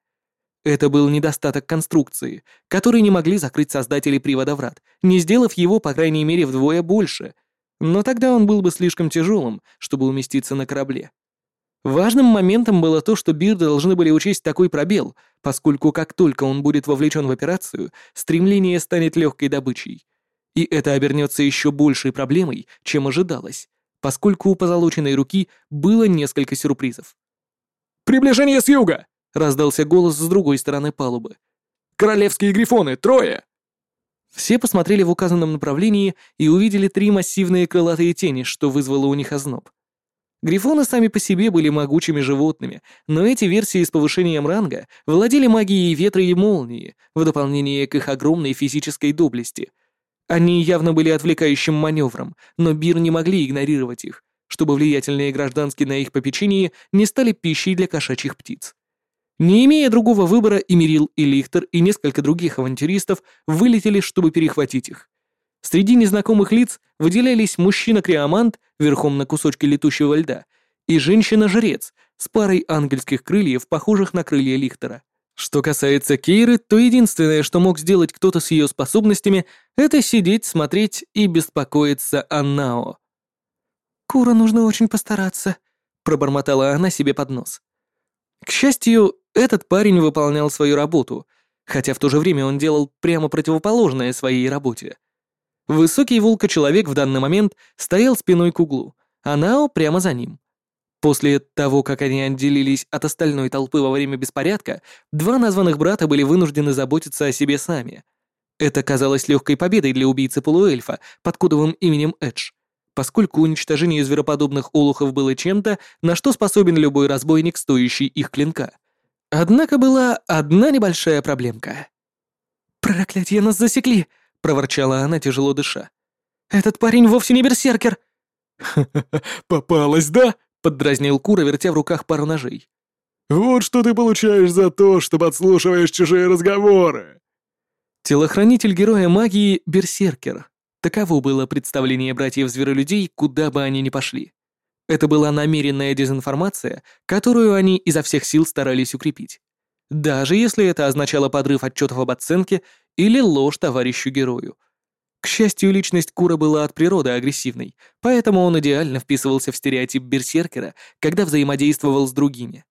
Это был недостаток конструкции, который не могли закрыть создатели привода врат, не сделав его, по крайней мере, вдвое больше. Но тогда он был бы слишком тяжелым, чтобы уместиться на корабле. Важным моментом было то, что Бирды должны были учесть такой пробел, поскольку как только он будет вовлечен в операцию, стремление станет легкой добычей. И это обернется еще большей проблемой, чем ожидалось, поскольку у позолоченной руки было несколько сюрпризов. «Приближение с юга!» — раздался голос с другой стороны палубы. «Королевские грифоны! Трое!» Все посмотрели в указанном направлении и увидели три массивные крылатые тени, что вызвало у них озноб. Грифоны сами по себе были могучими животными, но эти версии с повышением ранга владели магией ветра и молнии, в дополнение к их огромной физической доблести. Они явно были отвлекающим маневром, но Бир не могли игнорировать их, чтобы влиятельные гражданские на их попечении не стали пищей для кошачьих птиц. Не имея другого выбора, и Мирил, и Лихтер, и несколько других авантюристов вылетели, чтобы перехватить их. Среди незнакомых лиц выделялись мужчина-криомант верхом на кусочке летущего льда и женщина-жрец с парой ангельских крыльев, похожих на крылья Лихтера. Что касается Кейры, то единственное, что мог сделать кто-то с ее способностями, это сидеть, смотреть и беспокоиться о Нао. «Кура нужно очень постараться», — пробормотала она себе под нос. К счастью, этот парень выполнял свою работу, хотя в то же время он делал прямо противоположное своей работе — Высокий волка-человек в данный момент стоял спиной к углу, а Нао прямо за ним. После того, как они отделились от остальной толпы во время беспорядка, два названных брата были вынуждены заботиться о себе сами. Это казалось легкой победой для убийцы полуэльфа под кодовым именем Эдж, поскольку уничтожение звероподобных олухов было чем-то, на что способен любой разбойник, стоящий их клинка. Однако была одна небольшая проблемка. «Проклятье, нас засекли!» — проворчала она, тяжело дыша. «Этот парень вовсе не берсеркер!» «Ха-ха-ха, попалась, да?» — поддразнил Кура, вертя в руках пару ножей. «Вот что ты получаешь за то, что подслушиваешь чужие разговоры!» Телохранитель героя магии — берсеркер. Таково было представление братьев-зверолюдей, куда бы они ни пошли. Это была намеренная дезинформация, которую они изо всех сил старались укрепить. Даже если это означало подрыв отчетов об оценке или ложь товарищу-герою. К счастью, личность Кура была от природы агрессивной, поэтому он идеально вписывался в стереотип берсеркера, когда взаимодействовал с другими.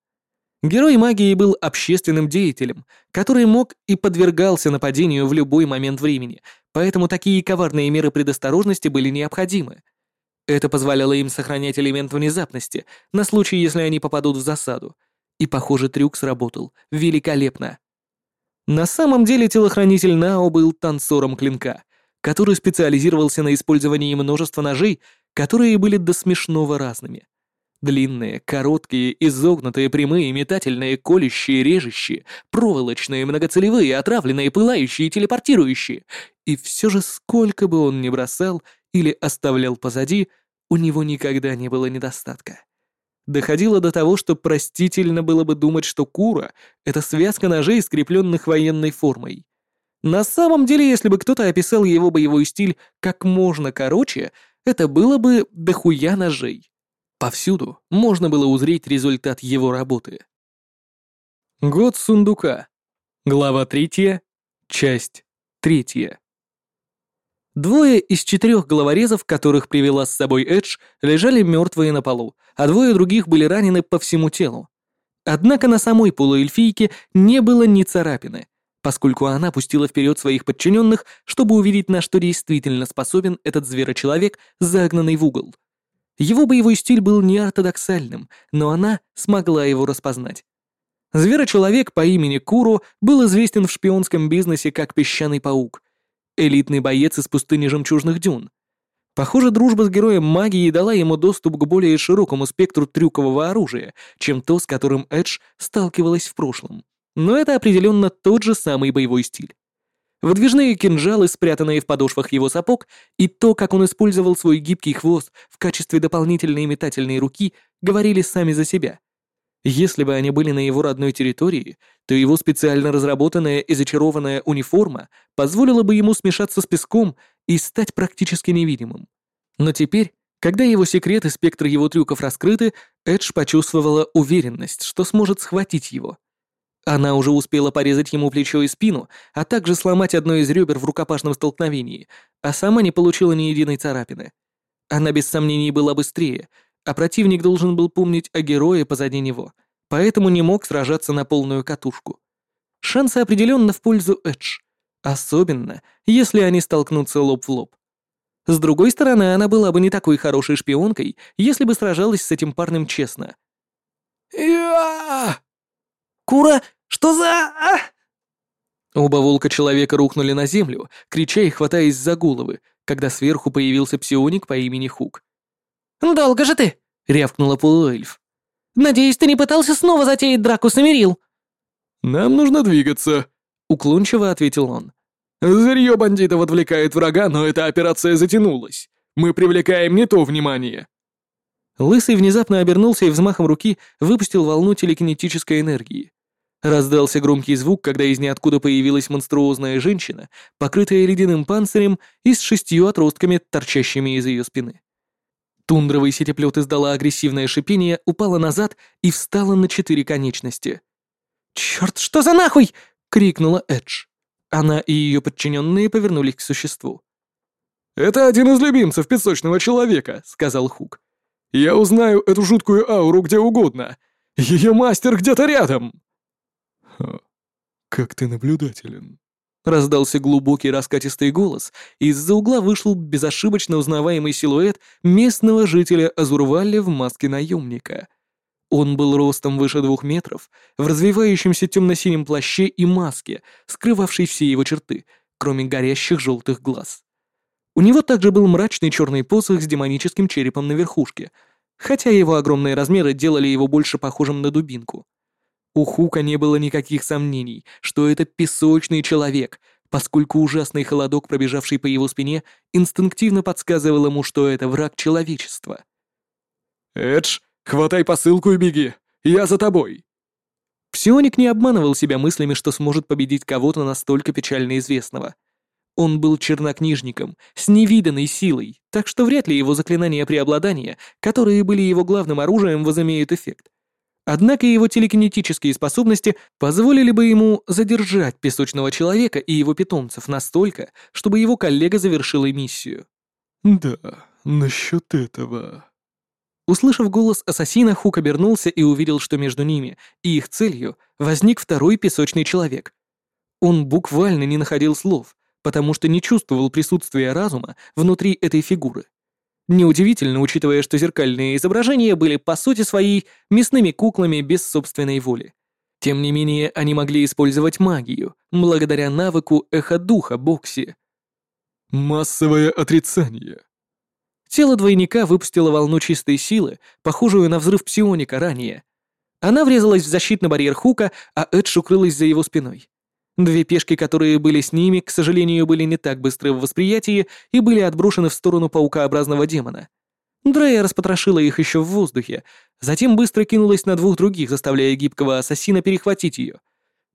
Герой магии был общественным деятелем, который мог и подвергался нападению в любой момент времени, поэтому такие коварные меры предосторожности были необходимы. Это позволяло им сохранять элемент внезапности на случай, если они попадут в засаду. И, похоже, трюк сработал великолепно. На самом деле телохранитель Нао был танцором клинка, который специализировался на использовании множества ножей, которые были до смешного разными. Длинные, короткие, изогнутые, прямые, метательные, колющие, режущие, проволочные, многоцелевые, отравленные, пылающие, телепортирующие. И все же сколько бы он ни бросал или оставлял позади, у него никогда не было недостатка. Доходило до того, что простительно было бы думать, что Кура — это связка ножей, скрепленных военной формой. На самом деле, если бы кто-то описал его боевой стиль как можно короче, это было бы дохуя ножей. Повсюду можно было узреть результат его работы. Год сундука. Глава третья. Часть третья. Двое из четырех головорезов, которых привела с собой Эдж, лежали мертвые на полу, а двое других были ранены по всему телу. Однако на самой полуэльфийке не было ни царапины, поскольку она пустила вперед своих подчиненных, чтобы увидеть, на что действительно способен этот зверочеловек, загнанный в угол. Его боевой стиль был неортодоксальным, но она смогла его распознать. Зверочеловек по имени Куру был известен в шпионском бизнесе как песчаный паук — элитный боец из пустыни Жемчужных Дюн. Похоже, дружба с героем магии дала ему доступ к более широкому спектру трюкового оружия, чем то, с которым Эдж сталкивалась в прошлом. Но это определенно тот же самый боевой стиль. Выдвижные кинжалы, спрятанные в подошвах его сапог, и то, как он использовал свой гибкий хвост в качестве дополнительной метательной руки, говорили сами за себя. Если бы они были на его родной территории, то его специально разработанная и зачарованная униформа позволила бы ему смешаться с песком и стать практически невидимым. Но теперь, когда его секрет и спектр его трюков раскрыты, Эдж почувствовала уверенность, что сможет схватить его. Она уже успела порезать ему плечо и спину, а также сломать одно из ребер в рукопашном столкновении, а сама не получила ни единой царапины. Она без сомнений была быстрее — а противник должен был помнить о герое позади него, поэтому не мог сражаться на полную катушку. Шансы определенно в пользу Эдж, особенно если они столкнутся лоб в лоб. С другой стороны, она была бы не такой хорошей шпионкой, если бы сражалась с этим парнем честно. я Кура, что за... А?» Оба волка-человека рухнули на землю, крича и хватаясь за головы, когда сверху появился псионик по имени Хук. «Долго же ты! рявкнула полуэльф. «Надеюсь, ты не пытался снова затеять драку с Эмирил?» «Нам нужно двигаться», — уклончиво ответил он. «Зырье бандитов отвлекает врага, но эта операция затянулась. Мы привлекаем не то внимание». Лысый внезапно обернулся и взмахом руки выпустил волну телекинетической энергии. Раздался громкий звук, когда из ниоткуда появилась монструозная женщина, покрытая ледяным панцирем и с шестью отростками, торчащими из ее спины. Тундровый сетеплет издала агрессивное шипение, упала назад и встала на четыре конечности. «Чёрт, что за нахуй!» — крикнула Эдж. Она и ее подчиненные повернулись к существу. «Это один из любимцев песочного человека», — сказал Хук. «Я узнаю эту жуткую ауру где угодно. Ее мастер где-то рядом!» Ха, как ты наблюдателен. Раздался глубокий раскатистый голос, и из-за угла вышел безошибочно узнаваемый силуэт местного жителя Азурвалля в маске наемника. Он был ростом выше двух метров, в развивающемся темно-синем плаще и маске, скрывавшей все его черты, кроме горящих желтых глаз. У него также был мрачный черный посох с демоническим черепом на верхушке, хотя его огромные размеры делали его больше похожим на дубинку. У Хука не было никаких сомнений, что это песочный человек, поскольку ужасный холодок, пробежавший по его спине, инстинктивно подсказывал ему, что это враг человечества. «Эдж, хватай посылку и беги! Я за тобой!» Псионик не обманывал себя мыслями, что сможет победить кого-то настолько печально известного. Он был чернокнижником, с невиданной силой, так что вряд ли его заклинания преобладания, которые были его главным оружием, возымеют эффект. Однако его телекинетические способности позволили бы ему задержать песочного человека и его питомцев настолько, чтобы его коллега завершила миссию. «Да, насчет этого...» Услышав голос ассасина, Хук обернулся и увидел, что между ними и их целью возник второй песочный человек. Он буквально не находил слов, потому что не чувствовал присутствия разума внутри этой фигуры. Неудивительно, учитывая, что зеркальные изображения были по сути своей мясными куклами без собственной воли. Тем не менее, они могли использовать магию, благодаря навыку эхо-духа Бокси. Массовое отрицание. Тело двойника выпустило волну чистой силы, похожую на взрыв псионика ранее. Она врезалась в защитный барьер Хука, а Эдж укрылась за его спиной. Две пешки, которые были с ними, к сожалению, были не так быстры в восприятии и были отброшены в сторону паукообразного демона. Дрея распотрошила их еще в воздухе, затем быстро кинулась на двух других, заставляя гибкого ассасина перехватить ее.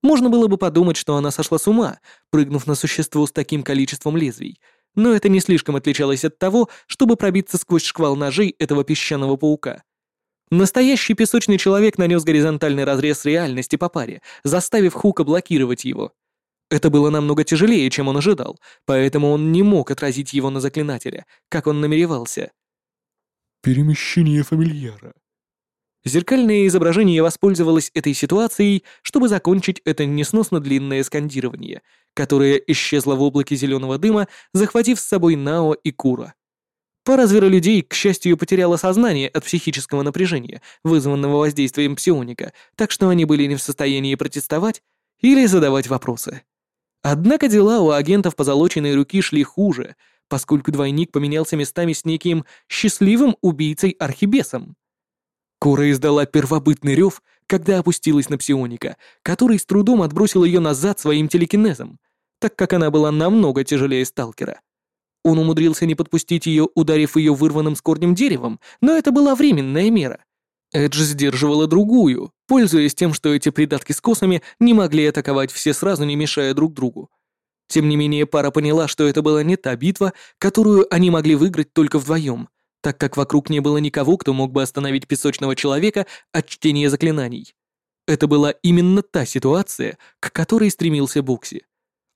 Можно было бы подумать, что она сошла с ума, прыгнув на существо с таким количеством лезвий, но это не слишком отличалось от того, чтобы пробиться сквозь шквал ножей этого песчаного паука. Настоящий песочный человек нанес горизонтальный разрез реальности по паре, заставив Хука блокировать его. Это было намного тяжелее, чем он ожидал, поэтому он не мог отразить его на заклинателя, как он намеревался. Перемещение фамильяра. Зеркальное изображение воспользовалось этой ситуацией, чтобы закончить это несносно длинное скандирование, которое исчезло в облаке зеленого дыма, захватив с собой Нао и Кура. Пара зверолюдей, к счастью, потеряла сознание от психического напряжения, вызванного воздействием псионика, так что они были не в состоянии протестовать или задавать вопросы. Однако дела у агентов позолоченной руки шли хуже, поскольку двойник поменялся местами с неким счастливым убийцей-архибесом. Кора издала первобытный рев, когда опустилась на псионика, который с трудом отбросил ее назад своим телекинезом, так как она была намного тяжелее сталкера. Он умудрился не подпустить ее, ударив ее вырванным с корнем деревом, но это была временная мера. Эдж сдерживала другую, пользуясь тем, что эти придатки с косами не могли атаковать все сразу, не мешая друг другу. Тем не менее, пара поняла, что это была не та битва, которую они могли выиграть только вдвоем, так как вокруг не было никого, кто мог бы остановить песочного человека от чтения заклинаний. Это была именно та ситуация, к которой стремился Букси.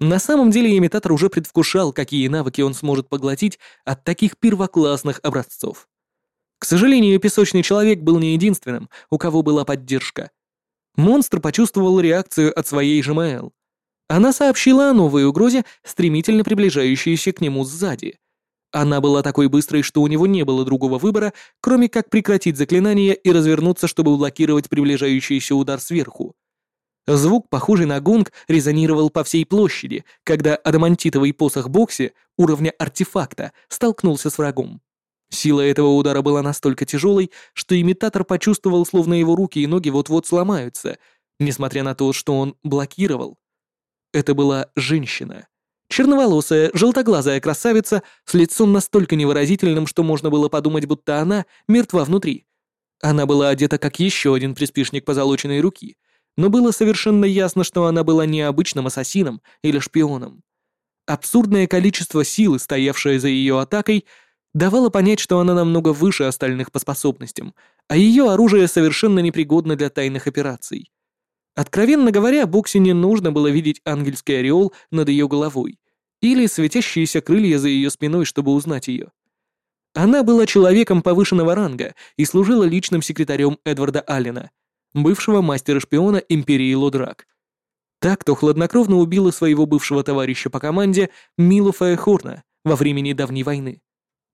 На самом деле имитатор уже предвкушал, какие навыки он сможет поглотить от таких первоклассных образцов. К сожалению, песочный человек был не единственным, у кого была поддержка. Монстр почувствовал реакцию от своей ЖМЛ. Она сообщила о новой угрозе, стремительно приближающейся к нему сзади. Она была такой быстрой, что у него не было другого выбора, кроме как прекратить заклинание и развернуться, чтобы блокировать приближающийся удар сверху. Звук, похожий на гонг, резонировал по всей площади, когда адамантитовый посох Бокси уровня артефакта столкнулся с врагом. Сила этого удара была настолько тяжелой, что имитатор почувствовал, словно его руки и ноги вот-вот сломаются, несмотря на то, что он блокировал. Это была женщина. Черноволосая, желтоглазая красавица с лицом настолько невыразительным, что можно было подумать, будто она мертва внутри. Она была одета как еще один приспешник позолоченной руки, но было совершенно ясно, что она была не обычным ассасином или шпионом. Абсурдное количество силы, стоявшее за ее атакой, давало понять, что она намного выше остальных по способностям, а ее оружие совершенно непригодно для тайных операций. Откровенно говоря, Бокси не нужно было видеть ангельский ореол над ее головой или светящиеся крылья за ее спиной, чтобы узнать ее. Она была человеком повышенного ранга и служила личным секретарем Эдварда Аллена, бывшего мастера-шпиона Империи Лодрак. Так, кто хладнокровно убила своего бывшего товарища по команде Милу Фаехорна во время недавней войны.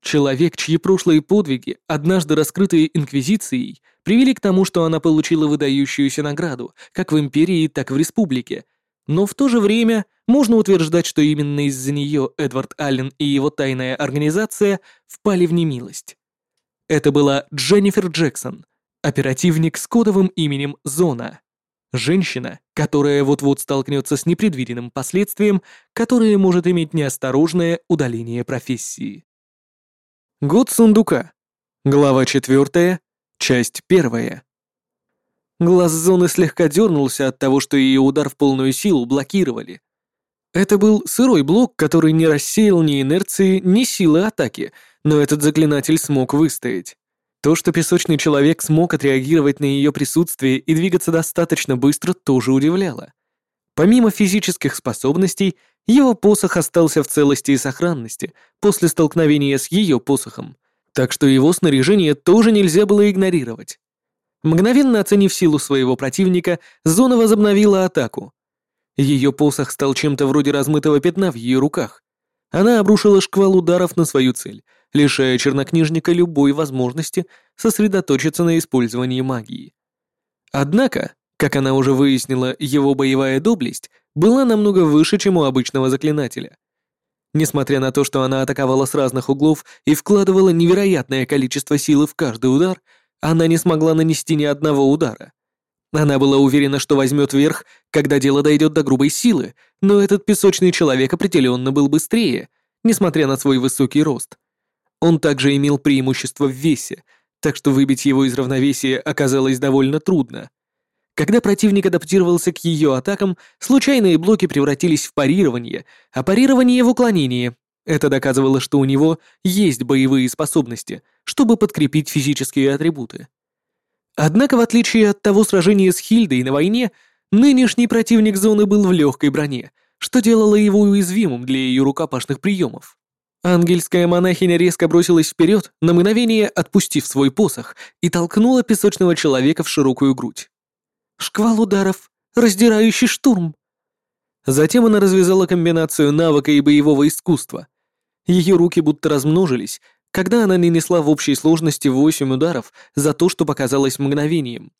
Человек, чьи прошлые подвиги, однажды раскрытые Инквизицией, привели к тому, что она получила выдающуюся награду, как в Империи, так и в Республике. Но в то же время можно утверждать, что именно из-за нее Эдвард Аллен и его тайная организация впали в немилость. Это была Дженнифер Джексон, оперативник с кодовым именем Зона. Женщина, которая вот-вот столкнется с непредвиденным последствием, которое может иметь неосторожное удаление профессии. Год сундука. Глава 4, часть 1. Глаз Зоны слегка дернулся от того, что ее удар в полную силу блокировали. Это был сырой блок, который не рассеял ни инерции, ни силы атаки, но этот заклинатель смог выстоять. То, что песочный человек смог отреагировать на ее присутствие и двигаться достаточно быстро, тоже удивляло. Помимо физических способностей, его посох остался в целости и сохранности после столкновения с ее посохом, так что его снаряжение тоже нельзя было игнорировать. Мгновенно оценив силу своего противника, Зона возобновила атаку. Ее посох стал чем-то вроде размытого пятна в ее руках. Она обрушила шквал ударов на свою цель, лишая чернокнижника любой возможности сосредоточиться на использовании магии. Однако, как она уже выяснила, его боевая доблесть была намного выше, чем у обычного заклинателя. Несмотря на то, что она атаковала с разных углов и вкладывала невероятное количество силы в каждый удар, она не смогла нанести ни одного удара. Она была уверена, что возьмет верх, когда дело дойдет до грубой силы, но этот песочный человек определенно был быстрее, несмотря на свой высокий рост. Он также имел преимущество в весе, так что выбить его из равновесия оказалось довольно трудно. Когда противник адаптировался к ее атакам, случайные блоки превратились в парирование, а парирование в уклонение. Это доказывало, что у него есть боевые способности, чтобы подкрепить физические атрибуты. Однако, в отличие от того сражения с Хильдой на войне, нынешний противник зоны был в легкой броне, что делало его уязвимым для ее рукопашных приемов. Ангельская монахиня резко бросилась вперед, на мгновение отпустив свой посох, и толкнула песочного человека в широкую грудь. Шквал ударов, раздирающий штурм. Затем она развязала комбинацию навыка и боевого искусства. Ее руки будто размножились, когда она нанесла в общей сложности восемь ударов за то, что показалось мгновением.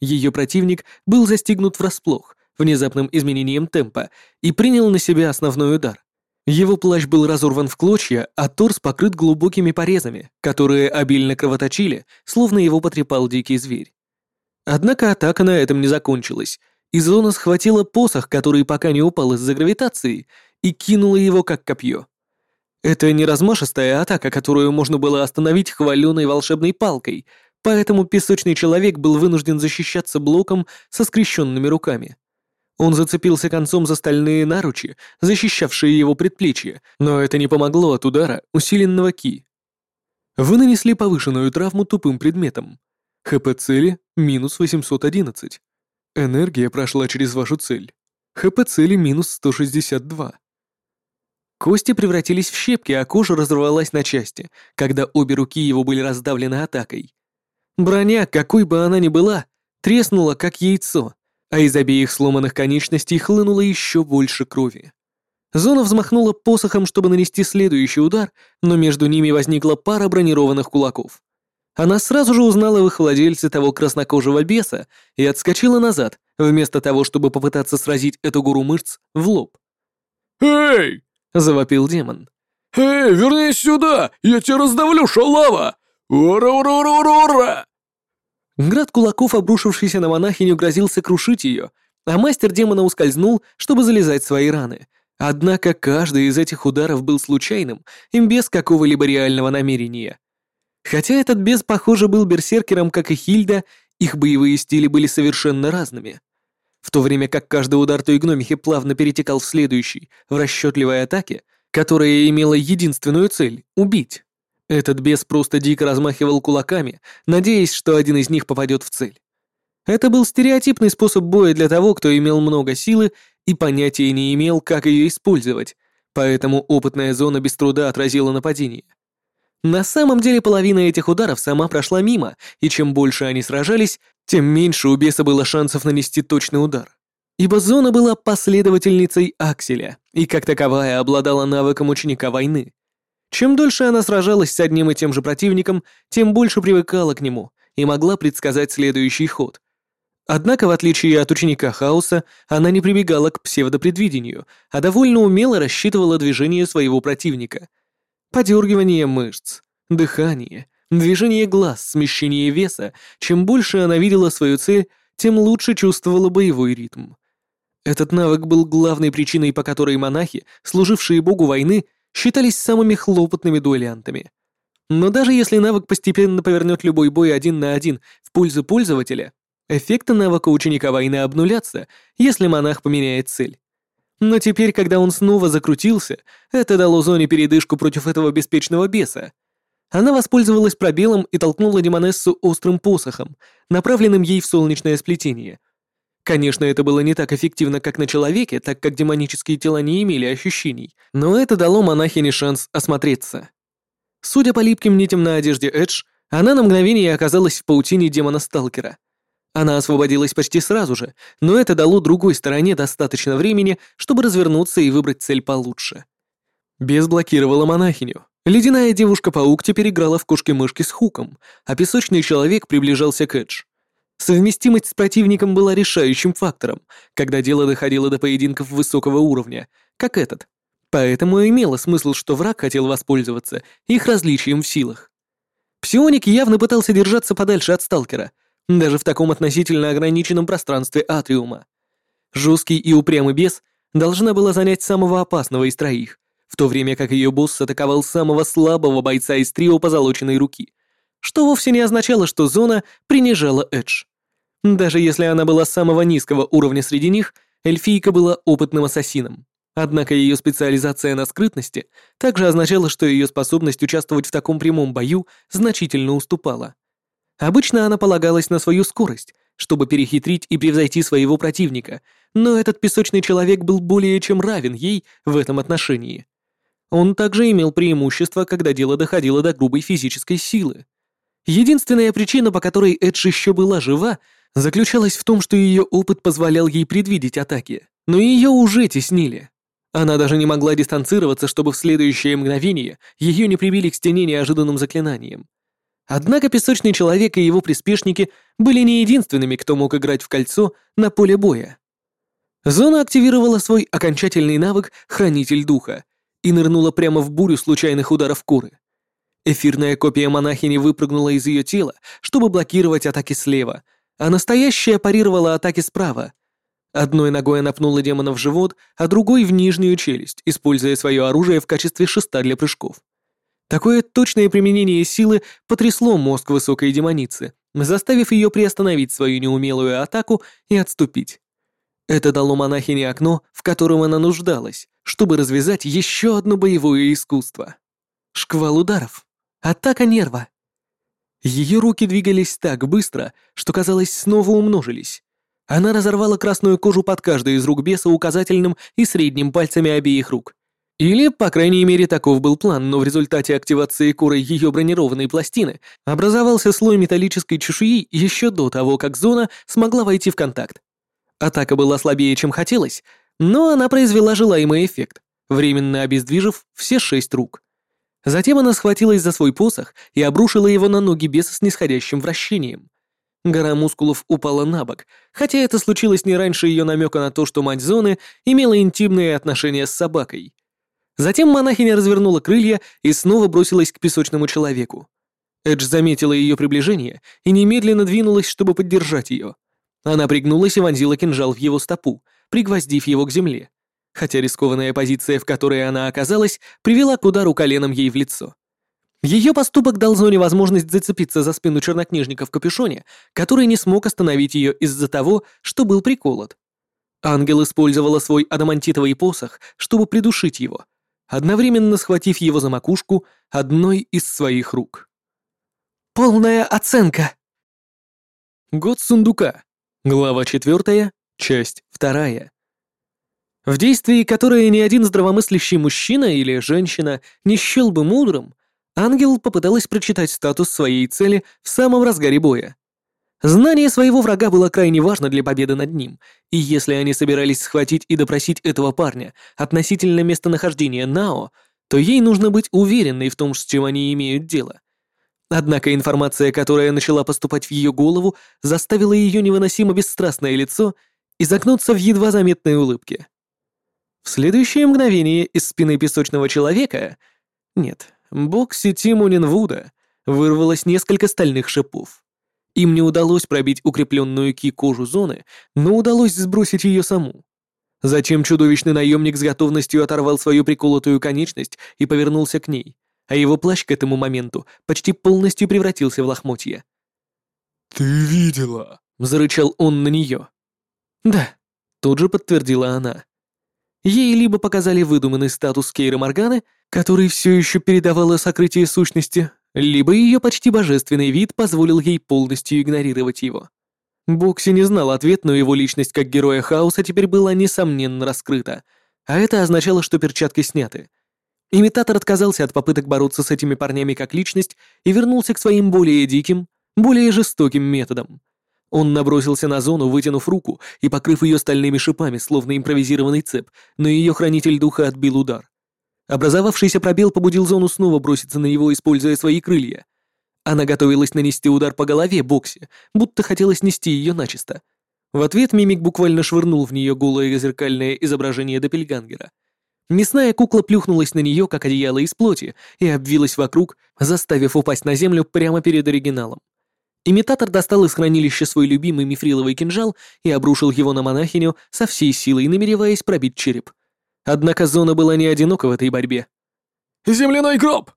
Ее противник был застигнут врасплох, внезапным изменением темпа, и принял на себя основной удар. Его плащ был разорван в клочья, а торс покрыт глубокими порезами, которые обильно кровоточили, словно его потрепал дикий зверь. Однако атака на этом не закончилась, и Зона схватила посох, который пока не упал из-за гравитации, и кинула его как копье. Это не размашистая атака, которую можно было остановить хваленой волшебной палкой, поэтому песочный человек был вынужден защищаться блоком со скрещенными руками. Он зацепился концом за стальные наручи, защищавшие его предплечье, но это не помогло от удара усиленного ки. Вы нанесли повышенную травму тупым предметом. ХП цели — минус 811. Энергия прошла через вашу цель. ХП цели минус 162. Кости превратились в щепки, а кожа разорвалась на части, когда обе руки его были раздавлены атакой. Броня, какой бы она ни была, треснула, как яйцо, а из обеих сломанных конечностей хлынуло еще больше крови. Зона взмахнула посохом, чтобы нанести следующий удар, но между ними возникла пара бронированных кулаков. Она сразу же узнала в их владельце того краснокожего беса и отскочила назад, вместо того, чтобы попытаться сразить эту гору мышц в лоб. «Эй!» — завопил демон. «Эй, вернись сюда! Я тебя раздавлю, шалава! Ура-ура-ура-ура-ура!» Град кулаков, обрушившийся на монахиню, грозился крушить ее, а мастер демона ускользнул, чтобы залезать в свои раны. Однако каждый из этих ударов был случайным и без какого-либо реального намерения. Хотя этот бес, похоже, был берсеркером, как и Хильда, их боевые стили были совершенно разными. В то время как каждый удар той гномихи плавно перетекал в следующий, в расчетливой атаке, которая имела единственную цель — убить. Этот бес просто дико размахивал кулаками, надеясь, что один из них попадет в цель. Это был стереотипный способ боя для того, кто имел много силы и понятия не имел, как ее использовать, поэтому опытная зона без труда отразила нападение. На самом деле половина этих ударов сама прошла мимо, и чем больше они сражались, тем меньше у беса было шансов нанести точный удар. Ибо зона была последовательницей Акселя, и как таковая обладала навыком ученика войны. Чем дольше она сражалась с одним и тем же противником, тем больше привыкала к нему и могла предсказать следующий ход. Однако, в отличие от ученика хаоса, она не прибегала к псевдопредвидению, а довольно умело рассчитывала движение своего противника — Подергивание мышц, дыхание, движение глаз, смещение веса. Чем больше она видела свою цель, тем лучше чувствовала боевой ритм. Этот навык был главной причиной, по которой монахи, служившие богу войны, считались самыми хлопотными дуэлянтами. Но даже если навык постепенно повернет любой бой один на один в пользу пользователя, эффекты навыка ученика войны обнулятся, если монах поменяет цель. Но теперь, когда он снова закрутился, это дало Зоне передышку против этого беспечного беса. Она воспользовалась пробелом и толкнула Демонессу острым посохом, направленным ей в солнечное сплетение. Конечно, это было не так эффективно, как на человеке, так как демонические тела не имели ощущений, но это дало монахине шанс осмотреться. Судя по липким нитям на одежде Эдж, она на мгновение оказалась в паутине демона-сталкера — она освободилась почти сразу же, но это дало другой стороне достаточно времени, чтобы развернуться и выбрать цель получше. Без блокировала монахиню. Ледяная девушка-паук теперь играла в кошки-мышки с хуком, а песочный человек приближался к Эдж. Совместимость с противником была решающим фактором, когда дело доходило до поединков высокого уровня, как этот. Поэтому имело смысл, что враг хотел воспользоваться их различием в силах. Псионик явно пытался держаться подальше от сталкера, даже в таком относительно ограниченном пространстве атриума. Жесткий и упрямый бес должна была занять самого опасного из троих, в то время как ее босс атаковал самого слабого бойца из трио позолоченной руки, что вовсе не означало, что зона принижала Эдж. Даже если она была самого низкого уровня среди них, эльфийка была опытным ассасином. Однако ее специализация на скрытности также означала, что ее способность участвовать в таком прямом бою значительно уступала. Обычно она полагалась на свою скорость, чтобы перехитрить и превзойти своего противника, но этот песочный человек был более чем равен ей в этом отношении. Он также имел преимущество, когда дело доходило до грубой физической силы. Единственная причина, по которой Эдж еще была жива, заключалась в том, что ее опыт позволял ей предвидеть атаки, но ее уже теснили. Она даже не могла дистанцироваться, чтобы в следующее мгновение ее не прибили к стене неожиданным заклинанием. Однако песочный человек и его приспешники были не единственными, кто мог играть в кольцо на поле боя. Зона активировала свой окончательный навык «Хранитель духа» и нырнула прямо в бурю случайных ударов куры. Эфирная копия монахини выпрыгнула из ее тела, чтобы блокировать атаки слева, а настоящая парировала атаки справа. Одной ногой она пнула демона в живот, а другой — в нижнюю челюсть, используя свое оружие в качестве шеста для прыжков. Такое точное применение силы потрясло мозг высокой демоницы, заставив ее приостановить свою неумелую атаку и отступить. Это дало монахине окно, в котором она нуждалась, чтобы развязать еще одно боевое искусство. Шквал ударов. Атака нерва. Ее руки двигались так быстро, что, казалось, снова умножились. Она разорвала красную кожу под каждой из рук беса указательным и средним пальцами обеих рук. Или, по крайней мере, таков был план, но в результате активации куры ее бронированной пластины образовался слой металлической чешуи еще до того, как зона смогла войти в контакт. Атака была слабее, чем хотелось, но она произвела желаемый эффект, временно обездвижив все шесть рук. Затем она схватилась за свой посох и обрушила его на ноги без снисходящим вращением. Гора мускулов упала на бок, хотя это случилось не раньше ее намека на то, что мать зоны имела интимные отношения с собакой — Затем монахиня развернула крылья и снова бросилась к песочному человеку. Эдж заметила ее приближение и немедленно двинулась, чтобы поддержать ее. Она пригнулась и вонзила кинжал в его стопу, пригвоздив его к земле, хотя рискованная позиция, в которой она оказалась, привела к удару коленом ей в лицо. Ее поступок дал Зоне возможность зацепиться за спину чернокнижника в капюшоне, который не смог остановить ее из-за того, что был приколот. Ангел использовала свой адамантитовый посох, чтобы придушить его, одновременно схватив его за макушку одной из своих рук. «Полная оценка!» Год сундука. Глава 4, часть 2. В действии, которое ни один здравомыслящий мужчина или женщина не счел бы мудрым, ангел попыталась прочитать статус своей цели в самом разгаре боя. Знание своего врага было крайне важно для победы над ним, и если они собирались схватить и допросить этого парня относительно местонахождения Нао, то ей нужно быть уверенной в том, с чем они имеют дело. Однако информация, которая начала поступать в ее голову, заставила ее невыносимо бесстрастное лицо изогнуться в едва заметной улыбке. В следующее мгновение из спины песочного человека... Нет, Бокси Тимонин вырвалось несколько стальных шипов. Им не удалось пробить укрепленную ки-кожу зоны, но удалось сбросить ее саму. Затем чудовищный наемник с готовностью оторвал свою приколотую конечность и повернулся к ней, а его плащ к этому моменту почти полностью превратился в лохмотья. «Ты видела?» — зарычал он на нее. «Да», — тут же подтвердила она. Ей либо показали выдуманный статус Кейра Морганы, который все еще передавала сокрытие сущности, либо ее почти божественный вид позволил ей полностью игнорировать его. Бокси не знал ответ, но его личность как героя хаоса теперь была несомненно раскрыта, а это означало, что перчатки сняты — Имитатор отказался от попыток бороться с этими парнями как личность и вернулся к своим более диким, более жестоким методам. Он набросился на зону, вытянув руку и покрыв ее стальными шипами, словно импровизированный цеп, но ее хранитель духа отбил удар. Образовавшийся пробел побудил зону снова броситься на него, используя свои крылья. Она готовилась нанести удар по голове Бокси, будто хотела снести ее начисто. В ответ мимик буквально швырнул в нее голое зеркальное изображение Доппельгангера — Мясная кукла плюхнулась на нее, как одеяло из плоти, и обвилась вокруг, заставив упасть на землю прямо перед оригиналом. Имитатор достал из хранилища свой любимый мифриловый кинжал и обрушил его на монахиню со всей силой, намереваясь пробить череп. Однако зона была не одинока в этой борьбе. «Земляной гроб!»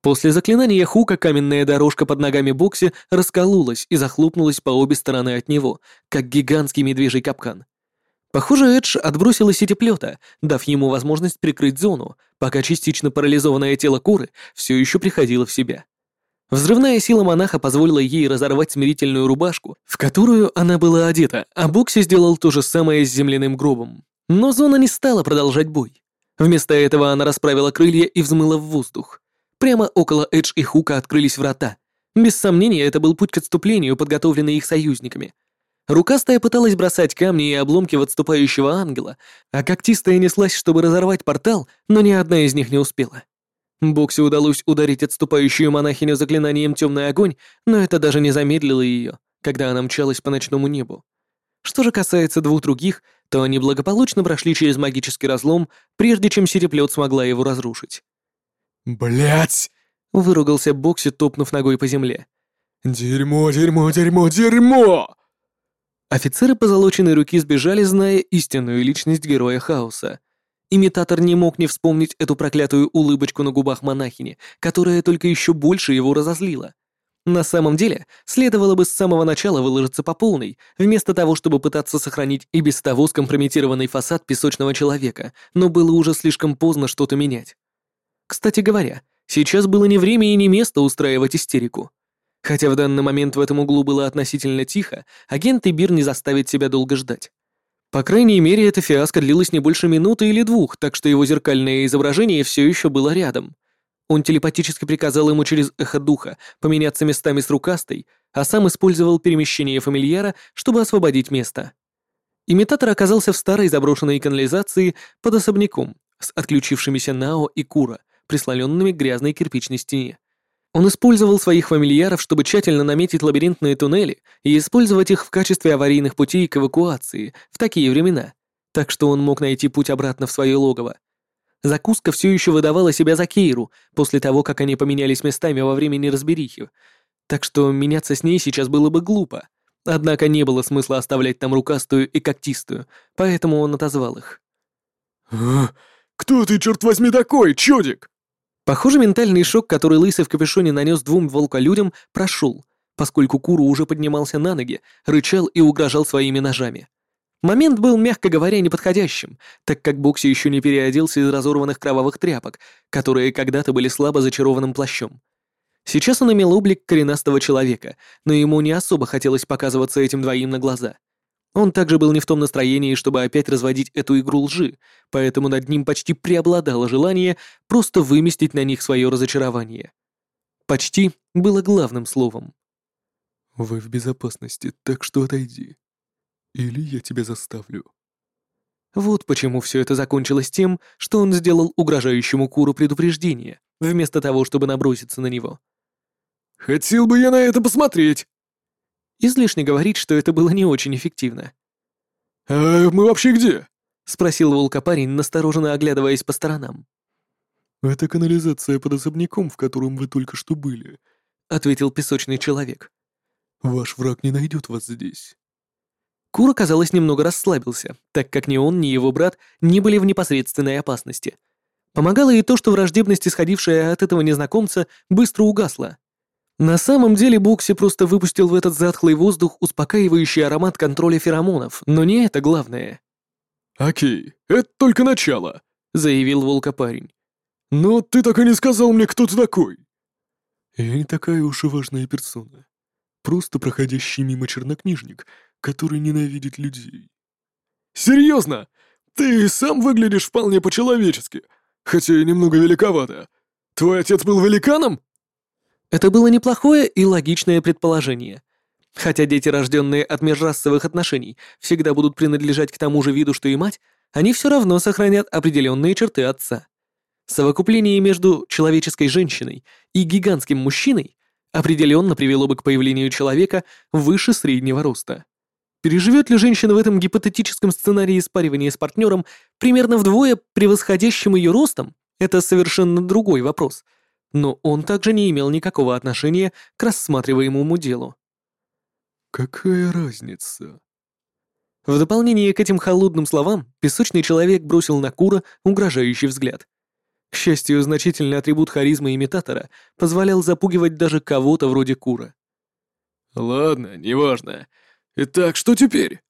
После заклинания Хука каменная дорожка под ногами Бокси раскололась и захлопнулась по обе стороны от него, как гигантский медвежий капкан. Похоже, Эдж отбросила сетеплета, дав ему возможность прикрыть зону, пока частично парализованное тело Куры все еще приходило в себя. Взрывная сила монаха позволила ей разорвать смирительную рубашку, в которую она была одета, а Бокси сделал то же самое с земляным гробом. Но зона не стала продолжать бой. Вместо этого она расправила крылья и взмыла в воздух. Прямо около Эдж и Хука открылись врата. Без сомнения, это был путь к отступлению, подготовленный их союзниками. Рукастая пыталась бросать камни и обломки в отступающего ангела, а когтистая неслась, чтобы разорвать портал, но ни одна из них не успела. Бокси удалось ударить отступающую монахиню заклинанием «Темный огонь», но это даже не замедлило ее, когда она мчалась по ночному небу. Что же касается двух других, то они благополучно прошли через магический разлом, прежде чем сереплет смогла его разрушить. Блять! выругался Бокси, топнув ногой по земле. «Дерьмо, дерьмо, дерьмо, дерьмо!» Офицеры позолоченной руки сбежали, зная истинную личность героя хаоса. Имитатор не мог не вспомнить эту проклятую улыбочку на губах монахини, которая только еще больше его разозлила. На самом деле, следовало бы с самого начала выложиться по полной, вместо того, чтобы пытаться сохранить и без того скомпрометированный фасад песочного человека, но было уже слишком поздно что-то менять. Кстати говоря, сейчас было не время и не место устраивать истерику. Хотя в данный момент в этом углу было относительно тихо, агент Ибир не заставит себя долго ждать. По крайней мере, эта фиаско длилась не больше минуты или двух, так что его зеркальное изображение все еще было рядом. Он телепатически приказал ему через эхо духа поменяться местами с рукастой, а сам использовал перемещение фамильяра, чтобы освободить место. Имитатор оказался в старой заброшенной канализации под особняком с отключившимися Нао и Кура, прислоненными к грязной кирпичной стене. Он использовал своих фамильяров, чтобы тщательно наметить лабиринтные туннели и использовать их в качестве аварийных путей к эвакуации в такие времена, так что он мог найти путь обратно в свое логово. Закуска все еще выдавала себя за Кейру после того, как они поменялись местами во время неразберихи, так что меняться с ней сейчас было бы глупо. Однако не было смысла оставлять там рукастую и когтистую, поэтому он отозвал их. «А, кто ты, черт возьми, такой, чудик?» Похоже, ментальный шок, который Лысый в капюшоне нанес двум волколюдям, прошел, поскольку Куру уже поднимался на ноги, рычал и угрожал своими ножами. Момент был, мягко говоря, неподходящим, так как Бокси еще не переоделся из разорванных кровавых тряпок, которые когда-то были слабо зачарованным плащом. Сейчас он имел облик коренастого человека, но ему не особо хотелось показываться этим двоим на глаза. Он также был не в том настроении, чтобы опять разводить эту игру лжи, поэтому над ним почти преобладало желание просто выместить на них свое разочарование. «Почти» было главным словом. «Вы в безопасности, так что отойди. Или я тебя заставлю». Вот почему все это закончилось тем, что он сделал угрожающему Куру предупреждение, вместо того, чтобы наброситься на него. «Хотел бы я на это посмотреть!» Излишне говорить, что это было не очень эффективно. «А мы вообще где?» — спросил волкопарень, настороженно оглядываясь по сторонам. «Это канализация под особняком, в котором вы только что были», — ответил песочный человек. «Ваш враг не найдет вас здесь». Кура, казалось, немного расслабился, так как ни он, ни его брат не были в непосредственной опасности. Помогало и то, что враждебность, исходившая от этого незнакомца, быстро угасла. На самом деле Букси просто выпустил в этот затхлый воздух успокаивающий аромат контроля феромонов, но не это главное. «Окей, это только начало», — заявил волкопарень. «Но ты так и не сказал мне, кто ты такой». «Я не такая уж и важная персона. Просто проходящий мимо чернокнижник, который ненавидит людей». «Серьезно? Ты сам выглядишь вполне по-человечески, хотя и немного великовато. Твой отец был великаном?» Это было неплохое и логичное предположение. Хотя дети, рожденные от межрасовых отношений, всегда будут принадлежать к тому же виду, что и мать, они все равно сохранят определенные черты отца. Совокупление между человеческой женщиной и гигантским мужчиной определенно привело бы к появлению человека выше среднего роста. Переживет ли женщина в этом гипотетическом сценарии спаривания с партнером примерно вдвое превосходящим ее ростом, это совершенно другой вопрос — но он также не имел никакого отношения к рассматриваемому делу. «Какая разница?» В дополнение к этим холодным словам, песочный человек бросил на Кура угрожающий взгляд. К счастью, значительный атрибут харизмы имитатора позволял запугивать даже кого-то вроде Кура. «Ладно, неважно. Итак, что теперь?»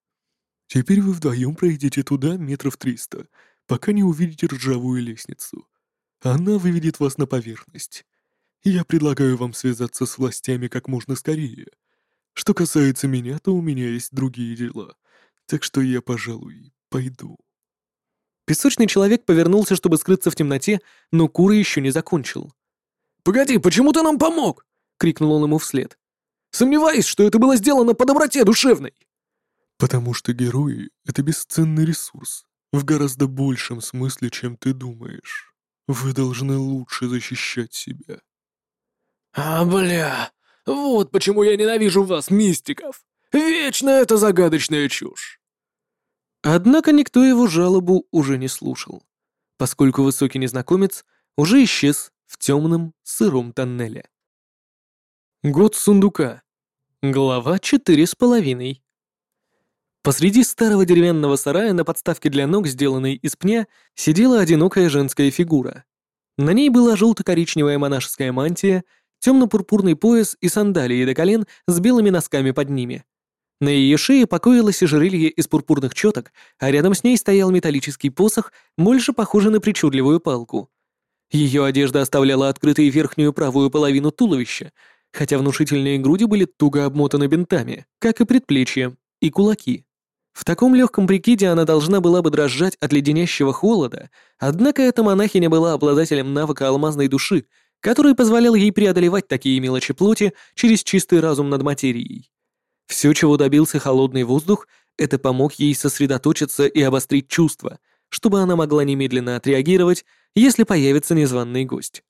«Теперь вы вдвоем пройдете туда метров триста, пока не увидите ржавую лестницу. Она выведет вас на поверхность. Я предлагаю вам связаться с властями как можно скорее. Что касается меня, то у меня есть другие дела, так что я, пожалуй, пойду». Песочный человек повернулся, чтобы скрыться в темноте, но Кура еще не закончил. «Погоди, почему ты нам помог?» — крикнул он ему вслед. «Сомневаюсь, что это было сделано по доброте душевной». «Потому что герои — это бесценный ресурс, в гораздо большем смысле, чем ты думаешь». Вы должны лучше защищать себя. А, бля, вот почему я ненавижу вас, мистиков. Вечно это загадочная чушь. Однако никто его жалобу уже не слушал, поскольку высокий незнакомец уже исчез в темном сыром тоннеле. Год сундука. Глава четыре с половиной. Посреди старого деревянного сарая на подставке для ног, сделанной из пня, сидела одинокая женская фигура. На ней была желто-коричневая монашеская мантия, темно-пурпурный пояс и сандалии до колен с белыми носками под ними. На ее шее покоилось ожерелье из пурпурных четок, а рядом с ней стоял металлический посох, больше похожий на причудливую палку. Ее одежда оставляла открытой верхнюю правую половину туловища, хотя внушительные груди были туго обмотаны бинтами, как и предплечья и кулаки. В таком легком прикиде она должна была бы дрожать от леденящего холода, однако эта монахиня была обладателем навыка алмазной души, который позволял ей преодолевать такие мелочи плоти через чистый разум над материей. Все, чего добился холодный воздух, это помог ей сосредоточиться и обострить чувства, чтобы она могла немедленно отреагировать, если появится незваный гость.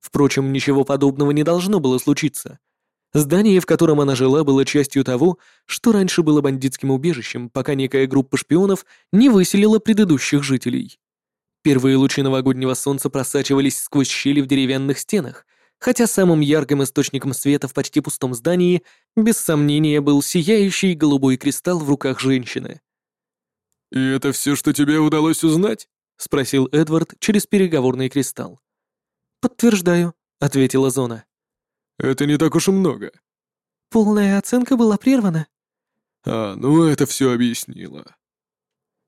Впрочем, ничего подобного не должно было случиться — Здание, в котором она жила, было частью того, что раньше было бандитским убежищем, пока некая группа шпионов не выселила предыдущих жителей. Первые лучи новогоднего солнца просачивались сквозь щели в деревянных стенах, хотя самым ярким источником света в почти пустом здании, без сомнения, был сияющий голубой кристалл в руках женщины. «И это все, что тебе удалось узнать?» — спросил Эдвард через переговорный кристалл. «Подтверждаю», — ответила Зона. «Это не так уж и много». «Полная оценка была прервана». «А, ну это все объяснило».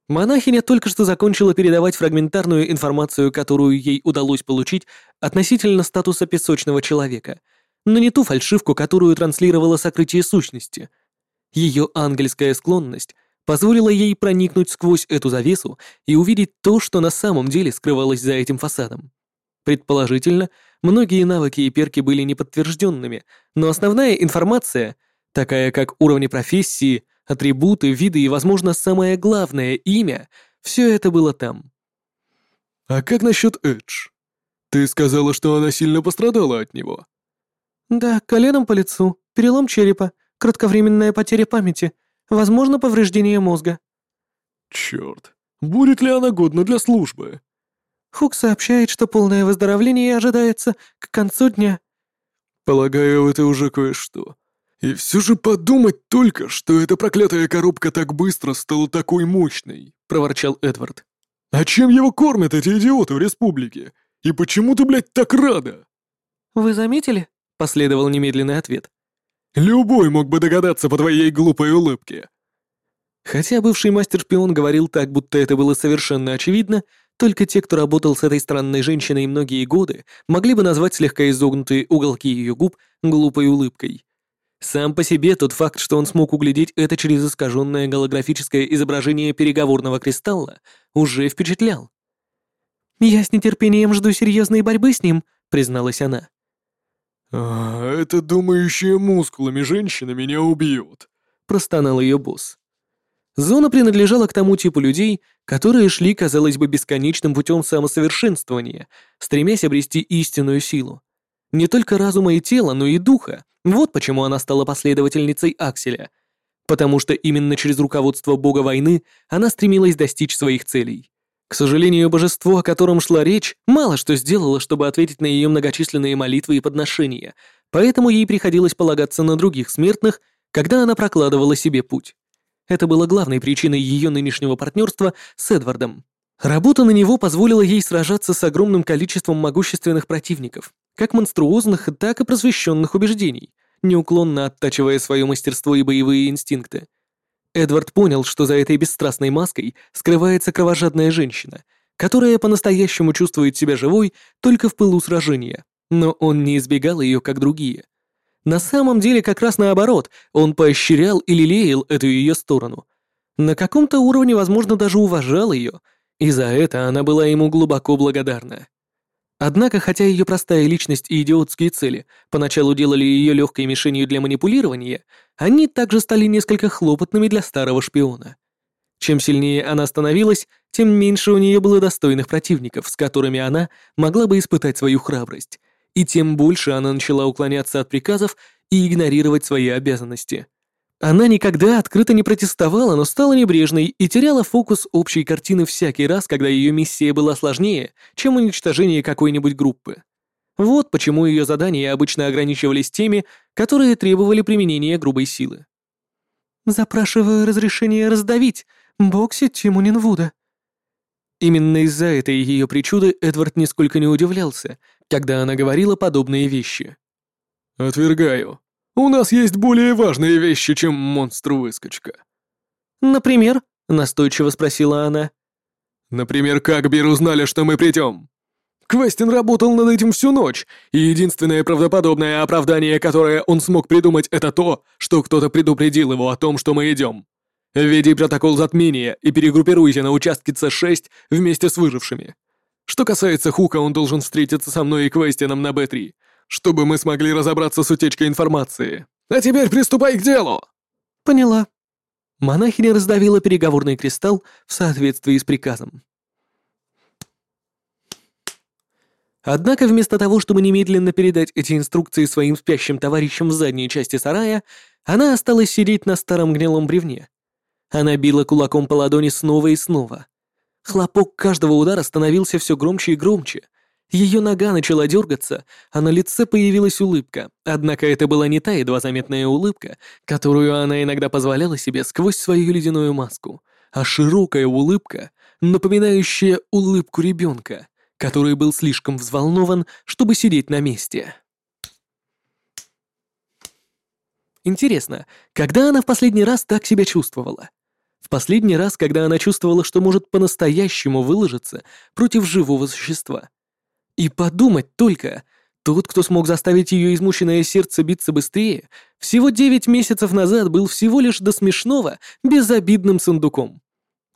Монахиня только что закончила передавать фрагментарную информацию, которую ей удалось получить относительно статуса песочного человека, но не ту фальшивку, которую транслировало сокрытие сущности. Ее ангельская склонность позволила ей проникнуть сквозь эту завесу и увидеть то, что на самом деле скрывалось за этим фасадом. Предположительно, многие навыки и перки были неподтвержденными, но основная информация, такая как уровни профессии, атрибуты, виды и, возможно, самое главное имя, все это было там. «А как насчет Эдж? Ты сказала, что она сильно пострадала от него». «Да, коленом по лицу, перелом черепа, кратковременная потеря памяти, возможно, повреждение мозга». «Черт, будет ли она годна для службы?» Хук сообщает, что полное выздоровление ожидается к концу дня. Полагаю, это уже кое-что. И все же подумать только, что эта проклятая коробка так быстро стала такой мощной, проворчал Эдвард. А чем его кормят эти идиоты в республике? И почему ты, блядь, так рада? Вы заметили? Последовал немедленный ответ. Любой мог бы догадаться по твоей глупой улыбке. Хотя бывший мастер-шпион говорил так, будто это было совершенно очевидно, только те, кто работал с этой странной женщиной многие годы, могли бы назвать слегка изогнутые уголки ее губ глупой улыбкой. Сам по себе тот факт, что он смог углядеть это через искаженное голографическое изображение переговорного кристалла, уже впечатлял. «Я с нетерпением жду серьезной борьбы с ним», — призналась она. «А, эта думающая мускулами женщина меня убьет», — простонал ее босс. Зона принадлежала к тому типу людей, которые шли, казалось бы, бесконечным путем самосовершенствования, стремясь обрести истинную силу. Не только разума и тела, но и духа. Вот почему она стала последовательницей Акселя. Потому что именно через руководство бога войны она стремилась достичь своих целей. К сожалению, божество, о котором шла речь, мало что сделало, чтобы ответить на ее многочисленные молитвы и подношения, поэтому ей приходилось полагаться на других смертных, когда она прокладывала себе путь. Это было главной причиной ее нынешнего партнерства с Эдвардом. Работа на него позволила ей сражаться с огромным количеством могущественных противников, как монструозных, так и просвещенных убеждений, неуклонно оттачивая свое мастерство и боевые инстинкты. Эдвард понял, что за этой бесстрастной маской скрывается кровожадная женщина, которая по-настоящему чувствует себя живой только в пылу сражения, но он не избегал ее, как другие. На самом деле как раз наоборот, он поощрял и лелеял эту ее сторону. На каком-то уровне, возможно, даже уважал ее, и за это она была ему глубоко благодарна. Однако, хотя ее простая личность и идиотские цели поначалу делали ее легкой мишенью для манипулирования, они также стали несколько хлопотными для старого шпиона. Чем сильнее она становилась, тем меньше у нее было достойных противников, с которыми она могла бы испытать свою храбрость, и тем больше она начала уклоняться от приказов и игнорировать свои обязанности. Она никогда открыто не протестовала, но стала небрежной и теряла фокус общей картины всякий раз, когда ее миссия была сложнее, чем уничтожение какой-нибудь группы. Вот почему ее задания обычно ограничивались теми, которые требовали применения грубой силы. «Запрашиваю разрешение раздавить Бокси Тимунинвуда». Именно из-за этой ее причуды Эдвард нисколько не удивлялся, когда она говорила подобные вещи. «Отвергаю. У нас есть более важные вещи, чем монстр-выскочка». «Например?» — настойчиво спросила она. «Например, как Бир узнали, что мы придем?» Квестин работал над этим всю ночь, и единственное правдоподобное оправдание, которое он смог придумать, это то, что кто-то предупредил его о том, что мы идем. Введи протокол затмения и перегруппируйся на участке С6 вместе с выжившими. Что касается Хука, он должен встретиться со мной и Квестином на Б3, чтобы мы смогли разобраться с утечкой информации. А теперь приступай к делу!» «Поняла». Монахиня раздавила переговорный кристалл в соответствии с приказом. Однако вместо того, чтобы немедленно передать эти инструкции своим спящим товарищам в задней части сарая, она осталась сидеть на старом гнилом бревне. Она била кулаком по ладони снова и снова. Хлопок каждого удара становился все громче и громче. Ее нога начала дергаться, а на лице появилась улыбка. Однако это была не та едва заметная улыбка, которую она иногда позволяла себе сквозь свою ледяную маску, а широкая улыбка, напоминающая улыбку ребенка, который был слишком взволнован, чтобы сидеть на месте. Интересно, когда она в последний раз так себя чувствовала? В последний раз, когда она чувствовала, что может по-настоящему выложиться против живого существа. И подумать только, тот, кто смог заставить ее измученное сердце биться быстрее, всего девять месяцев назад был всего лишь до смешного, безобидным сундуком.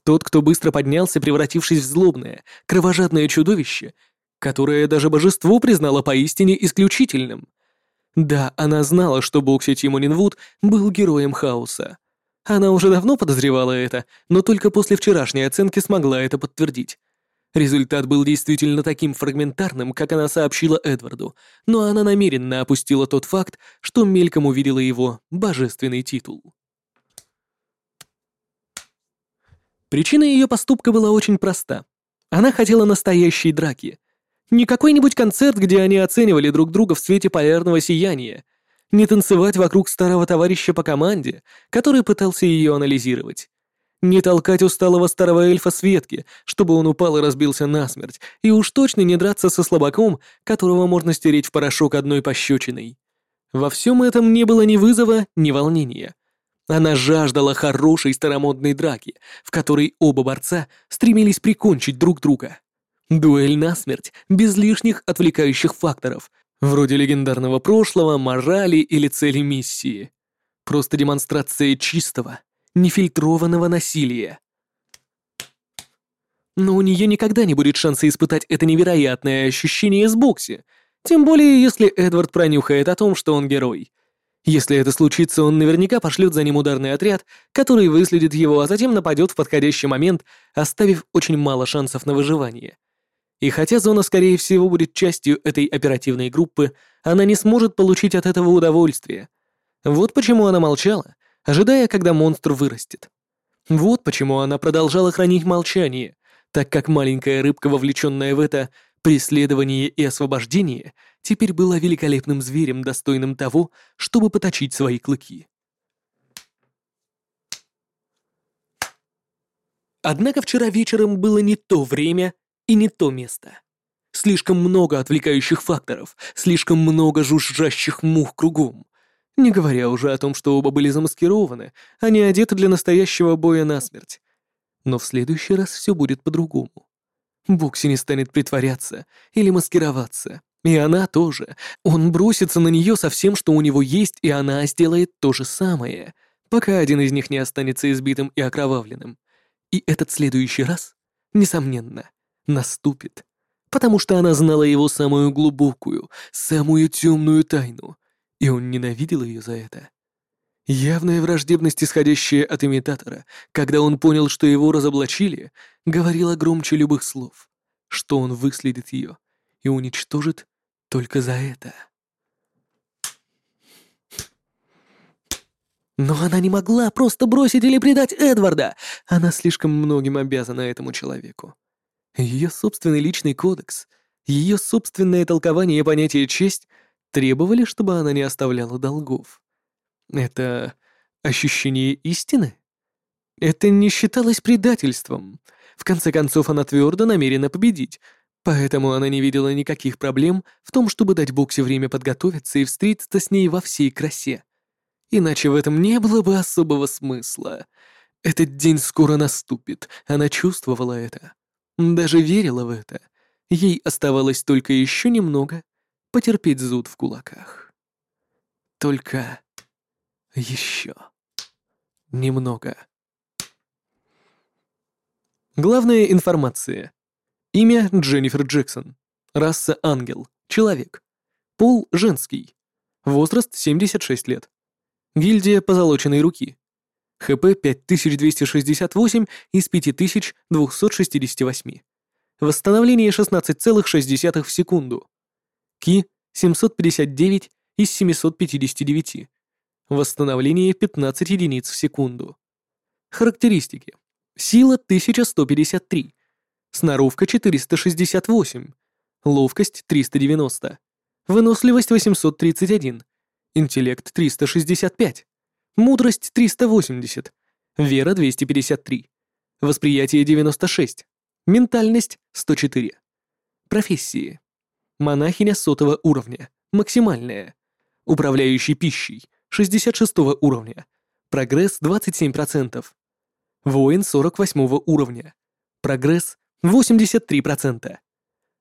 Тот, кто быстро поднялся, превратившись в злобное, кровожадное чудовище, которое даже божество признало поистине исключительным. Да, она знала, что Бокси Тимонин был героем хаоса. Она уже давно подозревала это, но только после вчерашней оценки смогла это подтвердить. Результат был действительно таким фрагментарным, как она сообщила Эдварду, но она намеренно опустила тот факт, что мельком увидела его божественный титул. Причина ее поступка была очень проста. Она хотела настоящей драки. Не какой-нибудь концерт, где они оценивали друг друга в свете полярного сияния, не танцевать вокруг старого товарища по команде, который пытался ее анализировать. Не толкать усталого старого эльфа с ветки, чтобы он упал и разбился насмерть, и уж точно не драться со слабаком, которого можно стереть в порошок одной пощечиной. Во всем этом не было ни вызова, ни волнения. Она жаждала хорошей старомодной драки, в которой оба борца стремились прикончить друг друга. Дуэль насмерть, без лишних отвлекающих факторов, Вроде легендарного прошлого, морали или цели миссии. Просто демонстрация чистого, нефильтрованного насилия. Но у нее никогда не будет шанса испытать это невероятное ощущение с бокси, тем более если Эдвард пронюхает о том, что он герой. Если это случится, он наверняка пошлет за ним ударный отряд, который выследит его, а затем нападет в подходящий момент, оставив очень мало шансов на выживание. И хотя зона, скорее всего, будет частью этой оперативной группы, она не сможет получить от этого удовольствия. Вот почему она молчала, ожидая, когда монстр вырастет. Вот почему она продолжала хранить молчание, так как маленькая рыбка, вовлеченная в это преследование и освобождение, теперь была великолепным зверем, достойным того, чтобы поточить свои клыки. Однако вчера вечером было не то время и не то место. Слишком много отвлекающих факторов, слишком много жужжащих мух кругом. Не говоря уже о том, что оба были замаскированы, не одеты для настоящего боя насмерть. Но в следующий раз все будет по-другому. Букси не станет притворяться или маскироваться. И она тоже. Он бросится на нее со всем, что у него есть, и она сделает то же самое, пока один из них не останется избитым и окровавленным. И этот следующий раз, несомненно, наступит, потому что она знала его самую глубокую, самую темную тайну, и он ненавидел ее за это. Явная враждебность, исходящая от имитатора, когда он понял, что его разоблачили, говорила громче любых слов, что он выследит ее и уничтожит только за это. Но она не могла просто бросить или предать Эдварда. Она слишком многим обязана этому человеку. Ее собственный личный кодекс, ее собственное толкование понятия «честь» требовали, чтобы она не оставляла долгов. Это ощущение истины? Это не считалось предательством. В конце концов, она твердо намерена победить, поэтому она не видела никаких проблем в том, чтобы дать Боксе время подготовиться и встретиться с ней во всей красе. Иначе в этом не было бы особого смысла. Этот день скоро наступит, она чувствовала это. Даже верила в это. Ей оставалось только еще немного потерпеть зуд в кулаках. Только еще немного. Главная информация. Имя Дженнифер Джексон. Раса ангел. Человек. Пол женский. Возраст 76 лет. Гильдия позолоченной руки. ХП 5268 из 5268. Восстановление 16,6 в секунду. Ки 759 из 759. Восстановление 15 единиц в секунду. Характеристики. Сила 1153. сноровка 468, ловкость 390, выносливость 831, интеллект 365, мудрость 380, вера 253, восприятие 96, ментальность 104. Профессии. Монахиня сотого уровня, максимальная. Управляющий пищей, 66 уровня. Прогресс 27%. Воин 48 уровня. Прогресс 83%.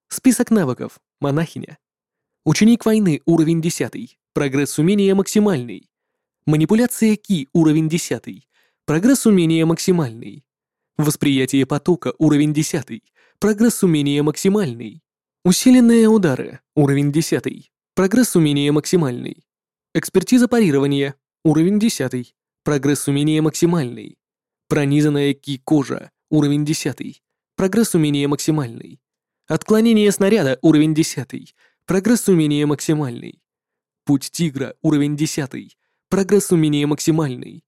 Список навыков. Монахиня. Ученик войны уровень 10. Прогресс умения максимальный. Манипуляция Ки уровень 10. Прогресс умения максимальный. Восприятие потока уровень 10. Прогресс умения максимальный. Усиленные удары уровень 10. Прогресс умения максимальный. Экспертиза парирования уровень 10. Прогресс умения максимальный. Пронизанная ки кожа уровень 10. Прогресс умения максимальный. Отклонение снаряда уровень 10. Прогресс умения максимальный. Путь тигра уровень 10. Прогресс умения максимальный.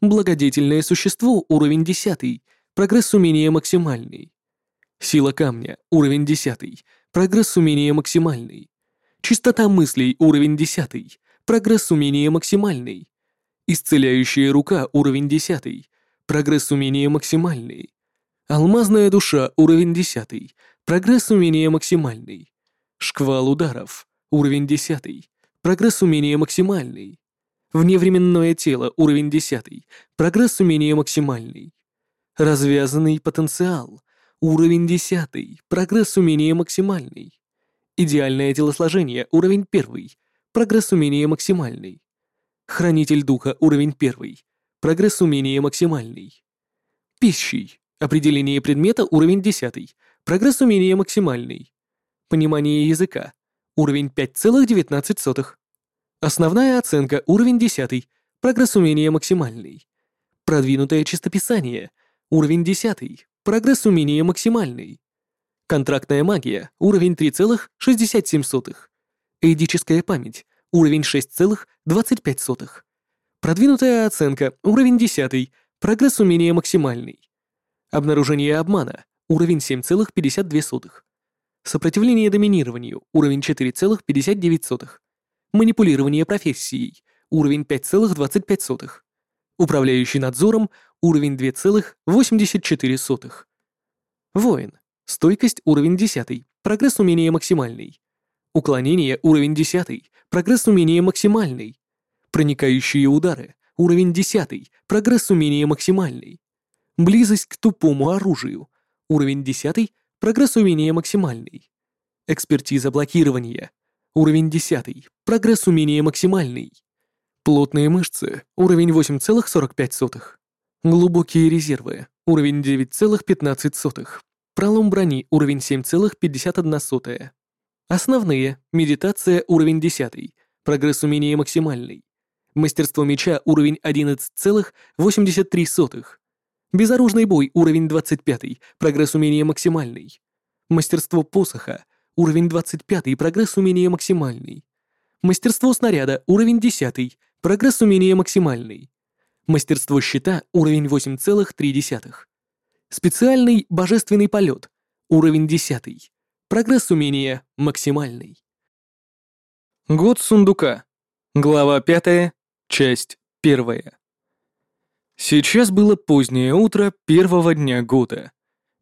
Благодетельное существо уровень 10. Прогресс умения максимальный. Сила камня уровень 10. Прогресс умения максимальный. Чистота мыслей уровень 10. Прогресс умения максимальный. Исцеляющая рука уровень 10. Прогресс умения максимальный. Алмазная душа уровень 10. Прогресс умения максимальный. Шквал ударов. Уровень 10. Прогресс умения максимальный. Вневременное тело. Уровень 10. Прогресс умения максимальный. Развязанный потенциал. Уровень 10. Прогресс умения максимальный. Идеальное телосложение. Уровень 1. Прогресс умения максимальный. Хранитель духа. Уровень 1. Прогресс умения максимальный. Пищей. Определение предмета. Уровень 10. Прогресс умения максимальный. Понимание языка. Уровень 5,19. Основная оценка. Уровень 10. Прогресс умения максимальный. Продвинутое чистописание. Уровень 10. Прогресс умения максимальный. Контрактная магия. Уровень 3,67. Эйдическая память. Уровень 6,25. Продвинутая оценка. Уровень 10. Прогресс умения максимальный. Обнаружение обмана. Уровень 7,52. Сопротивление доминированию. Уровень 4,59. Манипулирование профессией. Уровень 5,25. Управляющий надзором. Уровень 2,84. Воин. Стойкость уровень 10. Прогресс умения максимальный. Уклонение уровень 10. Прогресс умения максимальный. Проникающие удары. Уровень 10. Прогресс умения максимальный. Близость к тупому оружию. Уровень 10. Прогресс умения максимальный. Экспертиза блокирования. Уровень 10. Прогресс умения максимальный. Плотные мышцы. Уровень 8,45. Глубокие резервы. Уровень 9,15. Пролом брони. Уровень 7,51. Основные. Медитация. Уровень 10. Прогресс умения максимальный. Мастерство меча. Уровень 11,83. Безоружный бой, уровень 25, прогресс умения максимальный. Мастерство посоха, уровень 25, прогресс умения максимальный. Мастерство снаряда, уровень 10, прогресс умения максимальный. Мастерство щита, уровень 8,3. Специальный божественный полет, уровень 10, прогресс умения максимальный. Год сундука. Глава 5, часть 1. Сейчас было позднее утро первого дня года.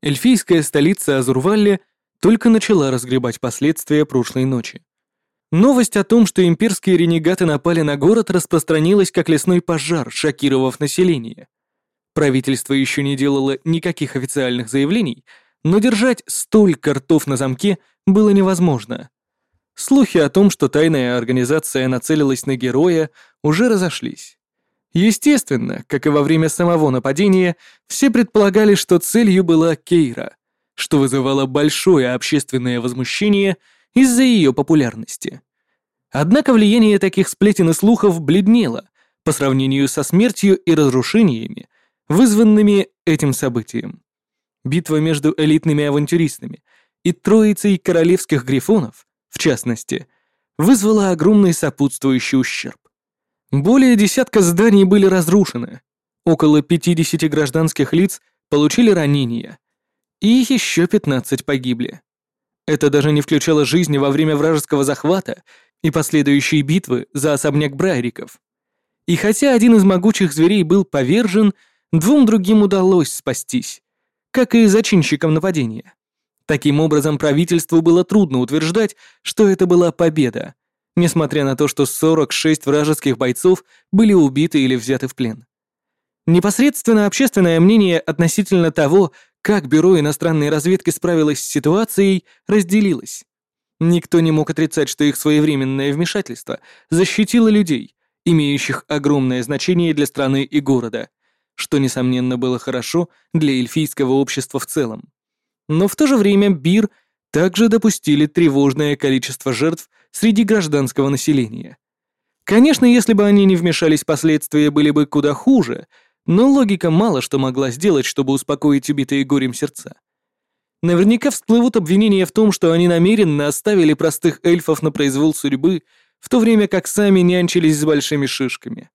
Эльфийская столица Азурвалли только начала разгребать последствия прошлой ночи. Новость о том, что имперские ренегаты напали на город, распространилась как лесной пожар, шокировав население. Правительство еще не делало никаких официальных заявлений, но держать столько ртов на замке было невозможно. Слухи о том, что тайная организация нацелилась на героя, уже разошлись. Естественно, как и во время самого нападения, все предполагали, что целью была Кейра, что вызывало большое общественное возмущение из-за ее популярности. Однако влияние таких сплетен и слухов бледнело по сравнению со смертью и разрушениями, вызванными этим событием. Битва между элитными авантюристами и троицей королевских грифонов, в частности, вызвала огромный сопутствующий ущерб. Более десятка зданий были разрушены. Около 50 гражданских лиц получили ранения. И еще 15 погибли. Это даже не включало жизни во время вражеского захвата и последующей битвы за особняк Брайриков. И хотя один из могучих зверей был повержен, двум другим удалось спастись, как и зачинщикам нападения. Таким образом, правительству было трудно утверждать, что это была победа, несмотря на то, что 46 вражеских бойцов были убиты или взяты в плен. Непосредственно общественное мнение относительно того, как Бюро иностранной разведки справилось с ситуацией, разделилось. Никто не мог отрицать, что их своевременное вмешательство защитило людей, имеющих огромное значение для страны и города, что, несомненно, было хорошо для эльфийского общества в целом. Но в то же время Бир также допустили тревожное количество жертв среди гражданского населения. Конечно, если бы они не вмешались, последствия были бы куда хуже, но логика мало что могла сделать, чтобы успокоить убитые горем сердца. Наверняка всплывут обвинения в том, что они намеренно оставили простых эльфов на произвол судьбы, в то время как сами нянчились с большими шишками.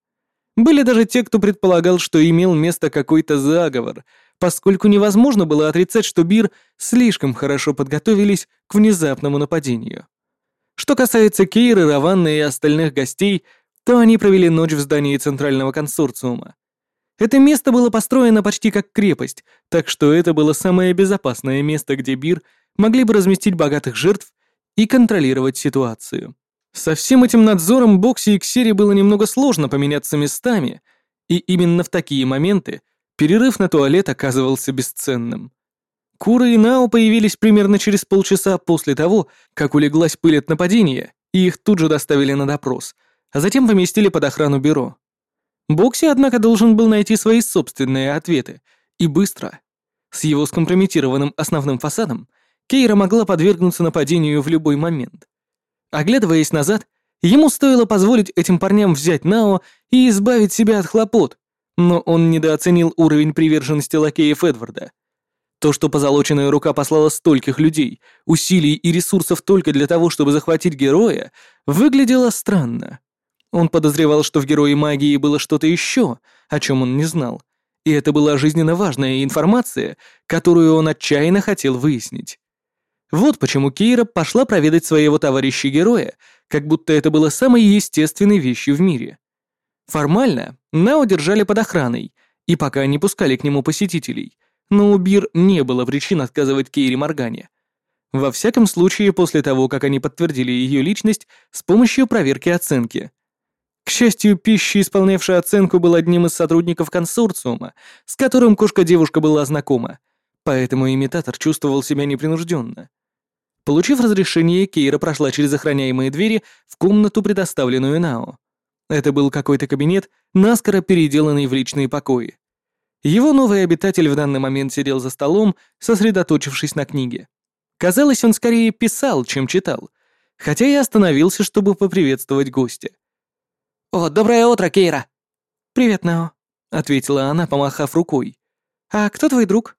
Были даже те, кто предполагал, что имел место какой-то заговор, поскольку невозможно было отрицать, что Бир слишком хорошо подготовились к внезапному нападению. Что касается Кейры, Раванны и остальных гостей, то они провели ночь в здании Центрального консорциума. Это место было построено почти как крепость, так что это было самое безопасное место, где Бир могли бы разместить богатых жертв и контролировать ситуацию. Со всем этим надзором Бокси и Ксери было немного сложно поменяться местами, и именно в такие моменты перерыв на туалет оказывался бесценным. Кура и Нао появились примерно через полчаса после того, как улеглась пыль от нападения, и их тут же доставили на допрос, а затем поместили под охрану бюро. Бокси, однако, должен был найти свои собственные ответы, и быстро. С его скомпрометированным основным фасадом Кейра могла подвергнуться нападению в любой момент. Оглядываясь назад, ему стоило позволить этим парням взять Нао и избавить себя от хлопот, но он недооценил уровень приверженности лакеев Эдварда. То, что позолоченная рука послала стольких людей, усилий и ресурсов только для того, чтобы захватить героя, выглядело странно. Он подозревал, что в Герое Магии было что-то еще, о чем он не знал, и это была жизненно важная информация, которую он отчаянно хотел выяснить. Вот почему Кейра пошла проведать своего товарища-героя, как будто это было самой естественной вещью в мире. Формально Нао держали под охраной, и пока не пускали к нему посетителей, но у Бир не было причин отказывать Кейре Моргане. Во всяком случае, после того, как они подтвердили ее личность с помощью проверки оценки. К счастью, пища, исполнявшая оценку, был одним из сотрудников консорциума, с которым кошка-девушка была знакома, поэтому имитатор чувствовал себя непринужденно. Получив разрешение, Кейра прошла через охраняемые двери в комнату, предоставленную Нао. Это был какой-то кабинет, наскоро переделанный в личные покои. Его новый обитатель в данный момент сидел за столом, сосредоточившись на книге. Казалось, он скорее писал, чем читал, хотя и остановился, чтобы поприветствовать гостя. «О, доброе утро, Кейра!» «Привет, Нао», — ответила она, помахав рукой. «А кто твой друг?»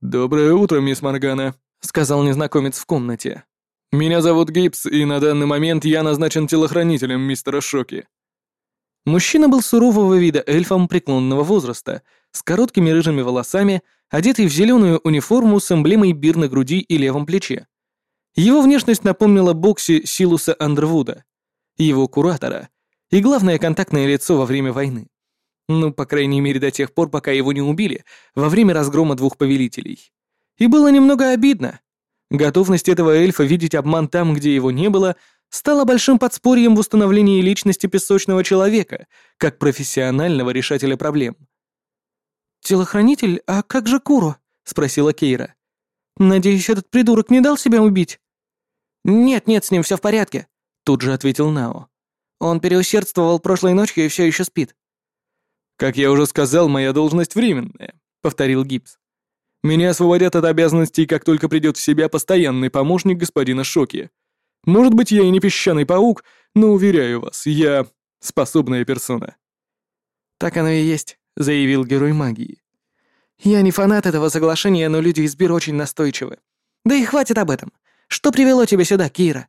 «Доброе утро, мисс Моргана», — сказал незнакомец в комнате. «Меня зовут Гибс, и на данный момент я назначен телохранителем мистера Шоки». Мужчина был сурового вида эльфом преклонного возраста, с короткими рыжими волосами, одетый в зеленую униформу с эмблемой бир на груди и левом плече. Его внешность напомнила Бокси Силуса Андервуда, его куратора, и главное контактное лицо во время войны. Ну, по крайней мере, до тех пор, пока его не убили, во время разгрома двух повелителей. И было немного обидно. Готовность этого эльфа видеть обман там, где его не было, стала большим подспорьем в установлении личности песочного человека, как профессионального решателя проблем. «Телохранитель, а как же Куро?» — спросила Кейра. «Надеюсь, этот придурок не дал себя убить?» «Нет-нет, с ним все в порядке», — тут же ответил Нао. «Он переусердствовал прошлой ночью и все еще спит». «Как я уже сказал, моя должность временная», — повторил Гибс. Меня освободят от обязанностей, как только придет в себя постоянный помощник господина Шоки. Может быть, я и не песчаный паук, но уверяю вас, я способная персона». «Так оно и есть», — заявил герой магии. «Я не фанат этого соглашения, но люди из Бир очень настойчивы. Да и хватит об этом. Что привело тебя сюда, Кира?»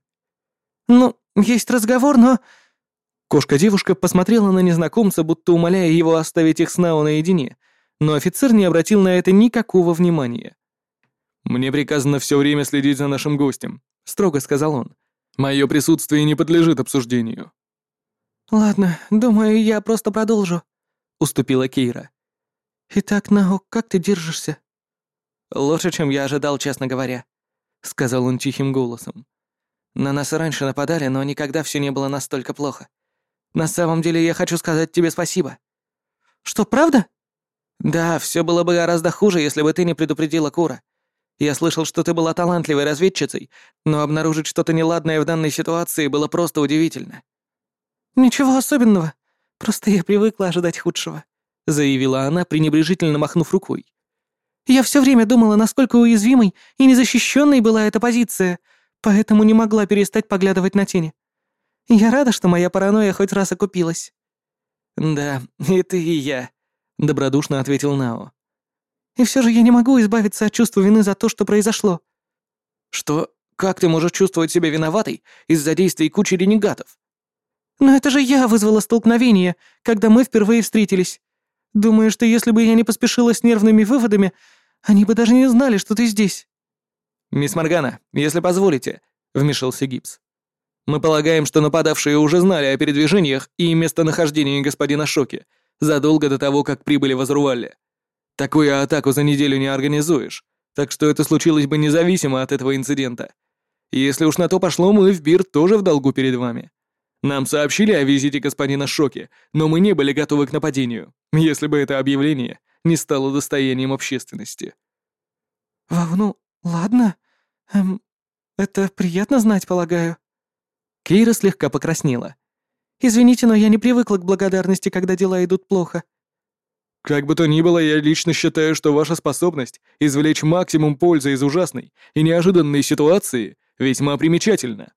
«Ну, есть разговор, но...» Кошка-девушка посмотрела на незнакомца, будто умоляя его оставить их с Нао наедине, но офицер не обратил на это никакого внимания. «Мне приказано все время следить за нашим гостем», — строго сказал он. «Мое присутствие не подлежит обсуждению». «Ладно, думаю, я просто продолжу», — уступила Кейра. «Итак, Нао, как ты держишься?» «Лучше, чем я ожидал, честно говоря», — сказал он тихим голосом. «На нас и раньше нападали, но никогда все не было настолько плохо. На самом деле я хочу сказать тебе спасибо». «Что, правда?» «Да, все было бы гораздо хуже, если бы ты не предупредила Кура. Я слышал, что ты была талантливой разведчицей, но обнаружить что-то неладное в данной ситуации было просто удивительно». «Ничего особенного. Просто я привыкла ожидать худшего», — заявила она, пренебрежительно махнув рукой. «Я все время думала, насколько уязвимой и незащищенной была эта позиция, поэтому не могла перестать поглядывать на тени. Я рада, что моя паранойя хоть раз окупилась». «Да, и ты, и я», — добродушно ответил Нао. «И все же я не могу избавиться от чувства вины за то, что произошло». «Что? Как ты можешь чувствовать себя виноватой из-за действий кучи ренегатов?» «Но это же я вызвала столкновение, когда мы впервые встретились. Думаю, что если бы я не поспешила с нервными выводами, они бы даже не знали, что ты здесь». «Мисс Моргана, если позволите», — вмешался Гибс. «Мы полагаем, что нападавшие уже знали о передвижениях и местонахождении господина Шоки задолго до того, как прибыли в Азрувале. Такую атаку за неделю не организуешь, так что это случилось бы независимо от этого инцидента. Если уж на то пошло, мы в Бир тоже в долгу перед вами. Нам сообщили о визите господина Шоки, но мы не были готовы к нападению, если бы это объявление не стало достоянием общественности. «Ну, ладно. Эм, это приятно знать, полагаю». Кейра слегка покраснела. «Извините, но я не привыкла к благодарности, когда дела идут плохо». «Как бы то ни было, я лично считаю, что ваша способность извлечь максимум пользы из ужасной и неожиданной ситуации весьма примечательна»,